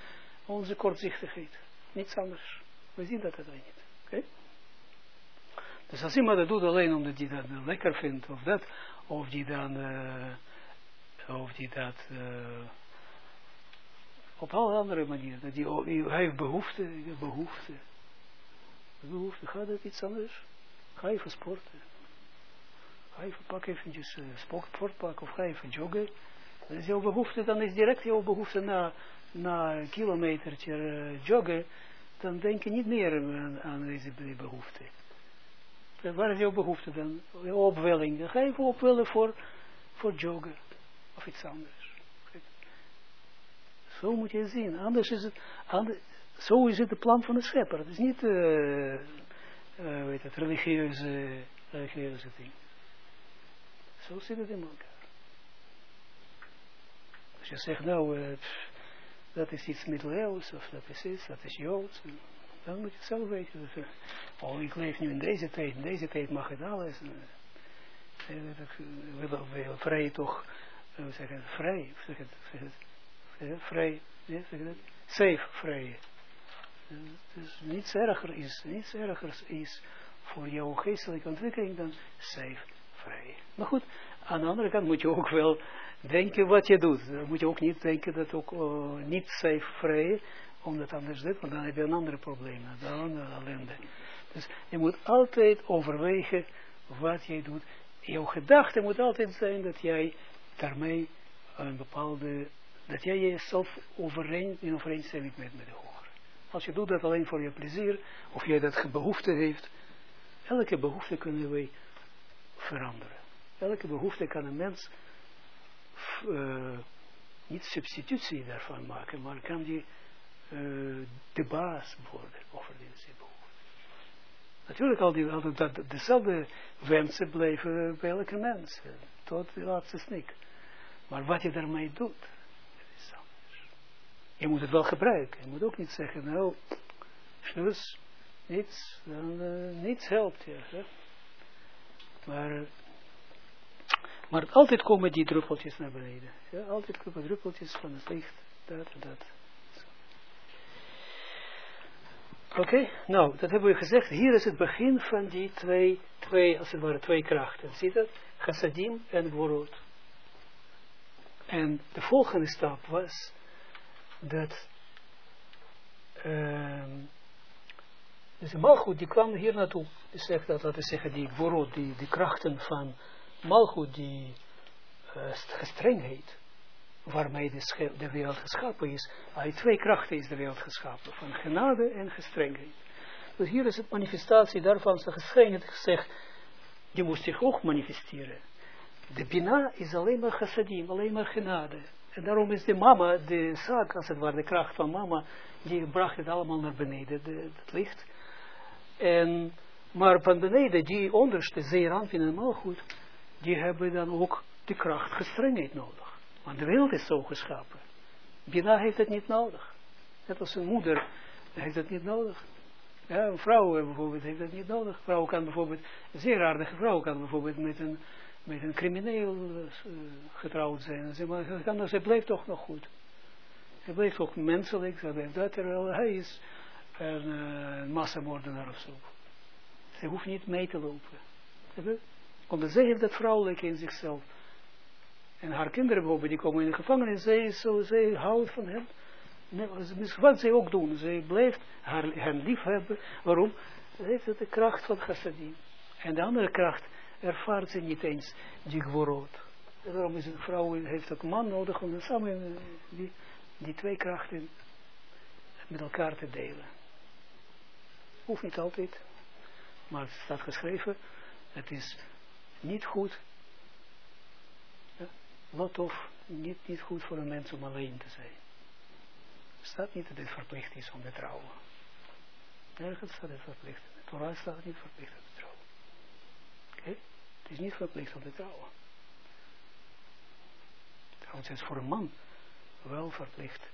onze kortzichtigheid. Niets anders. We zien dat alleen niet. Dus als iemand dat doet alleen omdat hij dat lekker vindt, of dat, of die dan, uh, of die dat, uh, op alle andere manieren, dat die, hij heeft behoefte, behoefte. Behoefte, gaat het iets anders? Ga even sporten. Ga even pak eventjes uh, sportpak of ga even joggen. Dat is jouw behoefte, dan is direct jouw behoefte na, na een kilometertje uh, joggen, dan denk je niet meer aan, aan deze behoefte. Waar is jouw behoefte dan? Opwelling. Ga even opwellen voor, voor joggen. Of iets anders. Zo moet je zien. Anders is het, anders, zo is het de plan van de schepper. Het is niet, uh, uh, weet het, religieuze, religieuze ding. Zo zit het in elkaar. Als je zegt, nou, uh, dat is iets middeleeuws, of dat is iets, dat is Joods, dan moet je het zelf weten. Dus, oh, ik leef nu in deze tijd, in deze tijd mag het alles. En, uh, wil, wil vrij toch, uh, zeg het, vrij, zeg het, zeg het, vrij, ja, zeg het, safe, vrij. Dus niets erger is, niets erger is voor jouw geestelijke ontwikkeling dan safe, vrij. Maar goed, aan de andere kant moet je ook wel denken wat je doet. Dan moet je ook niet denken dat ook uh, niet safe vrij, omdat anders dit, want dan heb je een andere probleem, dan ellende. Dus je moet altijd overwegen wat jij doet. Jouw gedachte moet altijd zijn dat jij daarmee een bepaalde, dat jij jezelf overeen, in overeenstemming met, met de hoger. Als je doet dat alleen voor je plezier, of jij dat behoefte heeft, elke behoefte kunnen wij veranderen. Elke behoefte kan een mens uh, niet substitutie daarvan maken, maar kan die uh, de baas worden over deze behoefte. Natuurlijk, al die, al dat, dezelfde wensen blijven bij elke mens. eh, Tot de laatste snik. Maar wat je daarmee doet, dat is. Je moet het wel gebruiken. Je moet ook niet zeggen, nou, dus niets, dan, eh, niets helpt je. Hè? Maar, maar altijd komen die druppeltjes naar beneden. Ja, altijd komen druppeltjes van het licht. Dat en dat. Oké, nou, dat hebben we gezegd. Hier is het begin van die twee, twee als het ware, twee krachten. Zie je dat? En Worot. En de volgende stap was dat ehm dus de Malchut, die kwam hier naartoe. Die zegt dat, laten we zeggen, die die, die krachten van Malchut, die uh, waarmee de, de wereld geschapen is. Uit twee krachten is de wereld geschapen, van genade en gestrengheid. Dus hier is het manifestatie daarvan, de gestrengheid gezegd, die moest zich ook manifesteren. De Bina is alleen maar chassadim, alleen maar genade. En daarom is de mama, de zaak, als het ware, de kracht van mama, die bracht het allemaal naar beneden, de, het licht. En, maar van beneden, die onderste, Zeeranpin en Malchut, die hebben dan ook de kracht gestrengheid nodig. Want de wereld is zo geschapen. Bina heeft het niet nodig. Net als een moeder heeft het niet nodig. Ja, een vrouw bijvoorbeeld heeft het niet nodig. Een vrouw kan bijvoorbeeld, een zeer aardige vrouw kan bijvoorbeeld met een, met een crimineel uh, getrouwd zijn. Ze, maar, ze, blijft toch nog goed. Ze blijft toch menselijk, ze blijft dat, terwijl hij is een uh, massamoordenaar of zo. Ze hoeft niet mee te lopen. Omdat zij heeft dat vrouwelijke in zichzelf. En haar kinderen bijvoorbeeld, die komen in de gevangenis, zij, zo, zij houdt van hem. Nee, wat zij ook doen, zij blijft haar, lief hebben. Waarom? Ze heeft de kracht van chassadim. En de andere kracht ervaart ze niet eens, die gworot. Daarom is een vrouw, heeft ook een man nodig om samen die, die twee krachten met elkaar te delen. Hoeft niet altijd, maar het staat geschreven, het is niet goed lot of niet, goed voor een mens om alleen te zijn. Er staat niet dat het verplicht is om te trouwen. Nergens staat het verplicht. De Torah staat het niet verplicht om te trouwen. Oké? Het is niet verplicht om te trouwen. Trouwens, het is voor een man wel verplicht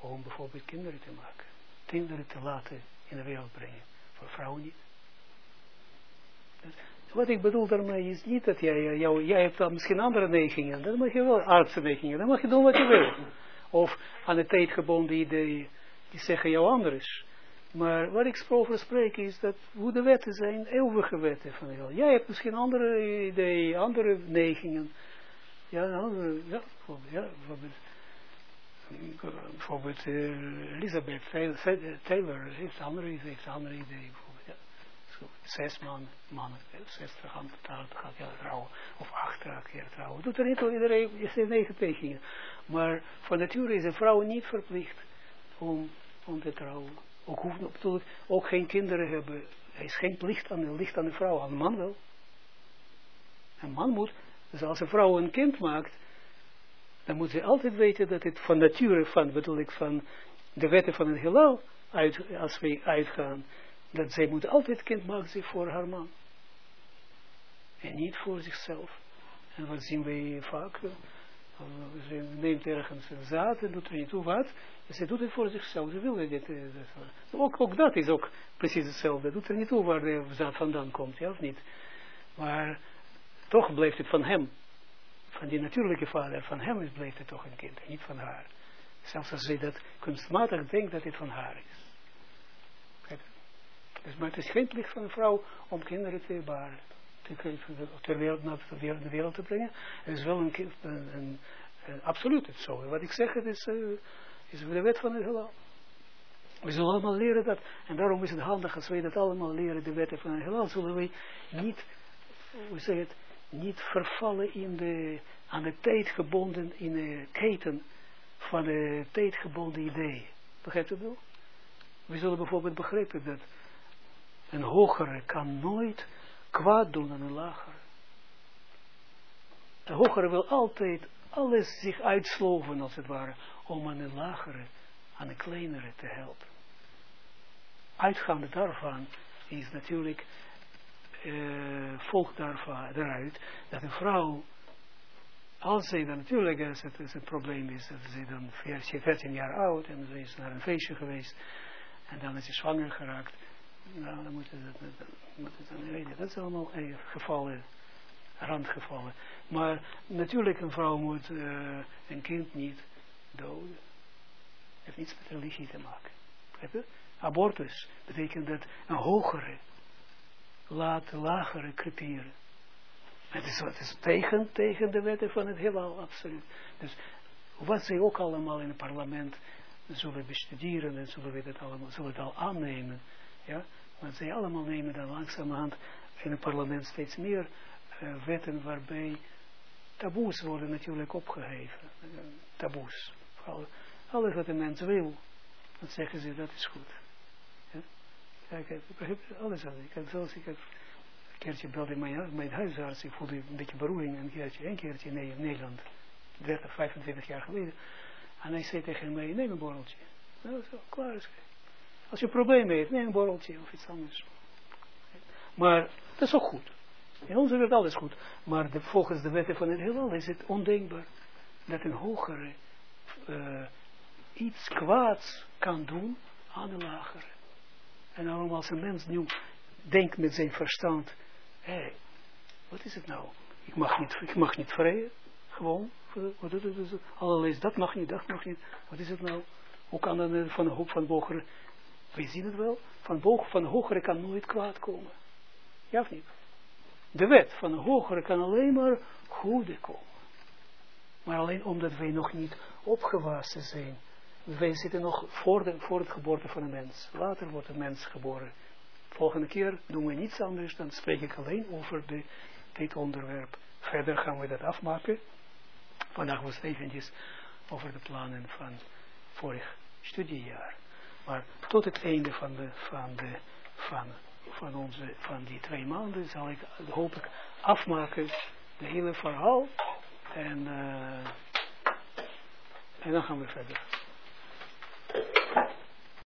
om bijvoorbeeld kinderen te maken. Kinderen te laten in de wereld brengen. Voor vrouwen niet. Dat, wat ik bedoel daarmee is niet dat jij, jou, jij hebt dan misschien andere neigingen. Dan mag je wel artsen neigingen. Dan mag je doen wat je wil. Of aan de tijd gebonden ideeën. Die zeggen jou anders. Maar wat ik over spreek is dat hoe de wetten zijn, eeuwige wetten van jou. Jij hebt misschien andere ideeën, andere neigingen. Ja, andere, ja, bijvoorbeeld, ja, bijvoorbeeld, bijvoorbeeld uh, Elizabeth Taylor heeft andere, heeft andere ideeën zes man, mannen, zestig aan gaat ja trouwen, of acht keer trouwen. Doet er niet toe, iedereen er negen tegen. Maar van nature is een vrouw niet verplicht om, om te trouwen. Ook, hoeft, natuurlijk, ook geen kinderen hebben. Er is geen plicht aan de, licht aan de vrouw, aan de man wel. Een man moet, dus als een vrouw een kind maakt, dan moet ze altijd weten dat het van nature, van, bedoel ik, van de wetten van het heelal, uit, als we uitgaan, dat zij moet altijd kind maken voor haar man. En niet voor zichzelf. En wat zien wij vaak? Ze neemt ergens een zaad en doet er niet toe wat. Ze doet het voor zichzelf. Ze wil dit. Ook, ook dat is ook precies hetzelfde. Doet er niet toe waar de zaad vandaan komt, ja of niet? Maar toch blijft het van hem. Van die natuurlijke vader. Van hem blijft het toch een kind. Niet van haar. Zelfs als zij dat kunstmatig denkt dat het van haar is. Dus, maar het is geen plicht van een vrouw om kinderen te baren. Te, ter wereld, naar de wereld te brengen. Het is wel een, een, absoluut het zo. Wat ik zeg, het is, uh, is de wet van het heelal. We zullen allemaal leren dat. En daarom is het handig als wij dat allemaal leren, de wetten van het heelal. Zullen wij niet, hoe zeg het, niet vervallen in de, aan de tijd gebonden, in de keten van de tijdgebonden idee. Begrijpt u dat? We zullen bijvoorbeeld begrijpen dat een hogere kan nooit kwaad doen aan een lagere. De hogere wil altijd alles zich uitsloven, als het ware, om aan een lagere, aan een kleinere te helpen. Uitgaande daarvan is natuurlijk, uh, volgt daarvan, daaruit, dat een vrouw, als zij dan natuurlijk, het, als het probleem is, dat ze dan 14 jaar oud en ze is naar een feestje geweest, en dan is ze zwanger geraakt, nou, dan moet het, dan moet dan weten. Dat is allemaal eh, gevallen, randgevallen. Maar natuurlijk, een vrouw moet uh, een kind niet doden. Heeft niets met religie te maken. Abortus betekent dat een hogere laat lagere creperen. Het is, is tegen, tegen de wetten van het heelal, absoluut. Dus wat zij ook allemaal in het parlement zullen bestuderen en zullen we het allemaal, zullen het al aannemen. Ja, want zij allemaal nemen dan langzamerhand in het parlement steeds meer uh, wetten waarbij taboes worden natuurlijk opgeheven. Uh, taboes. Alles wat een mens wil, dan zeggen ze dat is goed. Ja, ik begrijp alles aan. Ik heb zelfs, ik heb een keertje belde mijn, mijn huisarts, ik voelde een beetje beroering, een keertje, een keertje in Nederland, 30, 25 jaar geleden. En hij zei tegen mij, neem een borreltje. Nou, zo, klaar is Als je een probleem hebt, neem een borreltje of iets anders. Maar dat is ook goed. In onze wereld alles goed. Maar volgens de wetten van het heelal is het ondenkbaar dat een hogere uh, iets kwaads kan doen aan een lagere. En daarom als een mens nu denkt met zijn verstand, hé, wat is het nou? Ik mag niet, ik mag niet vreden, gewoon. Allerlei, dat mag niet, dat mag niet. Wat is het nou? Hoe kan dan van de hoop van hogere, we zien het wel, van, boog, van hogere kan nooit kwaad komen. Ja of niet? De wet van hogere kan alleen maar goede komen. Maar alleen omdat wij nog niet opgewassen zijn wij zitten nog voor, de, voor het geboorte van een mens. Later wordt een mens geboren. Volgende keer doen we niets anders, dan spreek ik alleen over de, dit onderwerp. Verder gaan we dat afmaken. Vandaag was eventjes over de plannen van vorig studiejaar. Maar tot het einde van, de, van, de, van, van, onze, van die twee maanden zal ik, hoop ik, afmaken, de hele verhaal. En, uh, en dan gaan we verder.